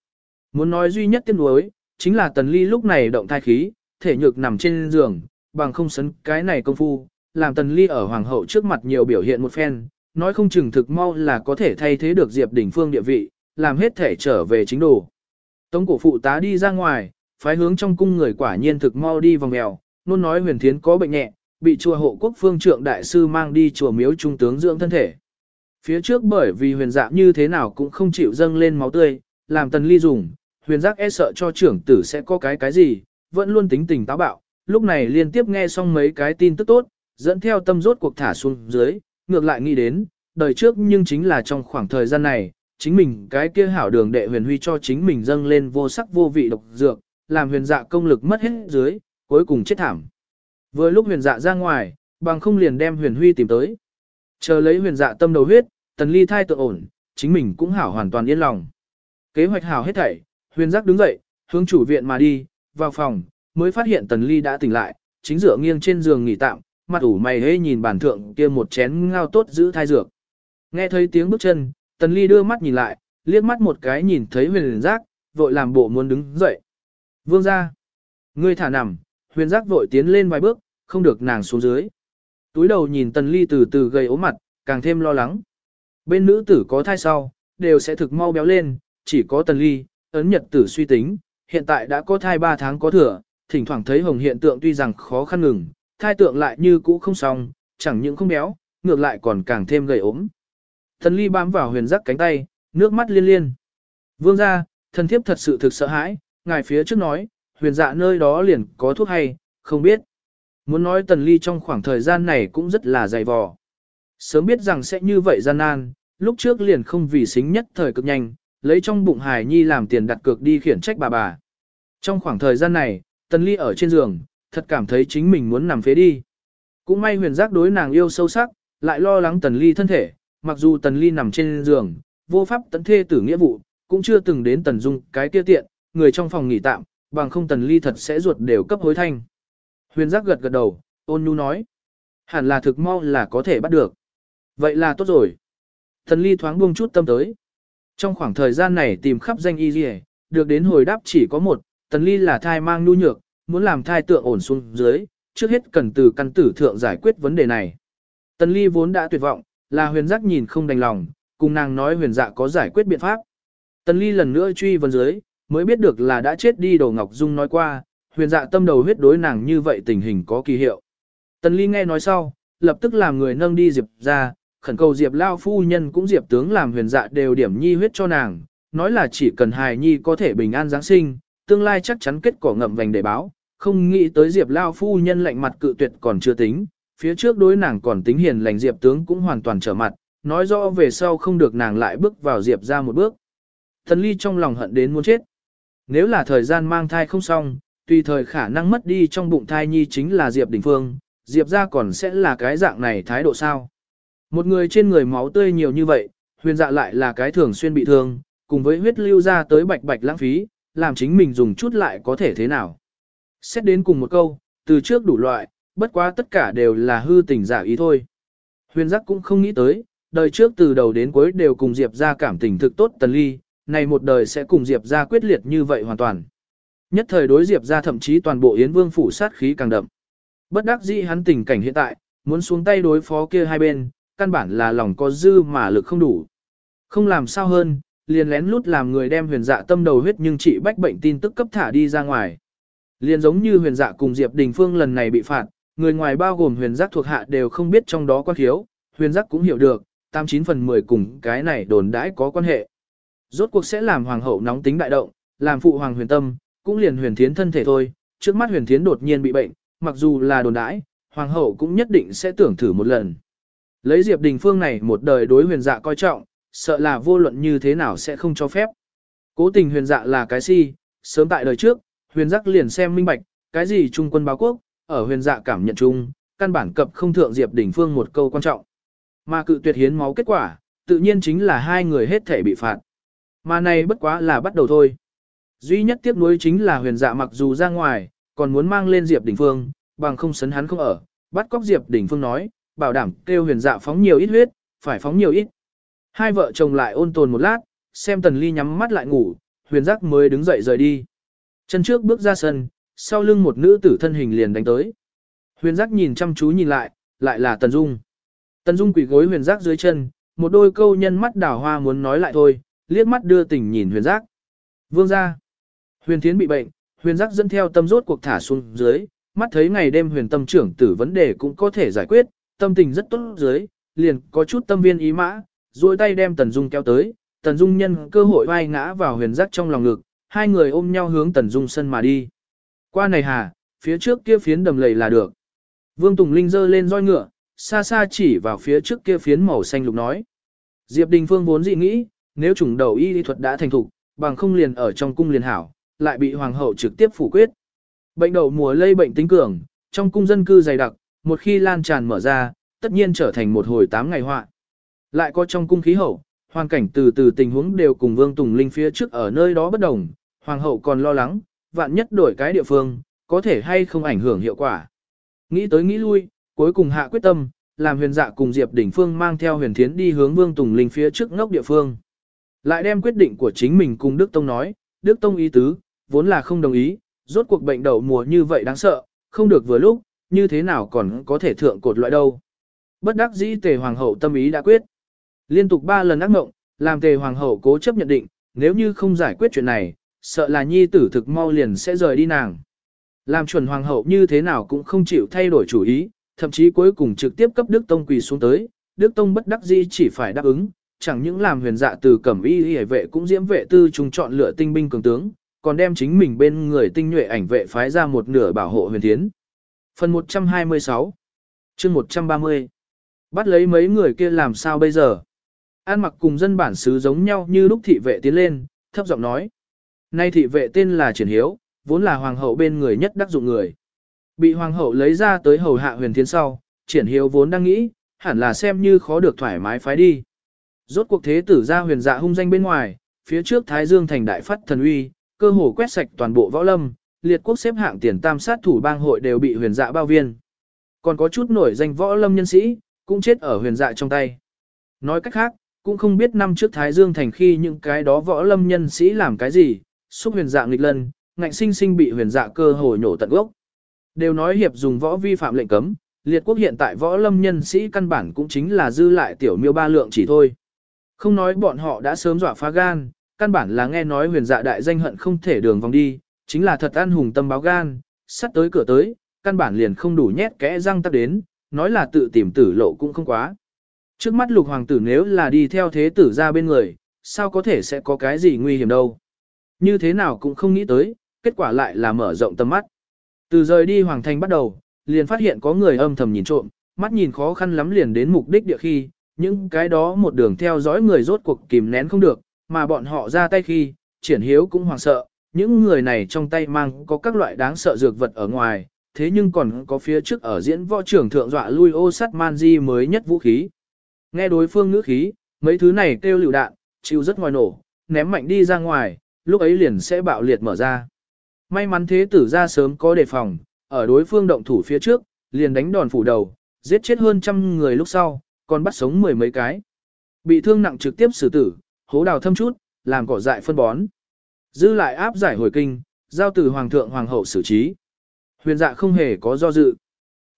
Muốn nói duy nhất tiếc nuối, chính là tần ly lúc này động thai khí, thể nhược nằm trên giường, bằng không sấn cái này công phu, làm tần ly ở hoàng hậu trước mặt nhiều biểu hiện một phen, nói không chừng thực mau là có thể thay thế được Diệp Đỉnh Phương địa vị, làm hết thể trở về chính đồ. Tống cổ phụ tá đi ra ngoài, phái hướng trong cung người quả nhiên thực mau đi vòng mèo, nôn nói huyền thiến có bệnh nhẹ, bị chùa hộ quốc phương trượng đại sư mang đi chùa miếu trung tướng dưỡng thân thể. Phía trước bởi vì huyền dạ như thế nào cũng không chịu dâng lên máu tươi, làm tần ly dùng, huyền giác e sợ cho trưởng tử sẽ có cái cái gì, vẫn luôn tính tình táo bạo, lúc này liên tiếp nghe xong mấy cái tin tức tốt, dẫn theo tâm rốt cuộc thả xuống dưới, ngược lại nghĩ đến, đời trước nhưng chính là trong khoảng thời gian này, chính mình cái kia hảo đường đệ huyền huy cho chính mình dâng lên vô sắc vô vị độc dược, làm huyền dạ công lực mất hết dưới, cuối cùng chết thảm. Vừa lúc huyền dạ ra ngoài, bằng không liền đem huyền huy tìm tới. Chờ lấy huyền dạ tâm đầu huyết, tần ly thai tự ổn, chính mình cũng hảo hoàn toàn yên lòng. Kế hoạch hảo hết thảy, huyền giác đứng dậy, hướng chủ viện mà đi, vào phòng, mới phát hiện tần ly đã tỉnh lại, chính dựa nghiêng trên giường nghỉ tạm, mặt ủ mày hê nhìn bản thượng kia một chén ngao tốt giữ thai dược. Nghe thấy tiếng bước chân, tần ly đưa mắt nhìn lại, liếc mắt một cái nhìn thấy huyền giác, vội làm bộ muốn đứng dậy. Vương ra. Ngươi thả nằm, huyền giác vội tiến lên vài bước, không được nàng xuống dưới. Túi đầu nhìn tần ly từ từ gầy ốm mặt, càng thêm lo lắng. Bên nữ tử có thai sau, đều sẽ thực mau béo lên, chỉ có tần ly, ấn nhật tử suy tính, hiện tại đã có thai 3 tháng có thừa, thỉnh thoảng thấy hồng hiện tượng tuy rằng khó khăn ngừng, thai tượng lại như cũ không xong, chẳng những không béo, ngược lại còn càng thêm gầy ốm. Thần ly bám vào huyền giác cánh tay, nước mắt liên liên. Vương ra, thần thiếp thật sự thực sợ hãi, ngài phía trước nói, huyền dạ nơi đó liền có thuốc hay, không biết. Muốn nói tần ly trong khoảng thời gian này cũng rất là dày vò. Sớm biết rằng sẽ như vậy gian nan, lúc trước liền không vì xính nhất thời cực nhanh, lấy trong bụng hài nhi làm tiền đặt cược đi khiển trách bà bà. Trong khoảng thời gian này, tần ly ở trên giường, thật cảm thấy chính mình muốn nằm phế đi. Cũng may huyền giác đối nàng yêu sâu sắc, lại lo lắng tần ly thân thể, mặc dù tần ly nằm trên giường, vô pháp tận thê tử nghĩa vụ, cũng chưa từng đến tần dung cái kia tiện, người trong phòng nghỉ tạm, bằng không tần ly thật sẽ ruột đều cấp hối thanh. Huyền giác gật gật đầu, ôn nhu nói. Hẳn là thực mau là có thể bắt được. Vậy là tốt rồi. Tần ly thoáng buông chút tâm tới. Trong khoảng thời gian này tìm khắp danh y gì, được đến hồi đáp chỉ có một, tần ly là thai mang nhu nhược, muốn làm thai tượng ổn xuống dưới, trước hết cần từ căn tử thượng giải quyết vấn đề này. Tần ly vốn đã tuyệt vọng, là huyền giác nhìn không đành lòng, cùng nàng nói huyền dạ có giải quyết biện pháp. Tần ly lần nữa truy vấn dưới, mới biết được là đã chết đi Đồ Ngọc Dung nói qua, huyền dạ tâm đầu huyết đối nàng như vậy tình hình có kỳ hiệu. Tần Ly nghe nói sau, lập tức làm người nâng đi Diệp ra, khẩn cầu Diệp Lao phu nhân cũng Diệp tướng làm huyền dạ đều điểm nhi huyết cho nàng, nói là chỉ cần hài nhi có thể bình an Giáng sinh, tương lai chắc chắn kết quả ngậm vành để báo, không nghĩ tới Diệp Lao phu nhân lạnh mặt cự tuyệt còn chưa tính, phía trước đối nàng còn tính hiền lành Diệp tướng cũng hoàn toàn trở mặt, nói rõ về sau không được nàng lại bước vào Diệp ra một bước. Thần ly trong lòng hận đến muốn chết. Nếu là thời gian mang thai không xong, tùy thời khả năng mất đi trong bụng thai nhi chính là Diệp Đình Phương, Diệp ra còn sẽ là cái dạng này thái độ sao. Một người trên người máu tươi nhiều như vậy, huyền dạ lại là cái thường xuyên bị thương, cùng với huyết lưu ra tới bạch bạch lãng phí, làm chính mình dùng chút lại có thể thế nào. Xét đến cùng một câu, từ trước đủ loại, bất quá tất cả đều là hư tình giả ý thôi. Huyền giác cũng không nghĩ tới, đời trước từ đầu đến cuối đều cùng Diệp ra cảm tình thực tốt tần ly, này một đời sẽ cùng Diệp ra quyết liệt như vậy hoàn toàn. Nhất thời đối Diệp ra thậm chí toàn bộ Yến Vương phủ sát khí càng đậm. Bất đắc dĩ hắn tình cảnh hiện tại, muốn xuống tay đối phó kia hai bên, căn bản là lòng có dư mà lực không đủ. Không làm sao hơn, liền lén lút làm người đem huyền dạ tâm đầu huyết nhưng trị bách bệnh tin tức cấp thả đi ra ngoài. Liền giống như huyền dạ cùng Diệp Đình Phương lần này bị phạt, người ngoài bao gồm huyền giác thuộc hạ đều không biết trong đó quan thiếu, huyền giác cũng hiểu được, 89 phần 10 cùng cái này đồn đãi có quan hệ. Rốt cuộc sẽ làm hoàng hậu nóng tính đại động, làm phụ hoàng huyền tâm, cũng liền huyền thiến thân thể thôi, trước mắt huyền thiến đột nhiên bị bệnh, mặc dù là đồn đãi, hoàng hậu cũng nhất định sẽ tưởng thử một lần. Lấy Diệp Đình Phương này một đời đối huyền dạ coi trọng, sợ là vô luận như thế nào sẽ không cho phép. Cố tình huyền dạ là cái si, sớm tại đời trước, huyền giác liền xem minh bạch, cái gì trung quân báo quốc, ở huyền dạ cảm nhận chung, căn bản cập không thượng Diệp Đình Phương một câu quan trọng. Mà cự tuyệt hiến máu kết quả, tự nhiên chính là hai người hết thể bị phạt. Mà này bất quá là bắt đầu thôi. Duy nhất tiếc nuối chính là huyền dạ mặc dù ra ngoài, còn muốn mang lên Diệp Đình Phương, bằng không sấn hắn không ở, bắt cóc Diệp Đình Phương nói, bảo đảm kêu huyền dạ phóng nhiều ít huyết, phải phóng nhiều ít. Hai vợ chồng lại ôn tồn một lát, xem tần ly nhắm mắt lại ngủ, huyền giác mới đứng dậy rời đi. Chân trước bước ra sân, sau lưng một nữ tử thân hình liền đánh tới. Huyền giác nhìn chăm chú nhìn lại, lại là Tần Dung. Tần Dung quỳ gối huyền giác dưới chân, một đôi câu nhân mắt đảo hoa muốn nói lại thôi, liếc mắt đưa tình nhìn huyền giác. Vương ra. Huyền thiến bị bệnh, huyền giác dẫn theo tâm rốt cuộc thả xuống dưới, mắt thấy ngày đêm huyền tâm trưởng tử vấn đề cũng có thể giải quyết, tâm tình rất tốt dưới, liền có chút tâm viên ý mã, duỗi tay đem Tần Dung kéo tới, Tần Dung nhân cơ hội vai ngã vào huyền giác trong lòng ngực, hai người ôm nhau hướng Tần Dung sân mà đi. Qua này hà, phía trước kia phiến đầm lầy là được. Vương Tùng Linh giơ lên roi ngựa, xa xa chỉ vào phía trước kia phiến màu xanh lục nói. Diệp Đình Phương vốn dị nghĩ, nếu chủng đầu y lý thuật đã thành thục, bằng không liền ở trong cung liền hảo, lại bị hoàng hậu trực tiếp phủ quyết. Bệnh đậu mùa lây bệnh tính cường, trong cung dân cư dày đặc, một khi lan tràn mở ra, tất nhiên trở thành một hồi tám ngày họa. Lại có trong cung khí hậu, hoàn cảnh từ từ tình huống đều cùng Vương Tùng Linh phía trước ở nơi đó bất đồng, hoàng hậu còn lo lắng, vạn nhất đổi cái địa phương, có thể hay không ảnh hưởng hiệu quả. Nghĩ tới nghĩ lui, cuối cùng hạ quyết tâm, làm huyền dạ cùng Diệp Đỉnh Phương mang theo huyền thiến đi hướng Vương Tùng Linh phía trước ngốc địa phương. Lại đem quyết định của chính mình cùng Đức Tông nói, Đức Tông ý tứ, vốn là không đồng ý, rốt cuộc bệnh đậu mùa như vậy đáng sợ, không được vừa lúc, như thế nào còn có thể thượng cột loại đâu. Bất đắc dĩ tề hoàng hậu tâm ý đã quyết. Liên tục ba lần ác mộng, làm tề hoàng hậu cố chấp nhận định, nếu như không giải quyết chuyện này, sợ là nhi tử thực mau liền sẽ rời đi nàng. Làm chuẩn hoàng hậu như thế nào cũng không chịu thay đổi chủ ý, thậm chí cuối cùng trực tiếp cấp Đức Tông quỳ xuống tới, Đức Tông bất đắc dĩ chỉ phải đáp ứng, chẳng những làm huyền dạ từ cẩm y hề vệ cũng diễm vệ tư trùng chọn lựa tinh binh cường tướng, còn đem chính mình bên người tinh nhuệ ảnh vệ phái ra một nửa bảo hộ huyền thiến. Phần 126 chương 130 Bắt lấy mấy người kia làm sao bây giờ? An mặc cùng dân bản xứ giống nhau như lúc thị vệ tiến lên, thấp giọng nói. Nay thị vệ tên là Triển Hiếu, vốn là hoàng hậu bên người nhất đắc dụng người. Bị hoàng hậu lấy ra tới hầu hạ huyền thiên sau, Triển Hiếu vốn đang nghĩ, hẳn là xem như khó được thoải mái phái đi. Rốt cuộc thế tử ra huyền dạ hung danh bên ngoài, phía trước Thái Dương thành đại phát thần uy, cơ hồ quét sạch toàn bộ võ lâm, liệt quốc xếp hạng tiền tam sát thủ bang hội đều bị huyền dạ bao viên. Còn có chút nổi danh võ lâm nhân sĩ, cũng chết ở huyền dạ trong tay. Nói cách khác, cũng không biết năm trước Thái Dương thành khi những cái đó võ lâm nhân sĩ làm cái gì, xúc huyền Dạng nghịch lân, ngạnh sinh sinh bị huyền dạ cơ hồ nhổ tận gốc. Đều nói hiệp dùng võ vi phạm lệnh cấm, liệt quốc hiện tại võ lâm nhân sĩ căn bản cũng chính là dư lại tiểu miêu ba lượng chỉ thôi. Không nói bọn họ đã sớm dọa phá gan, căn bản là nghe nói huyền dạ đại danh hận không thể đường vòng đi, chính là thật ăn hùng tâm báo gan, sắt tới cửa tới, căn bản liền không đủ nhét kẽ răng tắc đến, nói là tự tìm tử lộ cũng không quá. Trước mắt lục hoàng tử nếu là đi theo thế tử ra bên người, sao có thể sẽ có cái gì nguy hiểm đâu. Như thế nào cũng không nghĩ tới, kết quả lại là mở rộng tầm mắt. Từ rời đi hoàng thành bắt đầu, liền phát hiện có người âm thầm nhìn trộm, mắt nhìn khó khăn lắm liền đến mục đích địa khi, những cái đó một đường theo dõi người rốt cuộc kìm nén không được, mà bọn họ ra tay khi, triển hiếu cũng hoảng sợ, những người này trong tay mang có các loại đáng sợ dược vật ở ngoài, thế nhưng còn có phía trước ở diễn võ trưởng thượng dọa lui ô sắt man di mới nhất vũ khí. Nghe đối phương ngữ khí, mấy thứ này kêu lựu đạn, chịu rất ngoài nổ, ném mạnh đi ra ngoài, lúc ấy liền sẽ bạo liệt mở ra. May mắn thế tử ra sớm có đề phòng, ở đối phương động thủ phía trước, liền đánh đòn phủ đầu, giết chết hơn trăm người lúc sau, còn bắt sống mười mấy cái. Bị thương nặng trực tiếp xử tử, hố đào thâm chút, làm cỏ dại phân bón. Dư lại áp giải hồi kinh, giao từ hoàng thượng hoàng hậu xử trí. Huyền dạ không hề có do dự.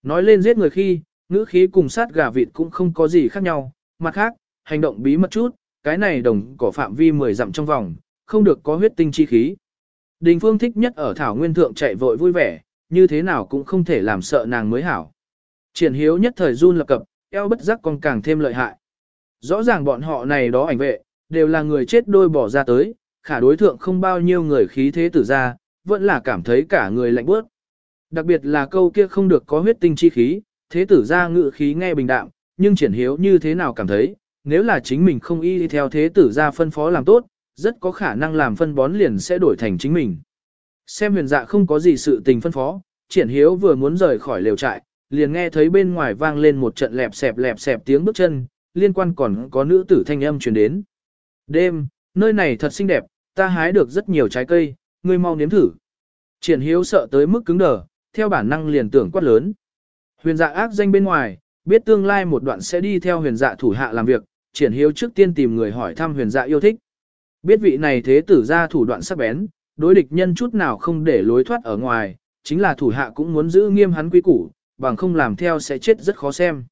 Nói lên giết người khi, ngữ khí cùng sát gà vịt cũng không có gì khác nhau, mặt khác, hành động bí mật chút, cái này đồng cỏ phạm vi 10 dặm trong vòng, không được có huyết tinh chi khí. Đình Phương thích nhất ở Thảo Nguyên Thượng chạy vội vui vẻ, như thế nào cũng không thể làm sợ nàng mới hảo. Triển hiếu nhất thời run lập cập, eo bất giác còn càng thêm lợi hại. Rõ ràng bọn họ này đó ảnh vệ, đều là người chết đôi bỏ ra tới, khả đối thượng không bao nhiêu người khí thế tử ra, vẫn là cảm thấy cả người lạnh bước. Đặc biệt là câu kia không được có huyết tinh chi khí, thế tử ra ngự khí nghe bình đạm, nhưng triển hiếu như thế nào cảm thấy, nếu là chính mình không y theo thế tử ra phân phó làm tốt, rất có khả năng làm phân bón liền sẽ đổi thành chính mình. Xem huyền dạ không có gì sự tình phân phó, triển hiếu vừa muốn rời khỏi lều trại, liền nghe thấy bên ngoài vang lên một trận lẹp xẹp lẹp xẹp tiếng bước chân, liên quan còn có nữ tử thanh âm truyền đến. Đêm, nơi này thật xinh đẹp, ta hái được rất nhiều trái cây, ngươi mau nếm thử. Triển hiếu sợ tới mức cứng đờ, theo bản năng liền tưởng quát lớn. Huyền dạ ác danh bên ngoài, biết tương lai một đoạn sẽ đi theo huyền dạ thủ hạ làm việc, triển hiếu trước tiên tìm người hỏi thăm huyền dạ yêu thích. Biết vị này thế tử ra thủ đoạn sắc bén, đối địch nhân chút nào không để lối thoát ở ngoài, chính là thủ hạ cũng muốn giữ nghiêm hắn quý củ, bằng không làm theo sẽ chết rất khó xem.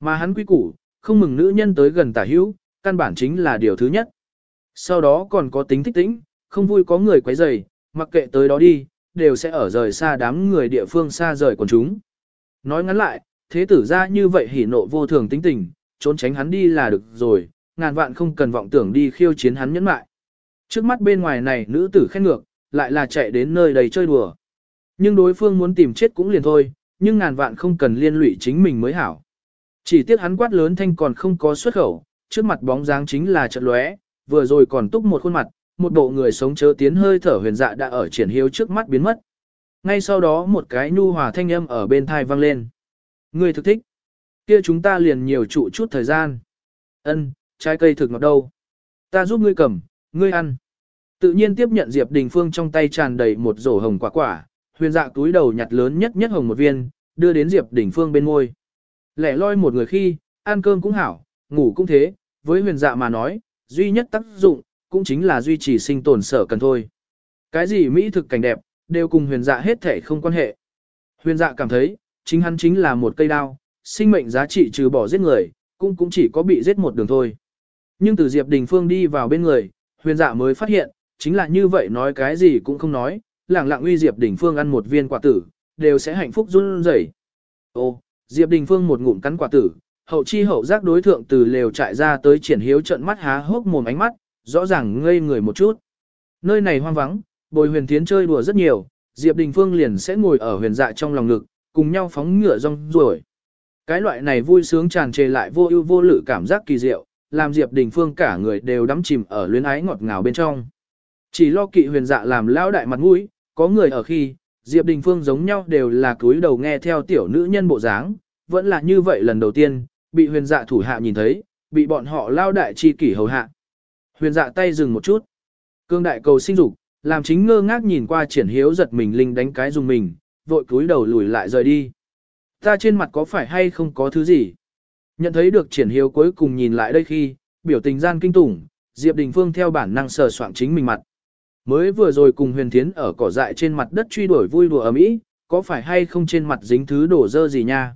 Mà hắn quý củ, không mừng nữ nhân tới gần tả hữu, căn bản chính là điều thứ nhất. Sau đó còn có tính thích tĩnh, không vui có người quấy rầy, mặc kệ tới đó đi, đều sẽ ở rời xa đám người địa phương xa rời quần chúng. Nói ngắn lại, thế tử ra như vậy hỉ nộ vô thường tính tình, trốn tránh hắn đi là được rồi, ngàn vạn không cần vọng tưởng đi khiêu chiến hắn nhẫn mại. Trước mắt bên ngoài này nữ tử khen ngược, lại là chạy đến nơi đầy chơi đùa. Nhưng đối phương muốn tìm chết cũng liền thôi, nhưng ngàn vạn không cần liên lụy chính mình mới hảo. Chỉ tiếc hắn quát lớn thanh còn không có xuất khẩu, trước mặt bóng dáng chính là trận lóe, vừa rồi còn túc một khuôn mặt, một bộ người sống chớ tiến hơi thở huyền dạ đã ở triển hiếu trước mắt biến mất. Ngay sau đó một cái nhu hòa thanh âm ở bên thai vang lên. Người thực thích. Kia chúng ta liền nhiều trụ chút thời gian. Ân, trái cây thực ngọt đâu. Ta giúp ngươi cầm, ngươi ăn. Tự nhiên tiếp nhận Diệp Đình Phương trong tay tràn đầy một rổ hồng quả quả, huyền dạ túi đầu nhặt lớn nhất nhất hồng một viên, đưa đến Diệp Đình Phương bên ngôi. Lẻ loi một người khi, ăn cơm cũng hảo, ngủ cũng thế, với huyền dạ mà nói, duy nhất tác dụng, cũng chính là duy trì sinh tồn sở cần thôi. Cái gì mỹ thực cảnh đẹp, đều cùng huyền dạ hết thể không quan hệ. Huyền dạ cảm thấy, chính hắn chính là một cây đao, sinh mệnh giá trị trừ bỏ giết người, cũng cũng chỉ có bị giết một đường thôi. Nhưng từ Diệp Đình Phương đi vào bên người, huyền dạ mới phát hiện, chính là như vậy nói cái gì cũng không nói, lẳng lặng uy Diệp Đình Phương ăn một viên quả tử, đều sẽ hạnh phúc run rẩy. Ô, Diệp Đình Phương một ngụm cắn quả tử, hậu chi hậu giác đối thượng từ lều trại ra tới triển hiếu trận mắt há hốc mồm ánh mắt, rõ ràng ngây người một chút. Nơi này hoang vắng, bồi huyền thiến chơi đùa rất nhiều, Diệp Đình Phương liền sẽ ngồi ở huyền dạ trong lòng ngực, cùng nhau phóng ngựa rong ruổi. Cái loại này vui sướng tràn trề lại vô ưu vô lự cảm giác kỳ diệu, làm Diệp Đình Phương cả người đều đắm chìm ở luyến ái ngọt ngào bên trong. Chỉ lo kỵ huyền dạ làm lão đại mặt mũi, có người ở khi, Diệp Đình Phương giống nhau đều là cúi đầu nghe theo tiểu nữ nhân bộ dáng, vẫn là như vậy lần đầu tiên, bị huyền dạ thủ hạ nhìn thấy, bị bọn họ lao đại chi kỷ hầu hạ. Huyền dạ tay dừng một chút. Cương đại cầu sinh dục, làm chính ngơ ngác nhìn qua triển hiếu giật mình linh đánh cái dùng mình, vội cúi đầu lùi lại rời đi. Ta trên mặt có phải hay không có thứ gì? Nhận thấy được triển hiếu cuối cùng nhìn lại đây khi, biểu tình gian kinh tủng, Diệp Đình Phương theo bản năng sờ soạn chính mình mặt. Mới vừa rồi cùng huyền thiến ở cỏ dại trên mặt đất truy đuổi vui đùa ấm ý có phải hay không trên mặt dính thứ đổ dơ gì nha?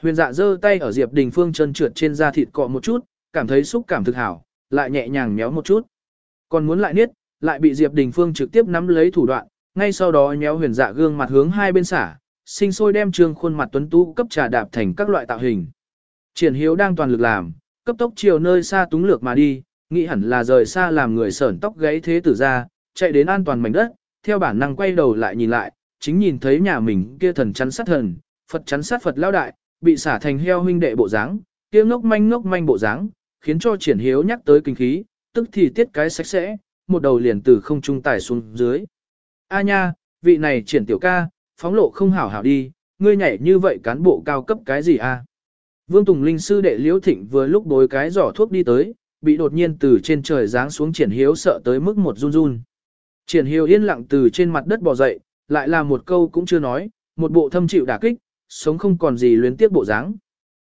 Huyền dạ giơ tay ở Diệp Đình Phương chân trượt trên da thịt cọ một chút, cảm thấy xúc cảm thực hảo, lại nhẹ nhàng méo một chút. Còn muốn lại niết, lại bị Diệp Đình Phương trực tiếp nắm lấy thủ đoạn, ngay sau đó nhéo huyền dạ gương mặt hướng hai bên xả, sinh sôi đem trương khuôn mặt tuấn tú cấp trà đạp thành các loại tạo hình. Triển Hiếu đang toàn lực làm, cấp tốc chiều nơi xa túng lược mà đi, nghĩ hẳn là rời xa làm người sởn tóc gáy thế tử ra, chạy đến an toàn mảnh đất, theo bản năng quay đầu lại nhìn lại, chính nhìn thấy nhà mình kia thần chắn sát thần, Phật chắn sát Phật lao đại, bị xả thành heo huynh đệ bộ dáng, kia ngốc manh ngốc manh bộ dáng, khiến cho triển hiếu nhắc tới kinh khí, tức thì tiết cái sạch sẽ, một đầu liền từ không trung tải xuống dưới. A nha, vị này triển tiểu ca, phóng lộ không hảo hảo đi, ngươi nhảy như vậy cán bộ cao cấp cái gì a? Vương Tùng Linh sư đệ Liễu Thịnh vừa lúc bối cái giỏ thuốc đi tới, bị đột nhiên từ trên trời giáng xuống triển hiếu sợ tới mức một run run. Triển hiếu yên lặng từ trên mặt đất bò dậy, lại là một câu cũng chưa nói, một bộ thâm chịu đả kích, sống không còn gì luyến tiếc bộ dáng.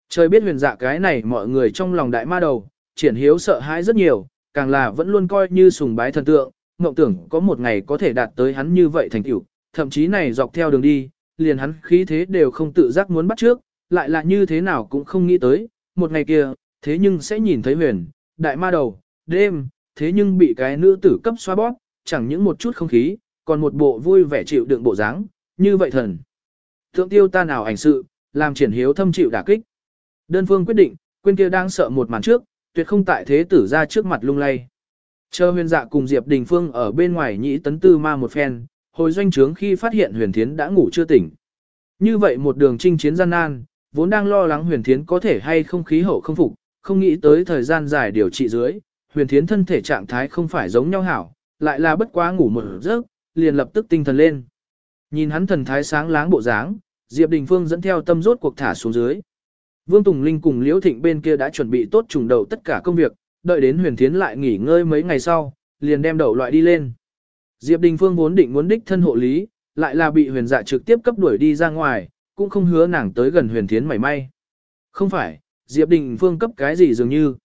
Trời biết huyền dạ cái này mọi người trong lòng đại ma đầu, triển hiếu sợ hãi rất nhiều, càng là vẫn luôn coi như sùng bái thần tượng, mộng tưởng có một ngày có thể đạt tới hắn như vậy thành tựu, thậm chí này dọc theo đường đi, liền hắn khí thế đều không tự giác muốn bắt trước, lại là như thế nào cũng không nghĩ tới, một ngày kia, thế nhưng sẽ nhìn thấy huyền, đại ma đầu, đêm, thế nhưng bị cái nữ tử cấp xoa bóp, chẳng những một chút không khí, còn một bộ vui vẻ chịu đựng bộ dáng, như vậy thần. Thượng tiêu ta nào ảnh sự, làm triển hiếu thâm chịu đả kích. Đơn phương quyết định, quên kia đang sợ một màn trước, tuyệt không tại thế tử ra trước mặt lung lay. Chờ huyền dạ cùng Diệp Đình Phương ở bên ngoài nhĩ tấn tư ma một phen, hồi doanh trướng khi phát hiện huyền thiến đã ngủ chưa tỉnh. Như vậy một đường chinh chiến gian nan, vốn đang lo lắng huyền thiến có thể hay không khí hậu không phục, không nghĩ tới thời gian dài điều trị dưới, huyền thiến thân thể trạng thái không phải giống nhau hảo, lại là bất quá ngủ một giấc, liền lập tức tinh thần lên. Nhìn hắn thần thái sáng láng bộ dáng, Diệp Đình Phương dẫn theo tâm rốt cuộc thả xuống dưới. Vương Tùng Linh cùng Liễu Thịnh bên kia đã chuẩn bị tốt trùng đầu tất cả công việc, đợi đến huyền thiến lại nghỉ ngơi mấy ngày sau, liền đem đậu loại đi lên. Diệp Đình Phương vốn định muốn đích thân hộ lý, lại là bị huyền dạ trực tiếp cấp đuổi đi ra ngoài, cũng không hứa nàng tới gần huyền thiến mảy may. Không phải, Diệp Đình Phương cấp cái gì dường như.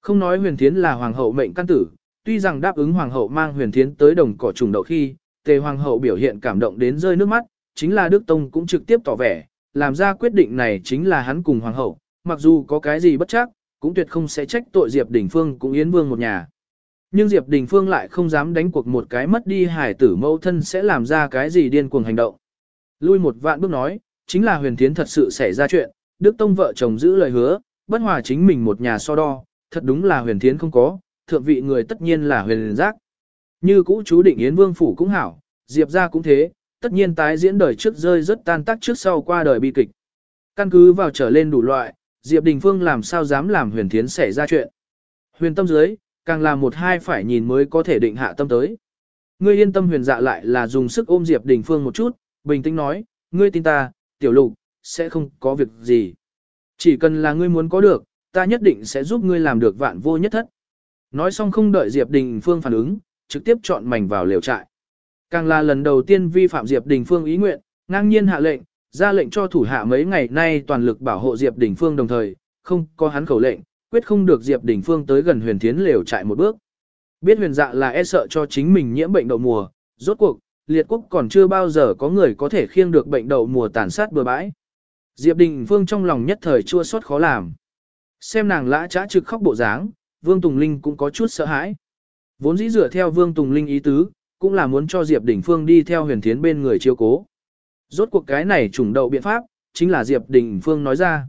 Không nói huyền thiến là hoàng hậu mệnh căn tử, tuy rằng đáp ứng hoàng hậu mang huyền thiến tới đồng cỏ trùng đậu khi, tề hoàng hậu biểu hiện cảm động đến rơi nước mắt, chính là Đức Tông cũng trực tiếp tỏ vẻ, làm ra quyết định này chính là hắn cùng hoàng hậu, mặc dù có cái gì bất chắc, cũng tuyệt không sẽ trách tội Diệp Đình Phương cũng Yến Vương một nhà. Nhưng Diệp Đình Phương lại không dám đánh cuộc một cái mất đi hải tử mẫu thân sẽ làm ra cái gì điên cuồng hành động. Lui một vạn bước nói, chính là huyền thiến thật sự xảy ra chuyện, Đức Tông vợ chồng giữ lời hứa, bất hòa chính mình một nhà so đo, thật đúng là huyền thiến không có, thượng vị người tất nhiên là huyền giác. Như cũ chú định Yến Vương Phủ cũng hảo, Diệp ra cũng thế, tất nhiên tái diễn đời trước rơi rất tan tác trước sau qua đời bi kịch. Căn cứ vào trở lên đủ loại, Diệp Đình Phương làm sao dám làm huyền thiến xảy ra chuyện. Huyền tâm dưới, càng là một hai phải nhìn mới có thể định hạ tâm tới. Ngươi yên tâm huyền dạ lại là dùng sức ôm Diệp Đình Phương một chút, bình tĩnh nói, ngươi tin ta, tiểu lục, sẽ không có việc gì. Chỉ cần là ngươi muốn có được, ta nhất định sẽ giúp ngươi làm được vạn vô nhất thất. Nói xong không đợi Diệp Đình Phương phản ứng, trực tiếp chọn mảnh vào liều trại. Càng là lần đầu tiên vi phạm Diệp Đình Phương ý nguyện, ngang nhiên hạ lệnh, ra lệnh cho thủ hạ mấy ngày nay toàn lực bảo hộ Diệp Đình Phương đồng thời, không có hắn khẩu lệnh, quyết không được Diệp Đình Phương tới gần huyền thiến lều trại một bước. Biết huyền dạ là e sợ cho chính mình nhiễm bệnh đậu mùa, rốt cuộc, liệt quốc còn chưa bao giờ có người có thể khiêng được bệnh đậu mùa tàn sát bừa bãi. Diệp Đình Phương trong lòng nhất thời chua xót khó làm. Xem nàng lã trá trực khóc bộ dáng, Vương Tùng Linh cũng có chút sợ hãi. Vốn dĩ dựa theo Vương Tùng Linh ý tứ, cũng là muốn cho Diệp Đình Phương đi theo huyền thiến bên người chiếu cố. Rốt cuộc cái này trùng đậu biện pháp, chính là Diệp Đình Phương nói ra.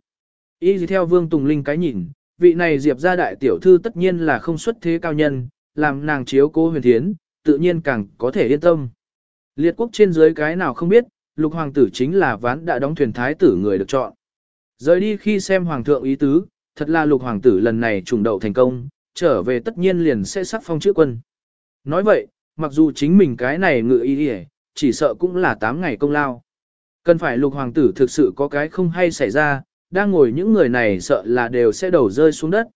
Ý gì theo Vương Tùng Linh cái nhìn, vị này Diệp gia đại tiểu thư tất nhiên là không xuất thế cao nhân, làm nàng chiếu cố huyền thiến, tự nhiên càng có thể yên tâm. Liệt quốc trên dưới cái nào không biết, lục hoàng tử chính là ván đã đóng thuyền thái tử người được chọn. Rời đi khi xem hoàng thượng ý tứ, thật là lục hoàng tử lần này trùng đậu thành công, trở về tất nhiên liền sẽ sắc phong chữ quân. Nói vậy, mặc dù chính mình cái này ngự ý đi chỉ sợ cũng là 8 ngày công lao. Cần phải lục hoàng tử thực sự có cái không hay xảy ra, đang ngồi những người này sợ là đều sẽ đầu rơi xuống đất.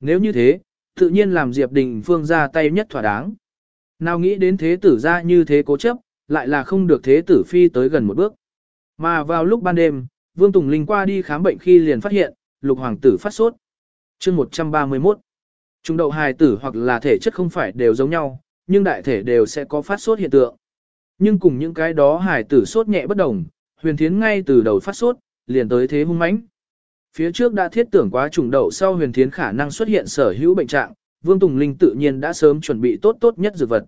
Nếu như thế, tự nhiên làm Diệp Đình Phương ra tay nhất thỏa đáng. Nào nghĩ đến thế tử ra như thế cố chấp, lại là không được thế tử phi tới gần một bước. Mà vào lúc ban đêm, Vương Tùng Linh qua đi khám bệnh khi liền phát hiện, lục hoàng tử phát sốt. chương 131. Trung đậu hài tử hoặc là thể chất không phải đều giống nhau, nhưng đại thể đều sẽ có phát sốt hiện tượng. Nhưng cùng những cái đó Hải tử sốt nhẹ bất đồng, huyền thiến ngay từ đầu phát sốt, liền tới thế hung mãnh. Phía trước đã thiết tưởng quá trùng đậu sau huyền thiến khả năng xuất hiện sở hữu bệnh trạng, Vương Tùng Linh tự nhiên đã sớm chuẩn bị tốt tốt nhất dược vật.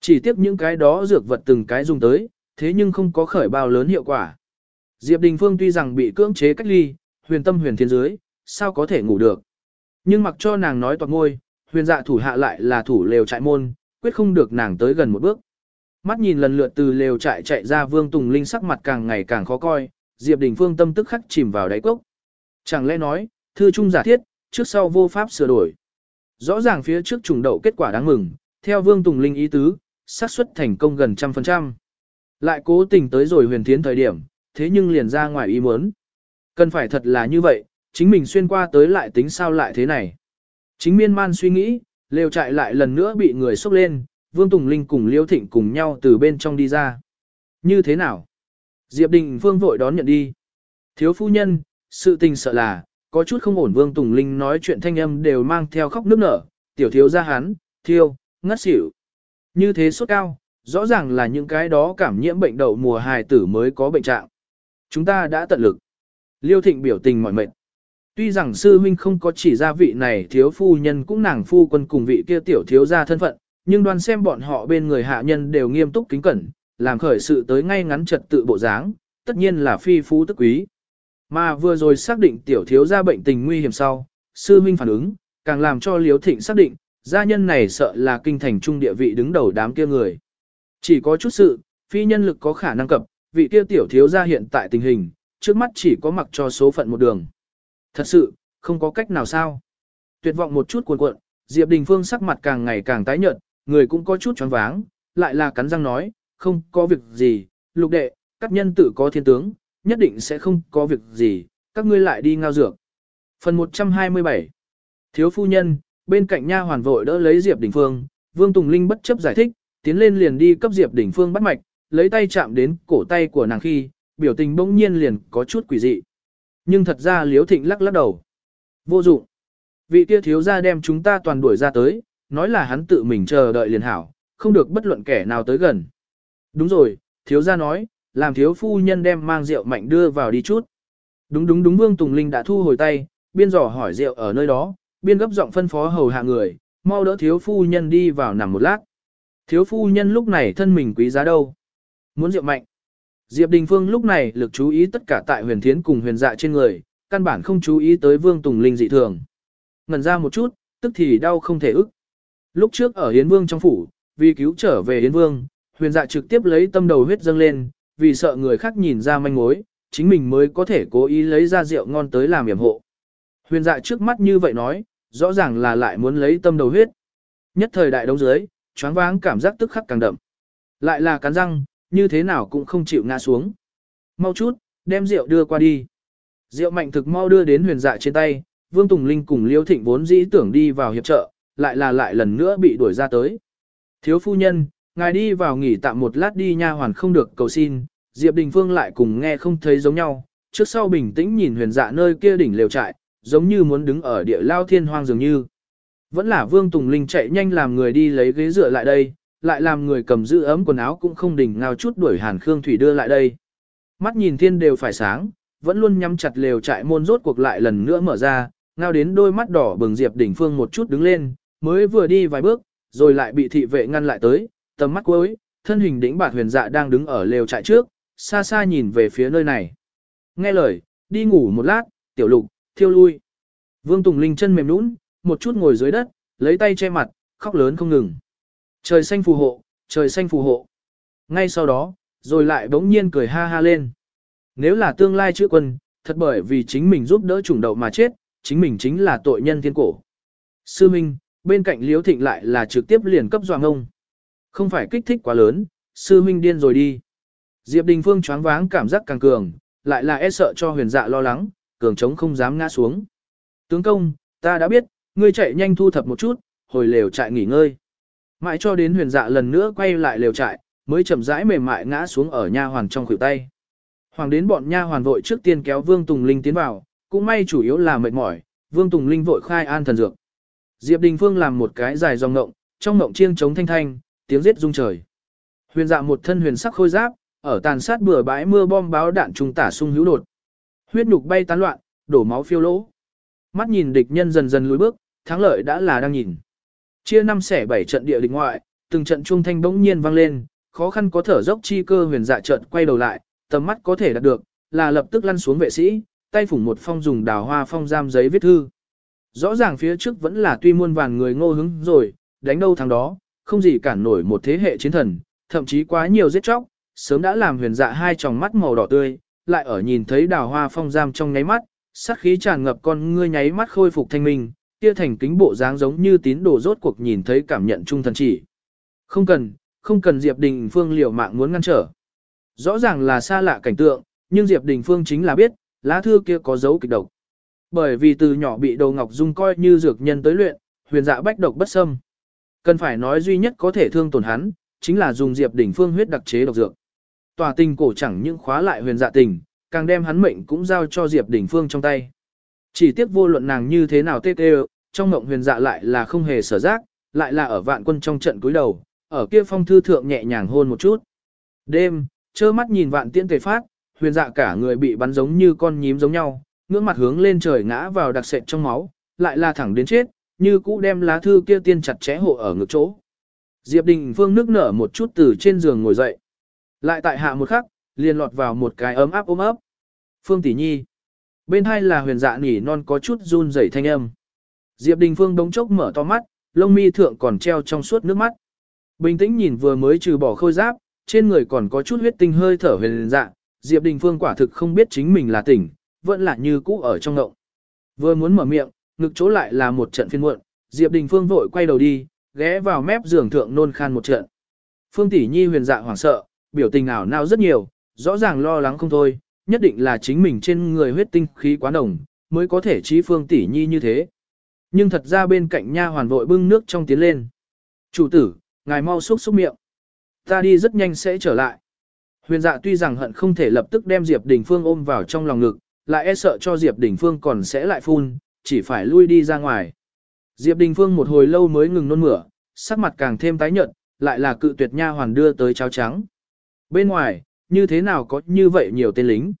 Chỉ tiếp những cái đó dược vật từng cái dùng tới, thế nhưng không có khởi bao lớn hiệu quả. Diệp Đình Phương tuy rằng bị cưỡng chế cách ly, huyền tâm huyền thiên dưới, sao có thể ngủ được. Nhưng mặc cho nàng nói toàn ngôi, huyền dạ thủ hạ lại là thủ lều trại môn, quyết không được nàng tới gần một bước. Mắt nhìn lần lượt từ lều trại chạy ra Vương Tùng Linh sắc mặt càng ngày càng khó coi, Diệp Đình Phương tâm tức khắc chìm vào đáy cốc. Chẳng lẽ nói, thư trung giả thiết, trước sau vô pháp sửa đổi. Rõ ràng phía trước trùng đậu kết quả đáng mừng, theo Vương Tùng Linh ý tứ, xác suất thành công gần trăm phần trăm. Lại cố tình tới rồi huyền thiến thời điểm, thế nhưng liền ra ngoài ý muốn. Cần phải thật là như vậy, chính mình xuyên qua tới lại tính sao lại thế này. Chính miên man suy nghĩ, lều trại lại lần nữa bị người xốc lên, Vương Tùng Linh cùng Liêu Thịnh cùng nhau từ bên trong đi ra. Như thế nào? Diệp Đình Phương vội đón nhận đi. Thiếu phu nhân, sự tình sợ là, có chút không ổn Vương Tùng Linh nói chuyện thanh âm đều mang theo khóc nước nở, tiểu thiếu ra hắn, thiêu, ngất xỉu. Như thế sốt cao, rõ ràng là những cái đó cảm nhiễm bệnh đậu mùa hài tử mới có bệnh trạng. Chúng ta đã tận lực. Liêu Thịnh biểu tình mỏi mệt. Tuy rằng sư huynh không có chỉ ra vị này thiếu phu nhân cũng nàng phu quân cùng vị kia tiểu thiếu gia thân phận, nhưng đoàn xem bọn họ bên người hạ nhân đều nghiêm túc kính cẩn, làm khởi sự tới ngay ngắn trật tự bộ dáng, tất nhiên là phi phú tức quý. Mà vừa rồi xác định tiểu thiếu gia bệnh tình nguy hiểm sau, sư huynh phản ứng, càng làm cho liễu Thịnh xác định, gia nhân này sợ là kinh thành trung địa vị đứng đầu đám kia người. Chỉ có chút sự, phi nhân lực có khả năng cập, vị kia tiểu thiếu gia hiện tại tình hình, trước mắt chỉ có mặc cho số phận một đường. Thật sự, không có cách nào sao. Tuyệt vọng một chút cuộn cuộn, Diệp Đình Phương sắc mặt càng ngày càng tái nhợt, người cũng có chút choáng váng, lại là cắn răng nói, không có việc gì, lục đệ, các nhân tử có thiên tướng, nhất định sẽ không có việc gì, các ngươi lại đi ngao dược. Phần 127 Thiếu phu nhân, bên cạnh nha hoàn vội đỡ lấy Diệp Đình Phương, Vương Tùng Linh bất chấp giải thích, tiến lên liền đi cấp Diệp Đình Phương bắt mạch, lấy tay chạm đến cổ tay của nàng khi, biểu tình bỗng nhiên liền có chút quỷ dị. Nhưng thật ra Liễu Thịnh lắc lắc đầu. Vô dụng. Vị kia thiếu gia đem chúng ta toàn đuổi ra tới, nói là hắn tự mình chờ đợi liền hảo, không được bất luận kẻ nào tới gần. Đúng rồi, thiếu gia nói, làm thiếu phu nhân đem mang rượu mạnh đưa vào đi chút. Đúng đúng đúng Vương Tùng Linh đã thu hồi tay, biên dò hỏi rượu ở nơi đó, biên gấp giọng phân phó hầu hạ người, mau đỡ thiếu phu nhân đi vào nằm một lát. Thiếu phu nhân lúc này thân mình quý giá đâu? Muốn rượu mạnh. Diệp Đình Phương lúc này lực chú ý tất cả tại huyền thiến cùng huyền dạ trên người, căn bản không chú ý tới Vương Tùng Linh dị thường. Ngần ra một chút, tức thì đau không thể ức. Lúc trước ở Hiến Vương trong phủ, vì cứu trở về Hiến Vương, huyền dạ trực tiếp lấy tâm đầu huyết dâng lên, vì sợ người khác nhìn ra manh mối, chính mình mới có thể cố ý lấy ra rượu ngon tới làm yểm hộ. Huyền dạ trước mắt như vậy nói, rõ ràng là lại muốn lấy tâm đầu huyết. Nhất thời đại đấu dưới, choáng váng cảm giác tức khắc càng đậm. Lại là cắn răng, như thế nào cũng không chịu ngã xuống. Mau chút, đem rượu đưa qua đi. Rượu mạnh thực mau đưa đến huyền dạ trên tay, Vương Tùng Linh cùng Liêu Thịnh vốn dĩ tưởng đi vào hiệp trợ, lại là lại lần nữa bị đuổi ra tới. Thiếu phu nhân, ngài đi vào nghỉ tạm một lát đi nha hoàn không được cầu xin, Diệp Đình Phương lại cùng nghe không thấy giống nhau, trước sau bình tĩnh nhìn huyền dạ nơi kia đỉnh lều trại, giống như muốn đứng ở địa lao thiên hoang dường như. Vẫn là Vương Tùng Linh chạy nhanh làm người đi lấy ghế dựa lại đây, lại làm người cầm giữ ấm quần áo cũng không đỉnh ngao chút đuổi Hàn Khương Thủy đưa lại đây. Mắt nhìn thiên đều phải sáng, vẫn luôn nhắm chặt lều trại môn rốt cuộc lại lần nữa mở ra, ngao đến đôi mắt đỏ bừng Diệp Đỉnh Phương một chút đứng lên, mới vừa đi vài bước, rồi lại bị thị vệ ngăn lại tới, tầm mắt cuối, thân hình đỉnh bạt huyền dạ đang đứng ở lều trại trước, xa xa nhìn về phía nơi này. Nghe lời, đi ngủ một lát, tiểu lục, thiêu lui. Vương Tùng Linh chân mềm nũng, một chút ngồi dưới đất, lấy tay che mặt, khóc lớn không ngừng. Trời xanh phù hộ, trời xanh phù hộ. Ngay sau đó, rồi lại bỗng nhiên cười ha ha lên. Nếu là tương lai chữ quân, thật bởi vì chính mình giúp đỡ chủng đậu mà chết, chính mình chính là tội nhân thiên cổ. Sư Minh, bên cạnh Liễu Thịnh lại là trực tiếp liền cấp doang ông. Không phải kích thích quá lớn, sư Minh điên rồi đi. Diệp Đình Phương choáng váng cảm giác càng cường, lại là e sợ cho huyền dạ lo lắng, cường trống không dám ngã xuống. Tướng công, ta đã biết, ngươi chạy nhanh thu thập một chút, hồi lều trại nghỉ ngơi. Mãi cho đến huyền dạ lần nữa quay lại lều trại, mới chậm rãi mềm mại ngã xuống ở nha hoàn trong khuỷu tay. Hoàng đến bọn nha hoàn vội trước tiên kéo Vương Tùng Linh tiến vào, cũng may chủ yếu là mệt mỏi, Vương Tùng Linh vội khai an thần dược. Diệp Đình Phương làm một cái dài dòng ngộng, trong ngộng chiêng chống thanh thanh, tiếng giết rung trời. Huyền dạ một thân huyền sắc khôi giáp, ở tàn sát bừa bãi mưa bom báo đạn trung tả sung hữu đột. Huyết nhục bay tán loạn, đổ máu phiêu lỗ. Mắt nhìn địch nhân dần dần lùi bước, thắng lợi đã là đang nhìn. Chia năm xẻ bảy trận địa địch ngoại, từng trận trung thanh bỗng nhiên vang lên, khó khăn có thở dốc chi cơ huyền dạ trận quay đầu lại, tầm mắt có thể đạt được, là lập tức lăn xuống vệ sĩ, tay phủng một phong dùng đào hoa phong giam giấy viết thư. Rõ ràng phía trước vẫn là tuy muôn vàn người ngô hứng rồi, đánh đâu thằng đó, không gì cản nổi một thế hệ chiến thần, thậm chí quá nhiều giết chóc, sớm đã làm huyền dạ hai tròng mắt màu đỏ tươi, lại ở nhìn thấy đào hoa phong giam trong nháy mắt, sát khí tràn ngập con ngươi nháy mắt khôi phục thanh minh, kia thành kính bộ dáng giống như tín đồ rốt cuộc nhìn thấy cảm nhận trung thần chỉ. Không cần, không cần Diệp Đình Phương liều mạng muốn ngăn trở. Rõ ràng là xa lạ cảnh tượng, nhưng Diệp Đình Phương chính là biết, lá thư kia có dấu kịch độc. Bởi vì từ nhỏ bị Đầu Ngọc Dung coi như dược nhân tới luyện, huyền dạ bách độc bất xâm. Cần phải nói duy nhất có thể thương tổn hắn, chính là dùng Diệp Đình Phương huyết đặc chế độc dược. Tòa tình cổ chẳng những khóa lại huyền dạ tình, càng đem hắn mệnh cũng giao cho Diệp Đình Phương trong tay. Chỉ tiếc vô luận nàng như thế nào tê tê, trong mộng huyền dạ lại là không hề sở giác, lại là ở vạn quân trong trận cúi đầu, ở kia phong thư thượng nhẹ nhàng hôn một chút. Đêm, trơ mắt nhìn vạn tiễn tề phát, huyền dạ cả người bị bắn giống như con nhím giống nhau, ngưỡng mặt hướng lên trời ngã vào đặc sệt trong máu, lại là thẳng đến chết, như cũ đem lá thư kia tiên chặt chẽ hộ ở ngực chỗ. Diệp Đình Phương nước nở một chút từ trên giường ngồi dậy. Lại tại hạ một khắc, liền lọt vào một cái ấm áp ôm ấp. Phương Tỷ Nhi. Bên hai là huyền dạ nỉ non có chút run rẩy thanh âm. Diệp Đình Phương đống chốc mở to mắt, lông mi thượng còn treo trong suốt nước mắt. Bình tĩnh nhìn vừa mới trừ bỏ khôi giáp, trên người còn có chút huyết tinh hơi thở huyền dạ, Diệp Đình Phương quả thực không biết chính mình là tỉnh, vẫn là như cũ ở trong ngộng. Vừa muốn mở miệng, ngực chỗ lại là một trận phiên muộn, Diệp Đình Phương vội quay đầu đi, ghé vào mép giường thượng nôn khan một trận. Phương Tỷ Nhi huyền dạ hoảng sợ, biểu tình ảo nao rất nhiều, rõ ràng lo lắng không thôi, nhất định là chính mình trên người huyết tinh khí quá nồng, mới có thể trí Phương Tỷ Nhi như thế. Nhưng thật ra bên cạnh nha hoàn vội bưng nước trong tiến lên. Chủ tử, ngài mau xúc xúc miệng. Ta đi rất nhanh sẽ trở lại. Huyền dạ tuy rằng hận không thể lập tức đem Diệp Đình Phương ôm vào trong lòng ngực, lại e sợ cho Diệp Đình Phương còn sẽ lại phun, chỉ phải lui đi ra ngoài. Diệp Đình Phương một hồi lâu mới ngừng nôn mửa, sắc mặt càng thêm tái nhợt, lại là cự tuyệt nha hoàn đưa tới cháo trắng. Bên ngoài, như thế nào có như vậy nhiều tên lính?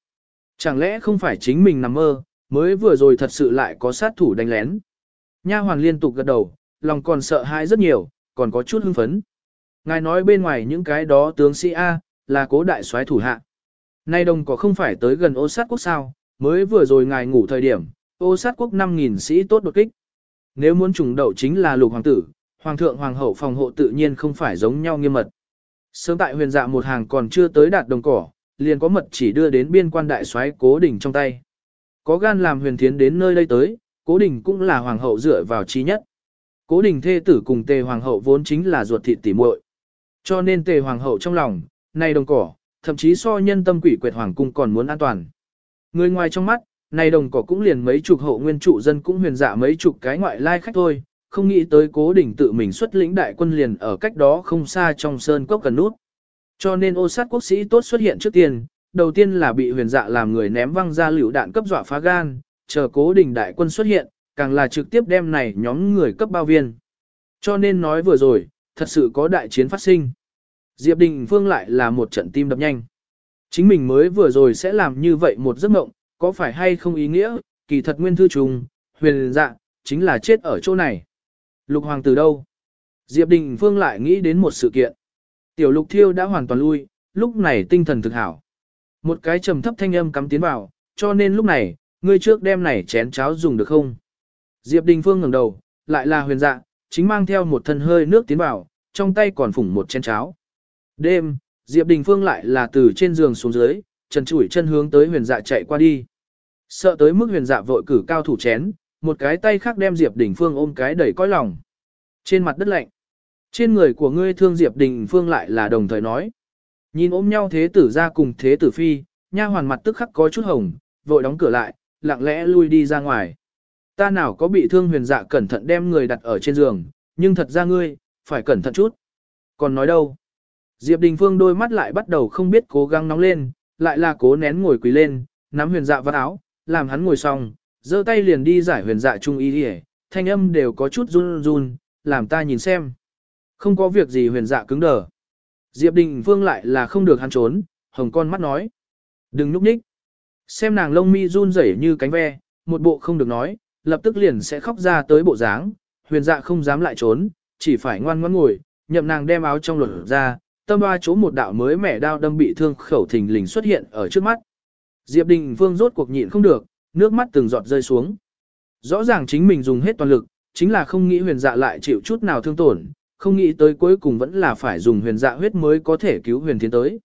Chẳng lẽ không phải chính mình nằm mơ, mới vừa rồi thật sự lại có sát thủ đánh lén? Nha hoàn liên tục gật đầu, lòng còn sợ hãi rất nhiều, còn có chút hưng phấn. Ngài nói bên ngoài những cái đó tướng sĩ A, là cố đại soái thủ hạ. Nay đồng có không phải tới gần ô sát quốc sao, mới vừa rồi ngài ngủ thời điểm, ô sát quốc 5.000 sĩ tốt đột kích. Nếu muốn trùng đậu chính là lục hoàng tử, hoàng thượng hoàng hậu phòng hộ tự nhiên không phải giống nhau nghiêm mật. Sớm tại huyền dạ một hàng còn chưa tới đạt đồng cỏ, liền có mật chỉ đưa đến biên quan đại soái cố đình trong tay. Có gan làm huyền thiến đến nơi đây tới, cố đình cũng là hoàng hậu dựa vào trí nhất. Cố đình thê tử cùng tề hoàng hậu vốn chính là ruột thịt tỉ muội. Cho nên tề hoàng hậu trong lòng, này đồng cỏ, thậm chí so nhân tâm quỷ quyệt hoàng cung còn muốn an toàn. Người ngoài trong mắt, này đồng cỏ cũng liền mấy chục hậu nguyên trụ dân cũng huyền dạ mấy chục cái ngoại lai khách thôi, không nghĩ tới cố đình tự mình xuất lĩnh đại quân liền ở cách đó không xa trong sơn cốc cần nút. Cho nên ô sát quốc sĩ tốt xuất hiện trước tiên, đầu tiên là bị huyền dạ làm người ném văng ra liều đạn cấp dọa phá gan, chờ cố đình đại quân xuất hiện, càng là trực tiếp đem này nhóm người cấp bao viên. Cho nên nói vừa rồi, thật sự có đại chiến phát sinh. Diệp Đình Phương lại là một trận tim đập nhanh. Chính mình mới vừa rồi sẽ làm như vậy một giấc mộng, có phải hay không ý nghĩa, kỳ thật nguyên thư trùng, huyền dạ, chính là chết ở chỗ này. Lục hoàng từ đâu? Diệp Đình Phương lại nghĩ đến một sự kiện. Tiểu lục thiêu đã hoàn toàn lui, lúc này tinh thần thực hảo. Một cái trầm thấp thanh âm cắm tiến vào, cho nên lúc này, ngươi trước đem này chén cháo dùng được không? Diệp Đình Phương ngẩng đầu, lại là huyền dạ, chính mang theo một thân hơi nước tiến vào, trong tay còn phủng một chén cháo. Đêm, Diệp Đình Phương lại là từ trên giường xuống dưới, trần chủi chân hướng tới huyền dạ chạy qua đi. Sợ tới mức huyền dạ vội cử cao thủ chén, một cái tay khác đem Diệp Đình Phương ôm cái đầy cõi lòng. Trên mặt đất lạnh. Trên người của ngươi thương Diệp Đình Phương lại là đồng thời nói. Nhìn ôm nhau thế tử ra cùng thế tử phi, nha hoàn mặt tức khắc có chút hồng, vội đóng cửa lại, lặng lẽ lui đi ra ngoài. Ta nào có bị thương huyền dạ cẩn thận đem người đặt ở trên giường, nhưng thật ra ngươi, phải cẩn thận chút. Còn nói đâu? Diệp Đình Phương đôi mắt lại bắt đầu không biết cố gắng nóng lên, lại là cố nén ngồi quỳ lên, nắm huyền dạ vắt áo, làm hắn ngồi xong, giơ tay liền đi giải huyền dạ trung y đi thanh âm đều có chút run run, làm ta nhìn xem. Không có việc gì huyền dạ cứng đờ. Diệp Đình Phương lại là không được hắn trốn, hồng con mắt nói. Đừng núp nhích. Xem nàng lông mi run rẩy như cánh ve, một bộ không được nói, lập tức liền sẽ khóc ra tới bộ dáng, huyền dạ không dám lại trốn, chỉ phải ngoan ngoãn ngồi, nhậm nàng đem áo trong lột ra, tâm ba chỗ một đạo mới mẻ đao đâm bị thương khẩu thình lình xuất hiện ở trước mắt. Diệp Đình Phương rốt cuộc nhịn không được, nước mắt từng giọt rơi xuống. Rõ ràng chính mình dùng hết toàn lực, chính là không nghĩ huyền dạ lại chịu chút nào thương tổn, không nghĩ tới cuối cùng vẫn là phải dùng huyền dạ huyết mới có thể cứu huyền thiên tới.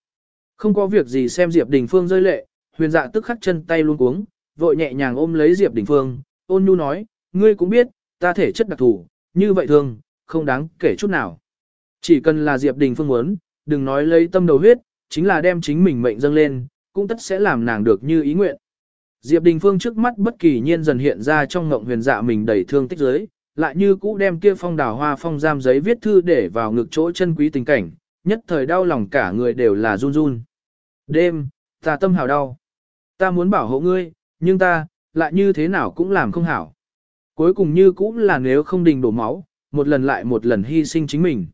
Không có việc gì xem Diệp Đình Phương rơi lệ, huyền dạ tức khắc chân tay luôn cuống, vội nhẹ nhàng ôm lấy Diệp Đình Phương, ôn nhu nói, ngươi cũng biết, ta thể chất đặc thù, như vậy thường, không đáng kể chút nào. Chỉ cần là Diệp Đình Phương muốn, đừng nói lấy tâm đầu huyết, chính là đem chính mình mệnh dâng lên, cũng tất sẽ làm nàng được như ý nguyện. Diệp Đình Phương trước mắt bất kỳ nhiên dần hiện ra trong ngộng huyền dạ mình đầy thương tích giới, lại như cũ đem kia phong đào hoa phong giam giấy viết thư để vào ngực chỗ chân quý tình cảnh, nhất thời đau lòng cả người đều là run run. Đêm, ta tâm hào đau. Ta muốn bảo hộ ngươi, nhưng ta, lại như thế nào cũng làm không hảo. Cuối cùng như cũng là nếu không đình đổ máu, một lần lại một lần hy sinh chính mình.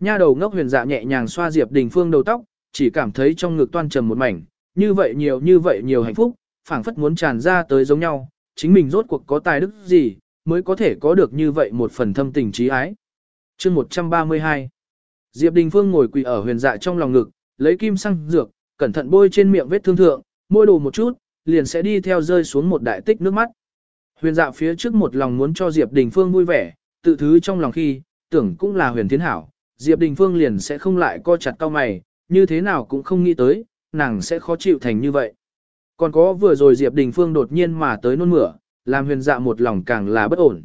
Nha đầu ngốc huyền dạ nhẹ nhàng xoa Diệp Đình Phương đầu tóc, chỉ cảm thấy trong ngực toan trầm một mảnh, như vậy nhiều như vậy nhiều hạnh phúc, phảng phất muốn tràn ra tới giống nhau, chính mình rốt cuộc có tài đức gì, mới có thể có được như vậy một phần thâm tình trí ái. chương 132 Diệp Đình Phương ngồi quỳ ở huyền dạ trong lòng ngực, lấy kim xăng dược, cẩn thận bôi trên miệng vết thương thượng, môi đồ một chút, liền sẽ đi theo rơi xuống một đại tích nước mắt. Huyền dạ phía trước một lòng muốn cho Diệp Đình Phương vui vẻ, tự thứ trong lòng khi, tưởng cũng là huyền thiên hảo, Diệp Đình Phương liền sẽ không lại co chặt cao mày, như thế nào cũng không nghĩ tới, nàng sẽ khó chịu thành như vậy. Còn có vừa rồi Diệp Đình Phương đột nhiên mà tới nôn mửa, làm huyền dạ một lòng càng là bất ổn.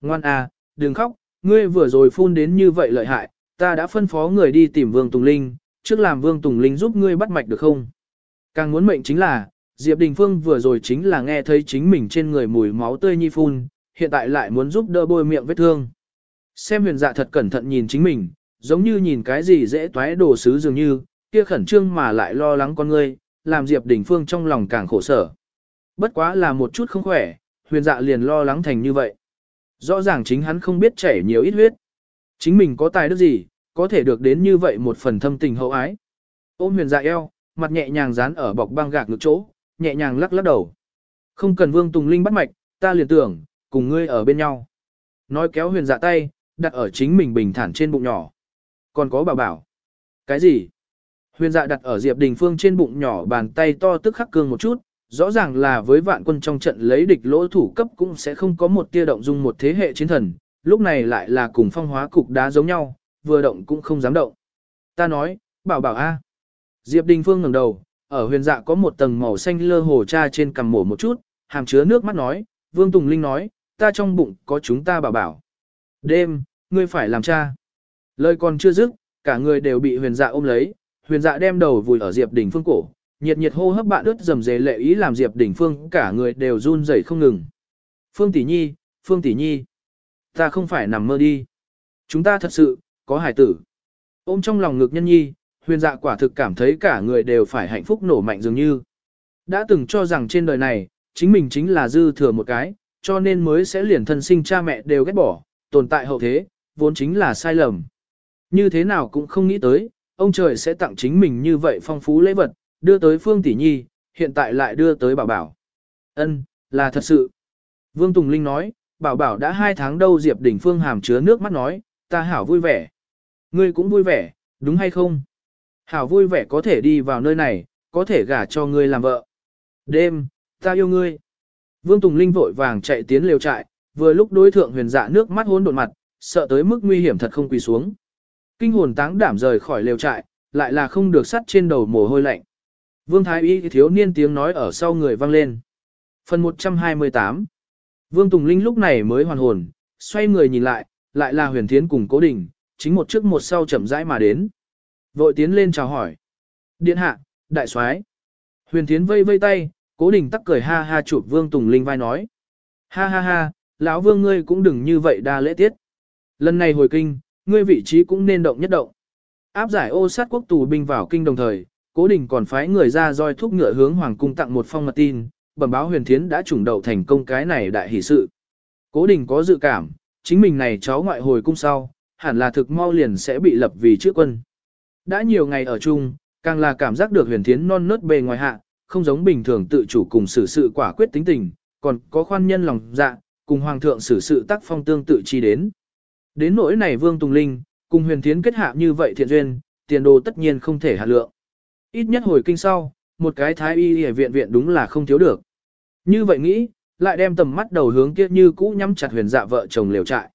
Ngoan à, đừng khóc, ngươi vừa rồi phun đến như vậy lợi hại, ta đã phân phó người đi tìm Vương Tùng Linh, trước làm Vương Tùng Linh giúp ngươi bắt mạch được không? Càng muốn mệnh chính là, Diệp Đình Phương vừa rồi chính là nghe thấy chính mình trên người mùi máu tươi nhi phun, hiện tại lại muốn giúp đỡ bôi miệng vết thương. Xem huyền dạ thật cẩn thận nhìn chính mình, giống như nhìn cái gì dễ toái đồ sứ dường như, kia khẩn trương mà lại lo lắng con ngươi, làm Diệp Đình Phương trong lòng càng khổ sở. Bất quá là một chút không khỏe, huyền dạ liền lo lắng thành như vậy. Rõ ràng chính hắn không biết chảy nhiều ít huyết. Chính mình có tài đức gì, có thể được đến như vậy một phần thâm tình hậu ái. Ôm huyền dạ eo, mặt nhẹ nhàng dán ở bọc băng gạc ngược chỗ, nhẹ nhàng lắc lắc đầu. Không cần Vương Tùng Linh bắt mạch, ta liền tưởng, cùng ngươi ở bên nhau. Nói kéo huyền dạ tay, đặt ở chính mình bình thản trên bụng nhỏ. Còn có bảo bảo. Cái gì? Huyền dạ đặt ở Diệp Đình Phương trên bụng nhỏ bàn tay to tức khắc cương một chút, rõ ràng là với vạn quân trong trận lấy địch lỗ thủ cấp cũng sẽ không có một tia động dung một thế hệ chiến thần, lúc này lại là cùng phong hóa cục đá giống nhau, vừa động cũng không dám động. Ta nói, bảo bảo a. Diệp Đình Phương ngẩng đầu, ở huyền dạ có một tầng màu xanh lơ hồ cha trên cằm mổ một chút, hàm chứa nước mắt nói, Vương Tùng Linh nói, ta trong bụng có chúng ta bảo bảo. Đêm, ngươi phải làm cha. Lời còn chưa dứt, cả người đều bị huyền dạ ôm lấy, huyền dạ đem đầu vùi ở Diệp Đình Phương cổ, nhiệt nhiệt hô hấp bạn ướt dầm dề lệ ý làm Diệp Đình Phương cả người đều run rẩy không ngừng. Phương Tỷ Nhi, Phương Tỷ Nhi, ta không phải nằm mơ đi. Chúng ta thật sự, có hải tử. Ôm trong lòng ngực nhân nhi, huyền dạ quả thực cảm thấy cả người đều phải hạnh phúc nổ mạnh dường như. Đã từng cho rằng trên đời này, chính mình chính là dư thừa một cái, cho nên mới sẽ liền thân sinh cha mẹ đều ghét bỏ, tồn tại hậu thế, vốn chính là sai lầm. Như thế nào cũng không nghĩ tới, ông trời sẽ tặng chính mình như vậy phong phú lễ vật, đưa tới Phương Tỷ Nhi, hiện tại lại đưa tới Bảo Bảo. Ân, là thật sự. Vương Tùng Linh nói, Bảo Bảo đã hai tháng đâu Diệp Đỉnh Phương hàm chứa nước mắt nói, ta hảo vui vẻ. Ngươi cũng vui vẻ, đúng hay không? Hảo vui vẻ có thể đi vào nơi này, có thể gả cho ngươi làm vợ. Đêm, ta yêu ngươi. Vương Tùng Linh vội vàng chạy tiến lều trại, vừa lúc đối thượng huyền dạ nước mắt hôn đột mặt, sợ tới mức nguy hiểm thật không quỳ xuống. Kinh hồn táng đảm rời khỏi lều trại, lại là không được sắt trên đầu mồ hôi lạnh. Vương Thái Y thiếu niên tiếng nói ở sau người vang lên. Phần 128 Vương Tùng Linh lúc này mới hoàn hồn, xoay người nhìn lại, lại là huyền thiến cùng cố đình, chính một trước một sau chậm rãi mà đến. Vội tiến lên chào hỏi. Điện hạ, đại soái. Huyền thiến vây vây tay, cố đình tắc cười ha ha chụp Vương Tùng Linh vai nói. Ha ha ha, lão Vương ngươi cũng đừng như vậy đa lễ tiết. Lần này hồi kinh, ngươi vị trí cũng nên động nhất động. Áp giải ô sát quốc tù binh vào kinh đồng thời, cố đình còn phái người ra roi thúc ngựa hướng hoàng cung tặng một phong mật tin, bẩm báo huyền thiến đã trùng đậu thành công cái này đại hỷ sự. Cố đình có dự cảm, chính mình này cháu ngoại hồi cung sau, hẳn là thực mau liền sẽ bị lập vì trước quân. Đã nhiều ngày ở chung, càng là cảm giác được huyền thiến non nớt bề ngoài hạ, không giống bình thường tự chủ cùng xử sự quả quyết tính tình, còn có khoan nhân lòng dạ, cùng hoàng thượng xử sự tác phong tương tự chi đến. Đến nỗi này Vương Tùng Linh, cùng huyền thiến kết hạ như vậy thiện duyên, tiền đồ tất nhiên không thể hạ lượng. Ít nhất hồi kinh sau, một cái thái y y viện viện đúng là không thiếu được. Như vậy nghĩ, lại đem tầm mắt đầu hướng kia như cũ nhắm chặt huyền dạ vợ chồng liều trại.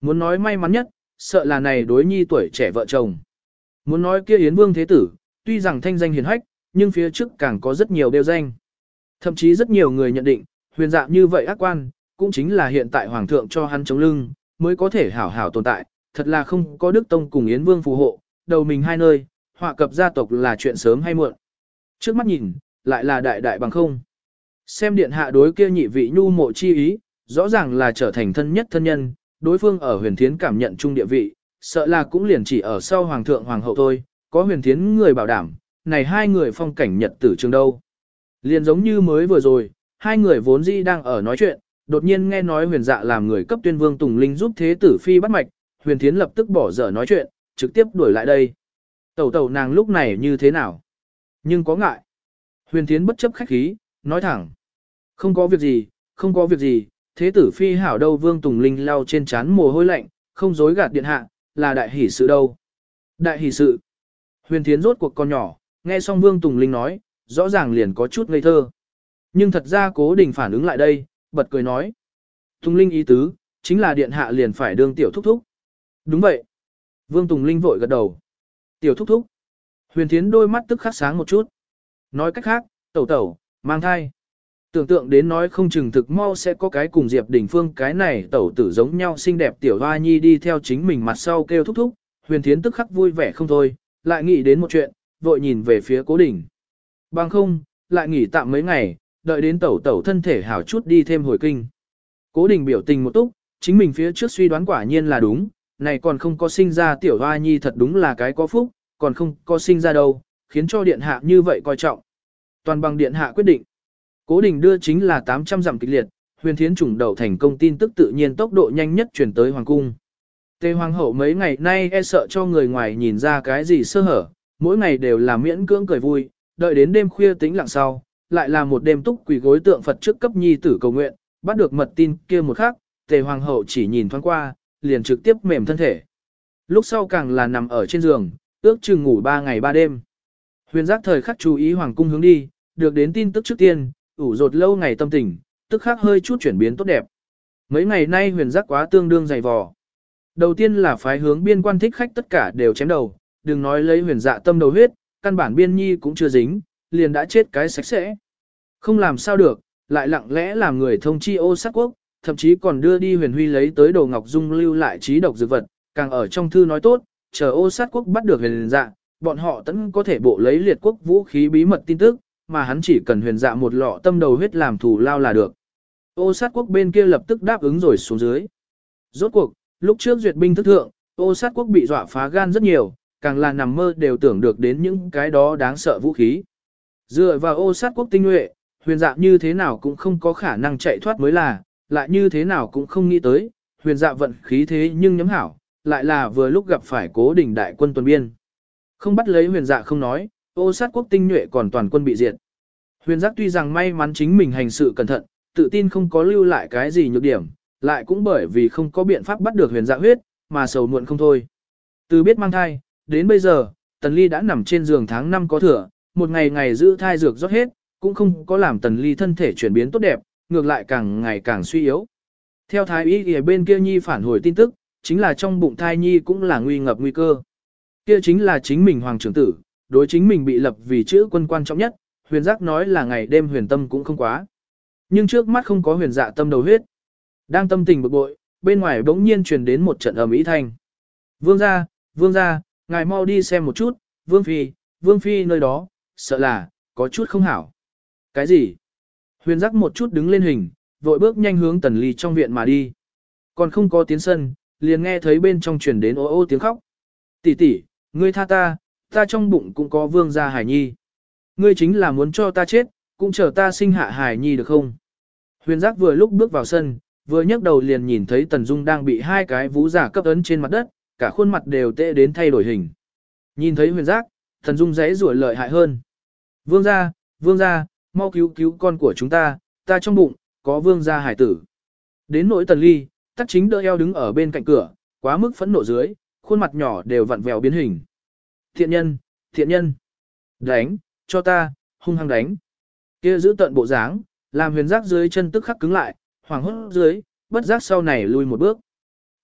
Muốn nói may mắn nhất, sợ là này đối nhi tuổi trẻ vợ chồng. Muốn nói kia Yến Vương Thế Tử, tuy rằng thanh danh hiền hách, nhưng phía trước càng có rất nhiều đeo danh. Thậm chí rất nhiều người nhận định, huyền dạ như vậy ác quan, cũng chính là hiện tại hoàng thượng cho hắn chống lưng, mới có thể hảo hảo tồn tại, thật là không có Đức Tông cùng Yến Vương phù hộ, đầu mình hai nơi, họa cập gia tộc là chuyện sớm hay muộn. Trước mắt nhìn, lại là đại đại bằng không. Xem điện hạ đối kia nhị vị nhu mộ chi ý, rõ ràng là trở thành thân nhất thân nhân, đối phương ở huyền thiến cảm nhận chung địa vị, sợ là cũng liền chỉ ở sau hoàng thượng hoàng hậu thôi, có huyền thiến người bảo đảm, này hai người phong cảnh nhật tử trường đâu. Liền giống như mới vừa rồi, hai người vốn dĩ đang ở nói chuyện, đột nhiên nghe nói huyền dạ làm người cấp tuyên vương Tùng Linh giúp thế tử phi bắt mạch, huyền thiến lập tức bỏ dở nói chuyện, trực tiếp đuổi lại đây. Tẩu tẩu nàng lúc này như thế nào? Nhưng có ngại. Huyền thiến bất chấp khách khí, nói thẳng. Không có việc gì, không có việc gì, thế tử phi hảo đâu vương Tùng Linh lau trên chán mồ hôi lạnh, không dối gạt điện hạ, là đại hỷ sự đâu. Đại hỷ sự. Huyền thiến rốt cuộc con nhỏ, nghe xong vương Tùng Linh nói, rõ ràng liền có chút ngây thơ. Nhưng thật ra cố đình phản ứng lại đây, bật cười nói. Tùng Linh ý tứ, chính là điện hạ liền phải đương tiểu thúc thúc. Đúng vậy. Vương Tùng Linh vội gật đầu. Tiểu thúc thúc. Huyền Thiến đôi mắt tức khắc sáng một chút. Nói cách khác, tẩu tẩu, mang thai. Tưởng tượng đến nói không chừng thực mau sẽ có cái cùng Diệp Đình Phương cái này tẩu tử giống nhau xinh đẹp tiểu hoa nhi đi theo chính mình mặt sau kêu thúc thúc. Huyền Thiến tức khắc vui vẻ không thôi, lại nghĩ đến một chuyện, vội nhìn về phía cố đỉnh. Bằng không, lại nghỉ tạm mấy ngày, đợi đến tẩu tẩu thân thể hảo chút đi thêm hồi kinh. Cố đình biểu tình một túc, chính mình phía trước suy đoán quả nhiên là đúng, này còn không có sinh ra tiểu hoa nhi thật đúng là cái có phúc, còn không có sinh ra đâu, khiến cho điện hạ như vậy coi trọng. Toàn bằng điện hạ quyết định. Cố đình đưa chính là 800 dặm kịch liệt, huyền thiến chủng đầu thành công tin tức tự nhiên tốc độ nhanh nhất chuyển tới hoàng cung. Tề hoàng hậu mấy ngày nay e sợ cho người ngoài nhìn ra cái gì sơ hở, mỗi ngày đều là miễn cưỡng cười vui, đợi đến đêm khuya tĩnh lặng sau, lại là một đêm túc quỳ gối tượng Phật trước cấp nhi tử cầu nguyện, bắt được mật tin kia một khắc, tề hoàng hậu chỉ nhìn thoáng qua, liền trực tiếp mềm thân thể. Lúc sau càng là nằm ở trên giường, ước chừng ngủ ba ngày ba đêm. Huyền giác thời khắc chú ý hoàng cung hướng đi, được đến tin tức trước tiên, ủ rột lâu ngày tâm tình, tức khắc hơi chút chuyển biến tốt đẹp. Mấy ngày nay huyền giác quá tương đương dày vò. Đầu tiên là phái hướng biên quan thích khách tất cả đều chém đầu, đừng nói lấy huyền dạ tâm đầu huyết, căn bản biên nhi cũng chưa dính, liền đã chết cái sạch sẽ. Không làm sao được, lại lặng lẽ làm người thông chi ô sát quốc, thậm chí còn đưa đi huyền huy lấy tới đồ ngọc dung lưu lại trí độc dược vật, càng ở trong thư nói tốt, chờ ô sát quốc bắt được huyền dạ, bọn họ tẫn có thể bộ lấy liệt quốc vũ khí bí mật tin tức, mà hắn chỉ cần huyền dạ một lọ tâm đầu huyết làm thủ lao là được. Ô sát quốc bên kia lập tức đáp ứng rồi xuống dưới. Rốt cuộc, lúc trước duyệt binh thức thượng, ô sát quốc bị dọa phá gan rất nhiều, càng là nằm mơ đều tưởng được đến những cái đó đáng sợ vũ khí. Dựa vào ô sát quốc tinh nhuệ, huyền dạ như thế nào cũng không có khả năng chạy thoát mới là, lại như thế nào cũng không nghĩ tới, huyền dạ vận khí thế nhưng nhấm hảo, lại là vừa lúc gặp phải cố đỉnh đại quân tuần biên. Không bắt lấy huyền dạ không nói, ô sát quốc tinh nhuệ còn toàn quân bị diệt. Huyền giác tuy rằng may mắn chính mình hành sự cẩn thận, tự tin không có lưu lại cái gì nhược điểm, lại cũng bởi vì không có biện pháp bắt được huyền dạ huyết, mà sầu muộn không thôi. Từ biết mang thai, đến bây giờ, Tần Ly đã nằm trên giường tháng 5 có thừa, một ngày ngày giữ thai dược rót hết, cũng không có làm Tần Ly thân thể chuyển biến tốt đẹp, ngược lại càng ngày càng suy yếu. Theo thái y ở bên kia nhi phản hồi tin tức, chính là trong bụng thai nhi cũng là nguy ngập nguy cơ. Kia chính là chính mình hoàng trưởng tử, đối chính mình bị lập vì chữ quân quan trọng nhất, huyền giác nói là ngày đêm huyền tâm cũng không quá. Nhưng trước mắt không có huyền dạ tâm đầu huyết. Đang tâm tình bực bội, bên ngoài bỗng nhiên truyền đến một trận ầm ĩ thanh. Vương gia, vương gia, ngài mau đi xem một chút, vương phi, vương phi nơi đó, sợ là, có chút không hảo. Cái gì? Huyền giác một chút đứng lên hình, vội bước nhanh hướng tần ly trong viện mà đi. Còn không có tiến sân, liền nghe thấy bên trong truyền đến ô ô tiếng khóc. Tỷ tỷ, ngươi tha ta, ta trong bụng cũng có vương gia hải nhi. Ngươi chính là muốn cho ta chết, cũng chờ ta sinh hạ hải nhi được không? Huyền giác vừa lúc bước vào sân, vừa nhấc đầu liền nhìn thấy Tần Dung đang bị hai cái vũ giả cấp ấn trên mặt đất, cả khuôn mặt đều tệ đến thay đổi hình. Nhìn thấy huyền giác, Tần Dung dãy rủi lợi hại hơn. Vương gia, vương gia, mau cứu cứu con của chúng ta, ta trong bụng, có vương gia hải tử. Đến nỗi Tần Ly, tắc chính đỡ eo đứng ở bên cạnh cửa, quá mức phẫn nộ dưới, khuôn mặt nhỏ đều vặn vẹo biến hình. Thiện nhân, thiện nhân, đánh, cho ta, hung hăng đánh. Kia giữ tận bộ dáng, làm huyền giác dưới chân tức khắc cứng lại, hoàng hốt dưới, bất giác sau này lui một bước.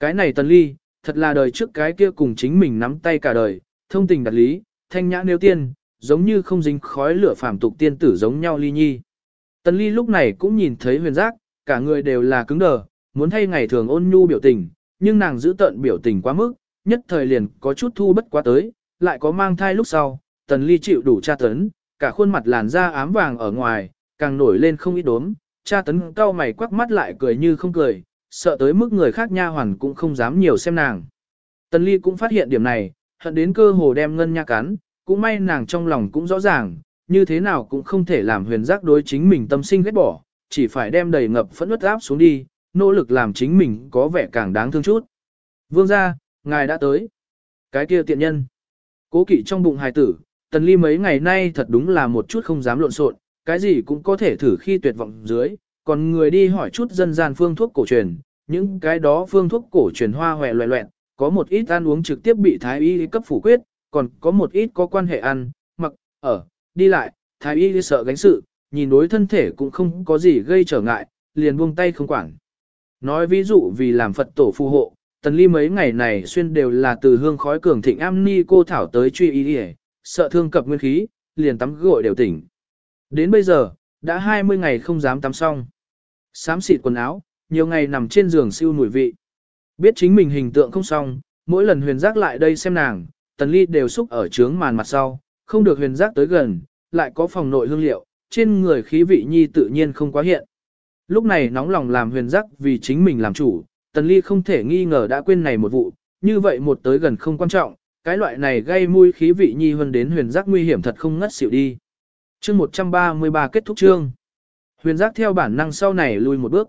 Cái này tần ly, thật là đời trước cái kia cùng chính mình nắm tay cả đời, thông tình đặt lý, thanh nhã nêu tiên, giống như không dính khói lửa phàm tục tiên tử giống nhau ly nhi. Tần ly lúc này cũng nhìn thấy huyền giác, cả người đều là cứng đờ, muốn thay ngày thường ôn nhu biểu tình, nhưng nàng giữ tận biểu tình quá mức, nhất thời liền có chút thu bất quá tới, lại có mang thai lúc sau, tần ly chịu đủ tra tấn, cả khuôn mặt làn da ám vàng ở ngoài, càng nổi lên không ít đốm, tra tấn cao mày quắc mắt lại cười như không cười, sợ tới mức người khác nha hoàn cũng không dám nhiều xem nàng. Tần ly cũng phát hiện điểm này, hận đến cơ hồ đem ngân nha cắn, cũng may nàng trong lòng cũng rõ ràng, như thế nào cũng không thể làm huyền giác đối chính mình tâm sinh ghét bỏ, chỉ phải đem đầy ngập phẫn ướt áp xuống đi, nỗ lực làm chính mình có vẻ càng đáng thương chút. Vương gia, ngài đã tới. Cái kia tiện nhân. Cố kỵ trong bụng hài tử, tần ly mấy ngày nay thật đúng là một chút không dám lộn xộn, cái gì cũng có thể thử khi tuyệt vọng dưới, còn người đi hỏi chút dân gian phương thuốc cổ truyền, những cái đó phương thuốc cổ truyền hoa hòe loẹ loẹn, có một ít ăn uống trực tiếp bị thái y cấp phủ quyết, còn có một ít có quan hệ ăn, mặc, ở, đi lại, thái y sợ gánh sự, nhìn đối thân thể cũng không có gì gây trở ngại, liền buông tay không quản. Nói ví dụ vì làm Phật tổ phù hộ, tần ly mấy ngày này xuyên đều là từ hương khói cường thịnh am ni cô thảo tới truy y đi sợ thương cập nguyên khí, liền tắm gội đều tỉnh. Đến bây giờ, đã 20 ngày không dám tắm xong. Sám xịt quần áo, nhiều ngày nằm trên giường siêu mùi vị. Biết chính mình hình tượng không xong, mỗi lần huyền giác lại đây xem nàng, tần ly đều xúc ở trướng màn mặt sau, không được huyền giác tới gần, lại có phòng nội hương liệu, trên người khí vị nhi tự nhiên không quá hiện. Lúc này nóng lòng làm huyền giác vì chính mình làm chủ, tần ly không thể nghi ngờ đã quên này một vụ, như vậy một tới gần không quan trọng, cái loại này gây mùi khí vị nhi hơn đến huyền giác nguy hiểm thật không ngất xỉu đi. chương 133 kết thúc chương. Huyền giác theo bản năng sau này lui một bước.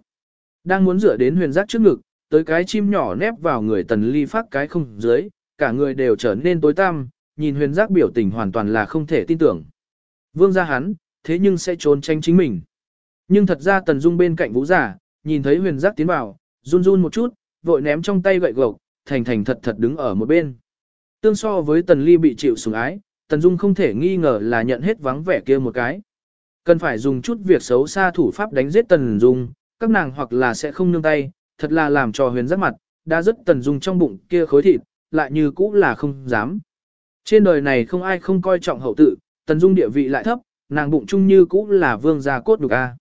Đang muốn dựa đến huyền giác trước ngực, tới cái chim nhỏ nép vào người tần ly phát cái không dưới, cả người đều trở nên tối tăm, nhìn huyền giác biểu tình hoàn toàn là không thể tin tưởng. Vương gia hắn, thế nhưng sẽ trốn tránh chính mình. Nhưng thật ra tần dung bên cạnh vũ giả, nhìn thấy huyền giác tiến vào, run run một chút, vội ném trong tay gậy gộc, thành thành thật thật đứng ở một bên. Tương so với tần ly bị chịu sủng ái, tần dung không thể nghi ngờ là nhận hết vắng vẻ kia một cái. Cần phải dùng chút việc xấu xa thủ pháp đánh giết tần dung, các nàng hoặc là sẽ không nương tay, thật là làm cho huyền giác mặt, đã rất tần dung trong bụng kia khối thịt, lại như cũ là không dám. Trên đời này không ai không coi trọng hậu tự, tần dung địa vị lại thấp, nàng bụng chung như cũ là vương gia cốt đục a.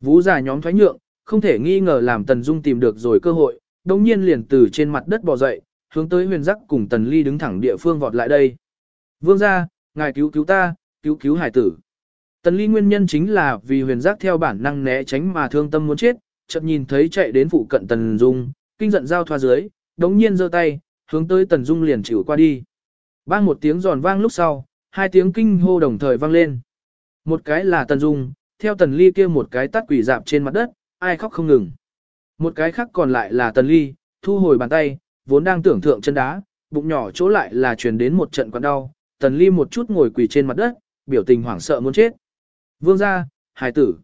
vũ già nhóm thoái nhượng, không thể nghi ngờ làm tần dung tìm được rồi cơ hội, đồng nhiên liền từ trên mặt đất bò dậy, hướng tới huyền giác cùng tần ly đứng thẳng địa phương vọt lại đây. Vương gia, ngài cứu cứu ta, cứu cứu hải tử. Tần ly nguyên nhân chính là vì huyền giác theo bản năng né tránh mà thương tâm muốn chết, chợt nhìn thấy chạy đến phụ cận tần dung, kinh giận giao thoa dưới, đống nhiên giơ tay, hướng tới tần dung liền chịu qua đi. Bang một tiếng giòn vang lúc sau, hai tiếng kinh hô đồng thời vang lên. Một cái là tần dung, theo tần ly kia một cái tắt quỷ dạp trên mặt đất, ai khóc không ngừng. Một cái khác còn lại là tần ly, thu hồi bàn tay, vốn đang tưởng thượng chân đá, bụng nhỏ chỗ lại là truyền đến một trận quặn đau, tần ly một chút ngồi quỳ trên mặt đất, biểu tình hoảng sợ muốn chết. Vương gia, hài tử.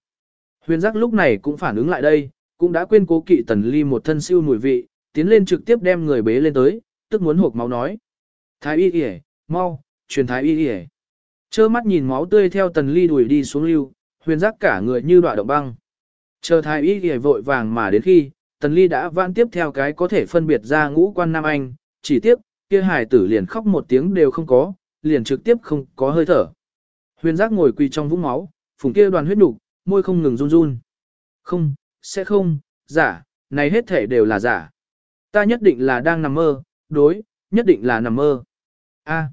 Huyền giác lúc này cũng phản ứng lại đây, cũng đã quên cố kỵ tần ly một thân siêu mùi vị, tiến lên trực tiếp đem người bế lên tới, tức muốn hộp máu nói. Thái y kìa, mau, truyền thái y kìa. Chơ mắt nhìn máu tươi theo tần ly đuổi đi xuống lưu, huyền giác cả người như đoạn động băng. Chờ thái y kìa vội vàng mà đến khi, tần ly đã vãn tiếp theo cái có thể phân biệt ra ngũ quan nam anh, chỉ tiếp, kia hài tử liền khóc một tiếng đều không có, liền trực tiếp không có hơi thở. Huyền giác ngồi quỳ trong vũng máu, phùng kia đoàn huyết nục, môi không ngừng run run. Không, sẽ không, giả, này hết thể đều là giả. Ta nhất định là đang nằm mơ, đối, nhất định là nằm mơ. A.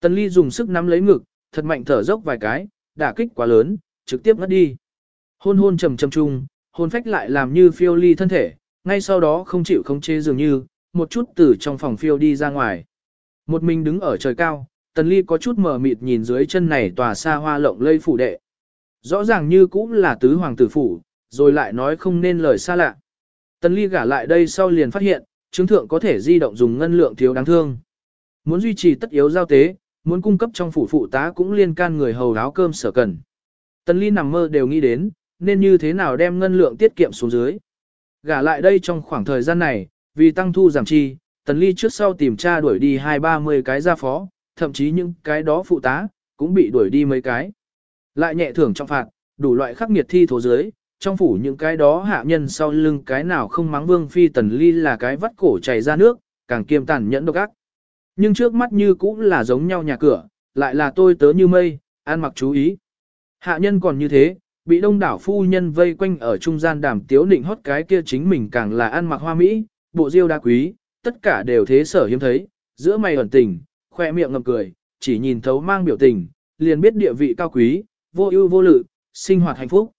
Tần Ly dùng sức nắm lấy ngực, thật mạnh thở dốc vài cái, đả kích quá lớn, trực tiếp ngất đi. Hôn hôn trầm trầm chung, hôn phách lại làm như phiêu ly thân thể, ngay sau đó không chịu khống chế dường như, một chút từ trong phòng phiêu đi ra ngoài. Một mình đứng ở trời cao, Tần Ly có chút mờ mịt nhìn dưới chân này tòa xa hoa lộng lây phủ đệ. Rõ ràng như cũng là tứ hoàng tử phủ, rồi lại nói không nên lời xa lạ. Tần Ly gả lại đây sau liền phát hiện, chứng thượng có thể di động dùng ngân lượng thiếu đáng thương. Muốn duy trì tất yếu giao tế, muốn cung cấp trong phủ phụ tá cũng liên can người hầu áo cơm sở cần. Tần Ly nằm mơ đều nghĩ đến, nên như thế nào đem ngân lượng tiết kiệm xuống dưới. Gả lại đây trong khoảng thời gian này, vì tăng thu giảm chi, Tần Ly trước sau tìm tra đuổi đi hai ba mươi cái gia phó, thậm chí những cái đó phụ tá, cũng bị đuổi đi mấy cái. Lại nhẹ thưởng trong phạt, đủ loại khắc nghiệt thi thố dưới, trong phủ những cái đó hạ nhân sau lưng cái nào không mắng vương phi tần ly là cái vắt cổ chảy ra nước, càng kiêm tàn nhẫn độc ác. Nhưng trước mắt như cũng là giống nhau nhà cửa, lại là tôi tớ như mây, ăn mặc chú ý. Hạ nhân còn như thế, bị đông đảo phu nhân vây quanh ở trung gian đàm tiếu nịnh hót cái kia chính mình càng là ăn mặc hoa mỹ, bộ diêu đa quý, tất cả đều thế sở hiếm thấy, giữa mày ẩn tình, khoe miệng ngầm cười, chỉ nhìn thấu mang biểu tình, liền biết địa vị cao quý, vô ưu vô lự, sinh hoạt hạnh phúc.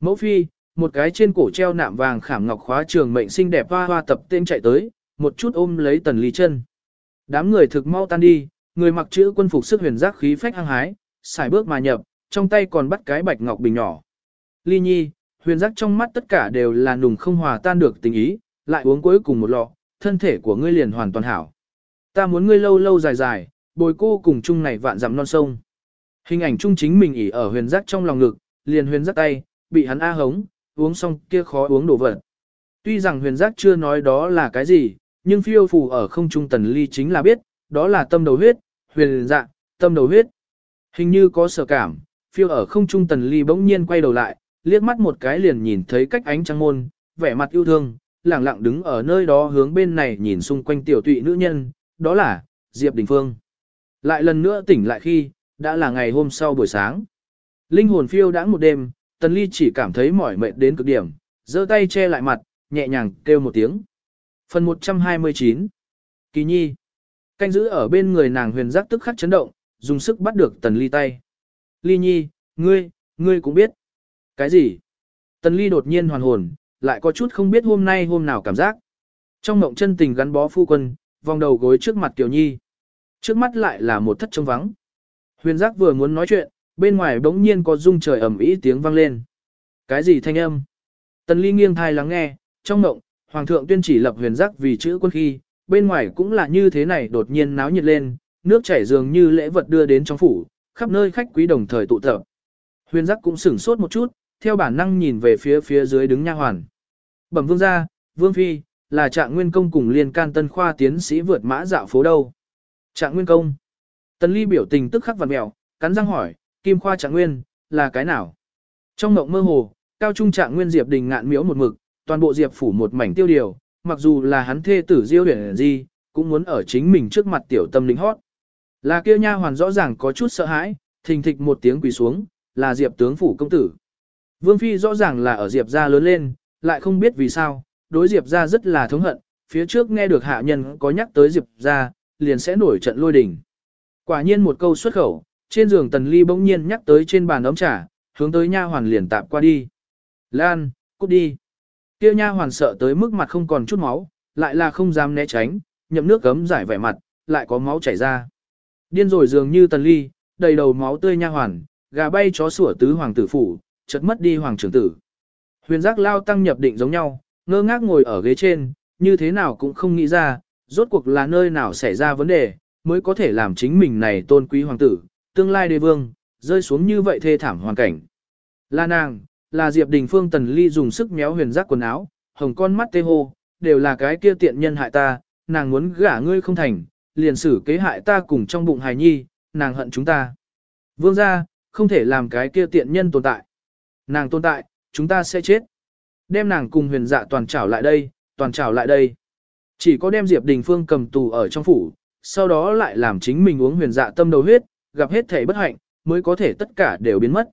Mẫu phi, một cái trên cổ treo nạm vàng khảm ngọc khóa trường mệnh xinh đẹp hoa hoa tập tên chạy tới, một chút ôm lấy tần ly chân. Đám người thực mau tan đi, người mặc chữ quân phục sức huyền giác khí phách hăng hái, xài bước mà nhập, trong tay còn bắt cái bạch ngọc bình nhỏ. Ly nhi, huyền giác trong mắt tất cả đều là nùng không hòa tan được tình ý, lại uống cuối cùng một lọ, thân thể của ngươi liền hoàn toàn hảo. Ta muốn ngươi lâu lâu dài dài, bồi cô cùng chung này vạn dặm non sông. Hình ảnh chung chính mình ỉ ở huyền giác trong lòng ngực, liền huyền giác tay, bị hắn a hống, uống xong kia khó uống đổ vật. Tuy rằng huyền giác chưa nói đó là cái gì, nhưng phiêu phù ở không trung tần ly chính là biết, đó là tâm đầu huyết, huyền dạ, tâm đầu huyết. Hình như có sở cảm, phiêu ở không trung tần ly bỗng nhiên quay đầu lại, liếc mắt một cái liền nhìn thấy cách ánh trăng môn, vẻ mặt yêu thương, lặng lặng đứng ở nơi đó hướng bên này nhìn xung quanh tiểu tụy nữ nhân, đó là, Diệp Đình Phương. Lại lần nữa tỉnh lại khi, đã là ngày hôm sau buổi sáng. Linh hồn phiêu đã một đêm, tần ly chỉ cảm thấy mỏi mệt đến cực điểm, giơ tay che lại mặt, nhẹ nhàng kêu một tiếng. Phần 129 Kỳ nhi Canh giữ ở bên người nàng huyền giác tức khắc chấn động, dùng sức bắt được tần ly tay. Ly nhi, ngươi, ngươi cũng biết. Cái gì? Tần ly đột nhiên hoàn hồn, lại có chút không biết hôm nay hôm nào cảm giác. Trong mộng chân tình gắn bó phu quân, vòng đầu gối trước mặt Kiều Nhi. Trước mắt lại là một thất trông vắng. Huyền giác vừa muốn nói chuyện, bên ngoài bỗng nhiên có rung trời ầm ĩ tiếng vang lên. Cái gì thanh âm? Tần ly nghiêng thai lắng nghe, trong ngộng, Hoàng thượng tuyên chỉ lập huyền giác vì chữ quân khi, bên ngoài cũng là như thế này đột nhiên náo nhiệt lên, nước chảy dường như lễ vật đưa đến trong phủ, khắp nơi khách quý đồng thời tụ tập. Huyền giác cũng sửng sốt một chút, theo bản năng nhìn về phía phía dưới đứng nha hoàn. Bẩm vương gia, vương phi, là trạng nguyên công cùng liên can tân khoa tiến sĩ vượt mã dạo phố đâu. Trạng nguyên công. Tần ly biểu tình tức khắc vặn mẹo, cắn răng hỏi, kim khoa trạng nguyên, là cái nào? Trong mộng mơ hồ, cao trung trạng nguyên diệp đình ngạn miếu một mực, toàn bộ diệp phủ một mảnh tiêu điều, mặc dù là hắn thê tử diêu huyền gì, cũng muốn ở chính mình trước mặt tiểu tâm lính hót. Là kia nha hoàn rõ ràng có chút sợ hãi, thình thịch một tiếng quỳ xuống, là diệp tướng phủ công tử. Vương Phi rõ ràng là ở diệp gia lớn lên, lại không biết vì sao, đối diệp gia rất là thống hận, phía trước nghe được hạ nhân có nhắc tới diệp gia, liền sẽ nổi trận lôi đình. Quả nhiên một câu xuất khẩu, trên giường tần ly bỗng nhiên nhắc tới trên bàn ấm trà, hướng tới nha hoàn liền tạm qua đi. Lan, cút đi. Kia nha hoàn sợ tới mức mặt không còn chút máu, lại là không dám né tránh, nhậm nước cấm giải vẻ mặt, lại có máu chảy ra. Điên rồi dường như tần ly, đầy đầu máu tươi nha hoàn, gà bay chó sủa tứ hoàng tử phủ, chợt mất đi hoàng trưởng tử. Huyền giác lao tăng nhập định giống nhau, ngơ ngác ngồi ở ghế trên, như thế nào cũng không nghĩ ra, rốt cuộc là nơi nào xảy ra vấn đề, mới có thể làm chính mình này tôn quý hoàng tử, tương lai đế vương, rơi xuống như vậy thê thảm hoàn cảnh. Là nàng, là Diệp Đình Phương Tần Ly dùng sức méo huyền giác quần áo, hồng con mắt tê hô, đều là cái kia tiện nhân hại ta, nàng muốn gả ngươi không thành, liền xử kế hại ta cùng trong bụng hài nhi, nàng hận chúng ta. Vương gia, không thể làm cái kia tiện nhân tồn tại. Nàng tồn tại, chúng ta sẽ chết. Đem nàng cùng huyền dạ toàn trảo lại đây, toàn trảo lại đây. Chỉ có đem Diệp Đình Phương cầm tù ở trong phủ, sau đó lại làm chính mình uống huyền dạ tâm đầu huyết, gặp hết thể bất hạnh, mới có thể tất cả đều biến mất.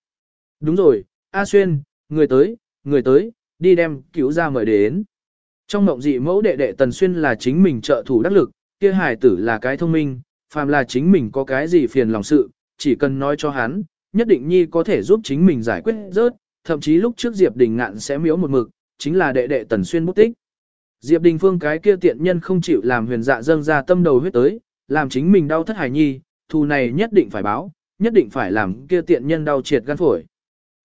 Đúng rồi, A Xuyên, người tới, người tới, đi đem cứu ra mời đến. Trong mộng dị mẫu đệ đệ Tần Xuyên là chính mình trợ thủ đắc lực, kia hài tử là cái thông minh, phàm là chính mình có cái gì phiền lòng sự, chỉ cần nói cho hắn, nhất định nhi có thể giúp chính mình giải quyết rớt, thậm chí lúc trước Diệp Đình ngạn sẽ miếu một mực, chính là đệ đệ Tần Xuyên bút tích. Diệp Đình Phương cái kia tiện nhân không chịu làm huyền dạ dâng ra tâm đầu huyết tới, làm chính mình đau thất hải nhi, thù này nhất định phải báo, nhất định phải làm kia tiện nhân đau triệt gan phổi.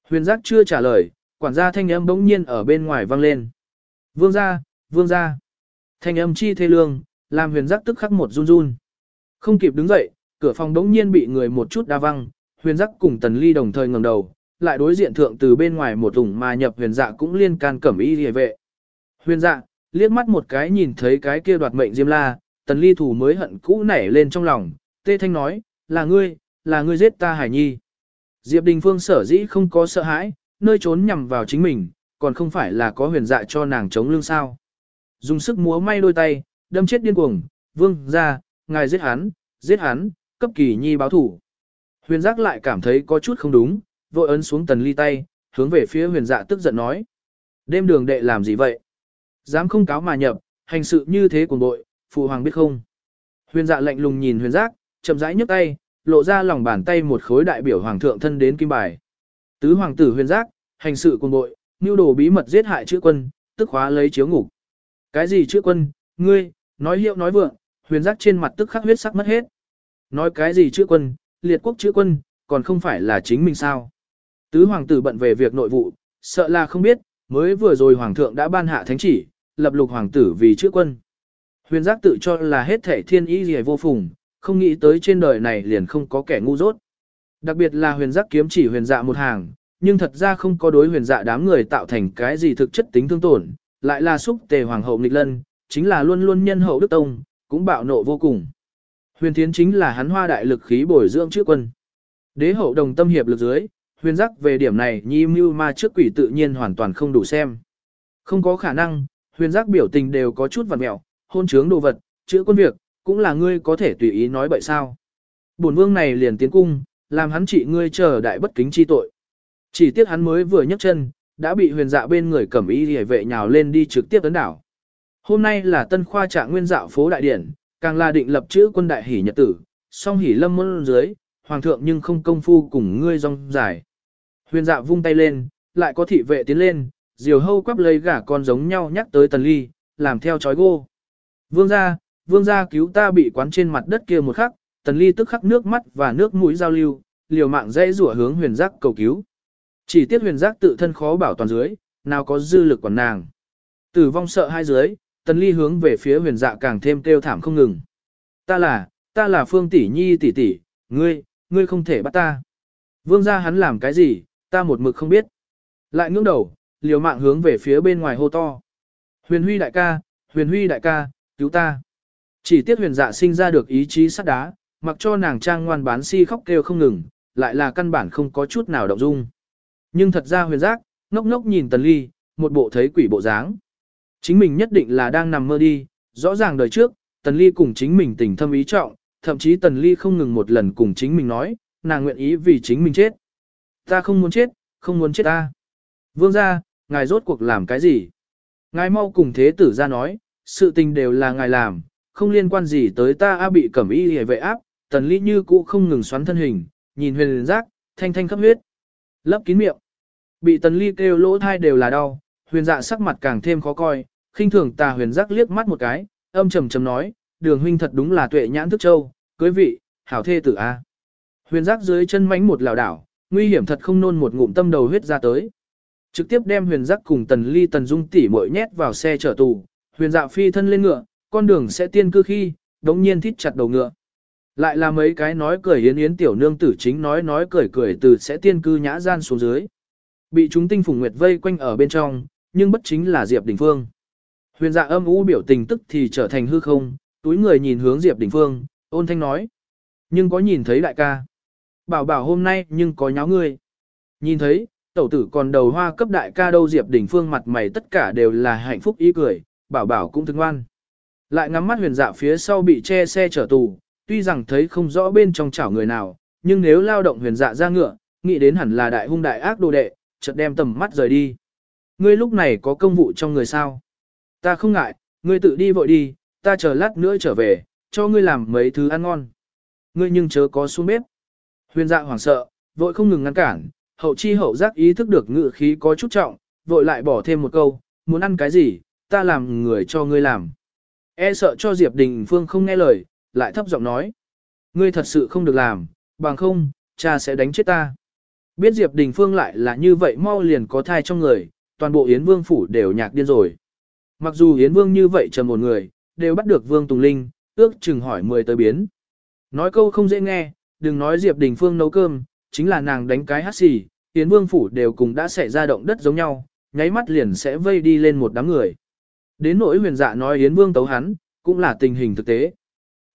Huyền giác chưa trả lời, quản gia thanh âm bỗng nhiên ở bên ngoài vang lên. Vương gia, vương gia. Thanh âm chi thê lương, làm huyền giác tức khắc một run run. Không kịp đứng dậy, cửa phòng bỗng nhiên bị người một chút đa văng, huyền giác cùng tần ly đồng thời ngẩng đầu, lại đối diện thượng từ bên ngoài một ủng mà nhập huyền dạ cũng liên can cẩm y hề vệ. Huyền dạ, liếc mắt một cái nhìn thấy cái kia đoạt mệnh diêm la, tần ly thủ mới hận cũ nảy lên trong lòng, tê thanh nói, là ngươi, là ngươi giết ta hải nhi. Diệp Đình Phương sở dĩ không có sợ hãi, nơi trốn nhằm vào chính mình, còn không phải là có huyền dạ cho nàng chống lưng sao. Dùng sức múa may đôi tay, đâm chết điên cuồng, vương ra, ngài giết hắn, giết hắn, cấp kỳ nhi báo thủ. Huyền giác lại cảm thấy có chút không đúng, vội ấn xuống tần ly tay, hướng về phía huyền dạ tức giận nói. Đêm đường đệ làm gì vậy? Dám không cáo mà nhập, hành sự như thế cùng bội, phụ hoàng biết không? Huyền dạ lạnh lùng nhìn huyền giác, chậm rãi nhấc tay, lộ ra lòng bàn tay một khối đại biểu hoàng thượng thân đến kim bài. Tứ hoàng tử huyền giác, hành sự quân bội, nưu đồ bí mật giết hại chữ quân, tức khóa lấy chiếu ngục. Cái gì chữ quân, ngươi, nói hiệu nói vượng, huyền giác trên mặt tức khắc huyết sắc mất hết. Nói cái gì chữ quân, liệt quốc chữ quân, còn không phải là chính mình sao. Tứ hoàng tử bận về việc nội vụ, sợ là không biết, mới vừa rồi hoàng thượng đã ban hạ thánh chỉ, lập lục hoàng tử vì chữ quân. Huyền giác tự cho là hết thể thiên ý gì vô phùng, không nghĩ tới trên đời này liền không có kẻ ngu dốt. Đặc biệt là huyền giác kiếm chỉ huyền dạ một hàng, nhưng thật ra không có đối huyền dạ đám người tạo thành cái gì thực chất tính thương tổn, lại là xúc tề hoàng hậu nghịch lân, chính là luôn luôn nhân hậu đức tông, cũng bạo nộ vô cùng. Huyền thiến chính là hắn hoa đại lực khí bồi dưỡng trước quân. Đế hậu đồng tâm hiệp lực dưới, huyền giác về điểm này nhi mưu ma trước quỷ tự nhiên hoàn toàn không đủ xem. Không có khả năng, huyền giác biểu tình đều có chút vặt mẹo, hôn trướng đồ vật, chữa quân việc, cũng là ngươi có thể tùy ý nói bậy sao. Bổn vương này liền tiến cung, làm hắn trị ngươi chờ đại bất kính chi tội. Chỉ tiếc hắn mới vừa nhấc chân, đã bị huyền dạ bên người cẩm y hề vệ nhào lên đi trực tiếp tấn đảo. Hôm nay là tân khoa trạng nguyên dạo phố đại điển, càng là định lập chữ quân đại hỷ nhật tử, song hỷ lâm môn dưới, hoàng thượng nhưng không công phu cùng ngươi rong dài. Huyền dạ vung tay lên, lại có thị vệ tiến lên, diều hâu quắp lấy gả con giống nhau nhắc tới tần ly, làm theo chói gô. Vương gia, vương gia cứu ta bị quán trên mặt đất kia một khắc, tần ly tức khắc nước mắt và nước mũi giao lưu, liều mạng dây rủa hướng huyền giác cầu cứu. Chỉ tiếc huyền giác tự thân khó bảo toàn dưới, nào có dư lực quản nàng. Tử vong sợ hai dưới, tần ly hướng về phía huyền dạ càng thêm kêu thảm không ngừng. Ta là, ta là phương tỷ nhi tỷ tỷ, ngươi, ngươi không thể bắt ta. Vương gia hắn làm cái gì, ta một mực không biết. Lại ngưỡng đầu, liều mạng hướng về phía bên ngoài hô to. Huyền huy đại ca, huyền huy đại ca, cứu ta. Chỉ tiếc huyền dạ sinh ra được ý chí sắt đá, mặc cho nàng trang ngoan bán si khóc kêu không ngừng, lại là căn bản không có chút nào động dung. Nhưng thật ra huyền giác, ngốc ngốc nhìn tần ly, một bộ thấy quỷ bộ dáng. Chính mình nhất định là đang nằm mơ đi, rõ ràng đời trước, tần ly cùng chính mình tình thâm ý trọng, thậm chí tần ly không ngừng một lần cùng chính mình nói, nàng nguyện ý vì chính mình chết. Ta không muốn chết, không muốn chết ta. Vương gia, ngài rốt cuộc làm cái gì? Ngài mau cùng thế tử ra nói, sự tình đều là ngài làm, không liên quan gì tới ta a bị cẩm y hề vệ áp, tần ly như cũ không ngừng xoắn thân hình, nhìn huyền giác, thanh thanh khắp huyết. Lấp kín miệng. Bị tần ly kêu lỗ thai đều là đau, huyền dạ sắc mặt càng thêm khó coi, khinh thường tà huyền giác liếc mắt một cái, âm trầm trầm nói, đường huynh thật đúng là tuệ nhãn thức châu, cưới vị, hảo thê tử a. Huyền giác dưới chân mánh một lảo đảo, nguy hiểm thật không nôn một ngụm tâm đầu huyết ra tới. Trực tiếp đem huyền giác cùng tần ly tần dung tỉ muội nhét vào xe chở tù, huyền dạ phi thân lên ngựa, con đường sẽ tiên cư khi, đống nhiên thít chặt đầu ngựa. Lại là mấy cái nói cười yến yến tiểu nương tử chính nói nói cười cười từ sẽ tiên cư nhã gian xuống dưới. Bị chúng tinh phùng nguyệt vây quanh ở bên trong, nhưng bất chính là Diệp Đình Phương. Huyền dạ âm u biểu tình tức thì trở thành hư không, túi người nhìn hướng Diệp Đình Phương, ôn thanh nói. Nhưng có nhìn thấy đại ca. Bảo bảo hôm nay nhưng có nháo ngươi. Nhìn thấy, tẩu tử còn đầu hoa cấp đại ca đâu Diệp Đình Phương mặt mày tất cả đều là hạnh phúc ý cười, bảo bảo cũng thương ngoan. Lại ngắm mắt huyền dạ phía sau bị che xe chở tù, tuy rằng thấy không rõ bên trong chảo người nào, nhưng nếu lao động huyền dạ ra ngựa, nghĩ đến hẳn là đại hung đại ác đồ đệ, chợt đem tầm mắt rời đi. Ngươi lúc này có công vụ trong người sao? Ta không ngại, ngươi tự đi vội đi, ta chờ lát nữa trở về, cho ngươi làm mấy thứ ăn ngon. Ngươi nhưng chớ có xuống bếp. Huyền dạ hoảng sợ, vội không ngừng ngăn cản, hậu chi hậu giác ý thức được ngự khí có chút trọng, vội lại bỏ thêm một câu, muốn ăn cái gì, ta làm người cho ngươi làm. E sợ cho Diệp Đình Phương không nghe lời, lại thấp giọng nói. Ngươi thật sự không được làm, bằng không, cha sẽ đánh chết ta. Biết Diệp Đình Phương lại là như vậy mau liền có thai trong người, toàn bộ Yến Vương phủ đều nhạc điên rồi. Mặc dù Yến Vương như vậy trầm một người, đều bắt được Vương Tùng Linh, ước chừng hỏi mười tới biến. Nói câu không dễ nghe, đừng nói Diệp Đình Phương nấu cơm, chính là nàng đánh cái hát xì, Yến Vương phủ đều cùng đã xảy ra động đất giống nhau, nháy mắt liền sẽ vây đi lên một đám người. Đến nỗi huyền dạ nói Yến Vương tấu hắn, cũng là tình hình thực tế.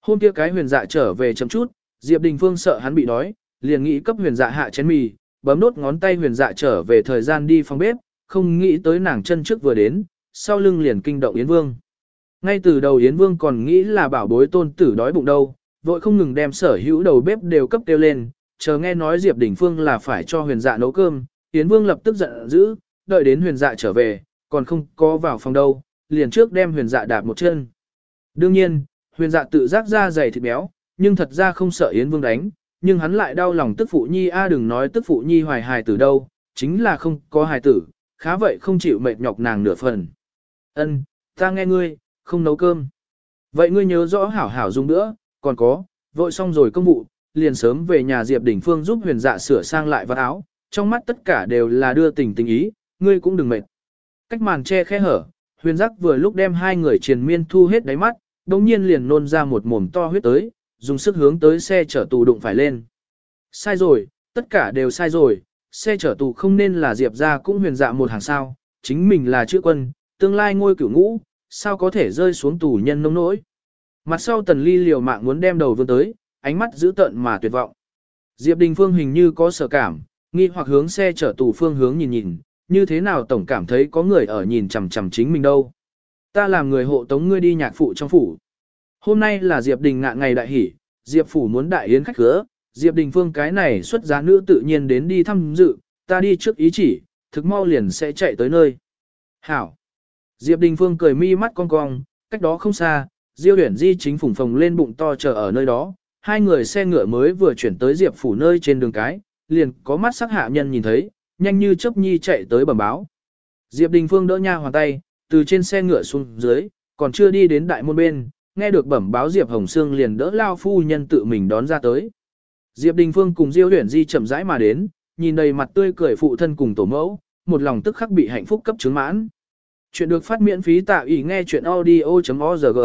Hôm kia cái huyền dạ trở về chậm chút, Diệp Đình Phương sợ hắn bị đói, liền nghĩ cấp huyền dạ hạ chén mì, bấm nốt ngón tay huyền dạ trở về thời gian đi phòng bếp, không nghĩ tới nàng chân trước vừa đến, sau lưng liền kinh động Yến Vương. Ngay từ đầu Yến Vương còn nghĩ là bảo bối tôn tử đói bụng đâu, vội không ngừng đem sở hữu đầu bếp đều cấp tiêu lên, chờ nghe nói Diệp Đình Phương là phải cho huyền dạ nấu cơm, Yến Vương lập tức giận dữ, đợi đến huyền dạ trở về, còn không có vào phòng đâu, liền trước đem huyền dạ đạp một chân. Đương nhiên, huyền dạ tự giác ra dày thịt béo, nhưng thật ra không sợ Yến Vương đánh, nhưng hắn lại đau lòng tức phụ nhi a đừng nói tức phụ nhi hoài hài tử đâu, chính là không có hài tử, khá vậy không chịu mệt nhọc nàng nửa phần. Ân, ta nghe ngươi, không nấu cơm. Vậy ngươi nhớ rõ hảo hảo dùng nữa, còn có, vội xong rồi công vụ, liền sớm về nhà Diệp Đình Phương giúp huyền dạ sửa sang lại vạt áo, trong mắt tất cả đều là đưa tình tình ý, ngươi cũng đừng mệt. Cách màn che khe hở, huyền giác vừa lúc đem hai người triền miên thu hết đáy mắt, đồng nhiên liền nôn ra một mồm to huyết tới, dùng sức hướng tới xe chở tù đụng phải lên. Sai rồi, tất cả đều sai rồi, xe chở tù không nên là Diệp ra cũng huyền dạ một hàng sao, chính mình là chữ quân, tương lai ngôi cửu ngũ, sao có thể rơi xuống tù nhân nông nỗi. Mặt sau tần ly liều mạng muốn đem đầu vươn tới, ánh mắt giữ tận mà tuyệt vọng. Diệp Đình Phương hình như có sợ cảm, nghi hoặc hướng xe chở tù phương hướng nhìn nhìn, như thế nào tổng cảm thấy có người ở nhìn chằm chằm chính mình đâu. Ta làm người hộ tống ngươi đi nhạc phụ trong phủ. Hôm nay là Diệp Đình ngạn ngày đại hỷ, Diệp phủ muốn đại yến khách khứa, Diệp Đình Phương cái này xuất giá nữ tự nhiên đến đi thăm dự, ta đi trước ý chỉ, thực mau liền sẽ chạy tới nơi. Hảo. Diệp Đình Phương cười mi mắt cong cong, cách đó không xa, Diêu Uyển Di chính phủng phồng lên bụng to chờ ở nơi đó, hai người xe ngựa mới vừa chuyển tới Diệp phủ nơi trên đường cái, liền có mắt sắc hạ nhân nhìn thấy, nhanh như chớp nhi chạy tới bẩm báo. Diệp Đình Phương đỡ nha hoàn tay, từ trên xe ngựa xuống dưới, còn chưa đi đến đại môn bên, nghe được bẩm báo Diệp Hồng Sương liền đỡ lao phu nhân tự mình đón ra tới. Diệp Đình Phương cùng Diêu Huyền Di chậm rãi mà đến, nhìn đầy mặt tươi cười phụ thân cùng tổ mẫu, một lòng tức khắc bị hạnh phúc cấp chứng mãn. Chuyện được phát miễn phí tại ủy nghe chuyện audio.org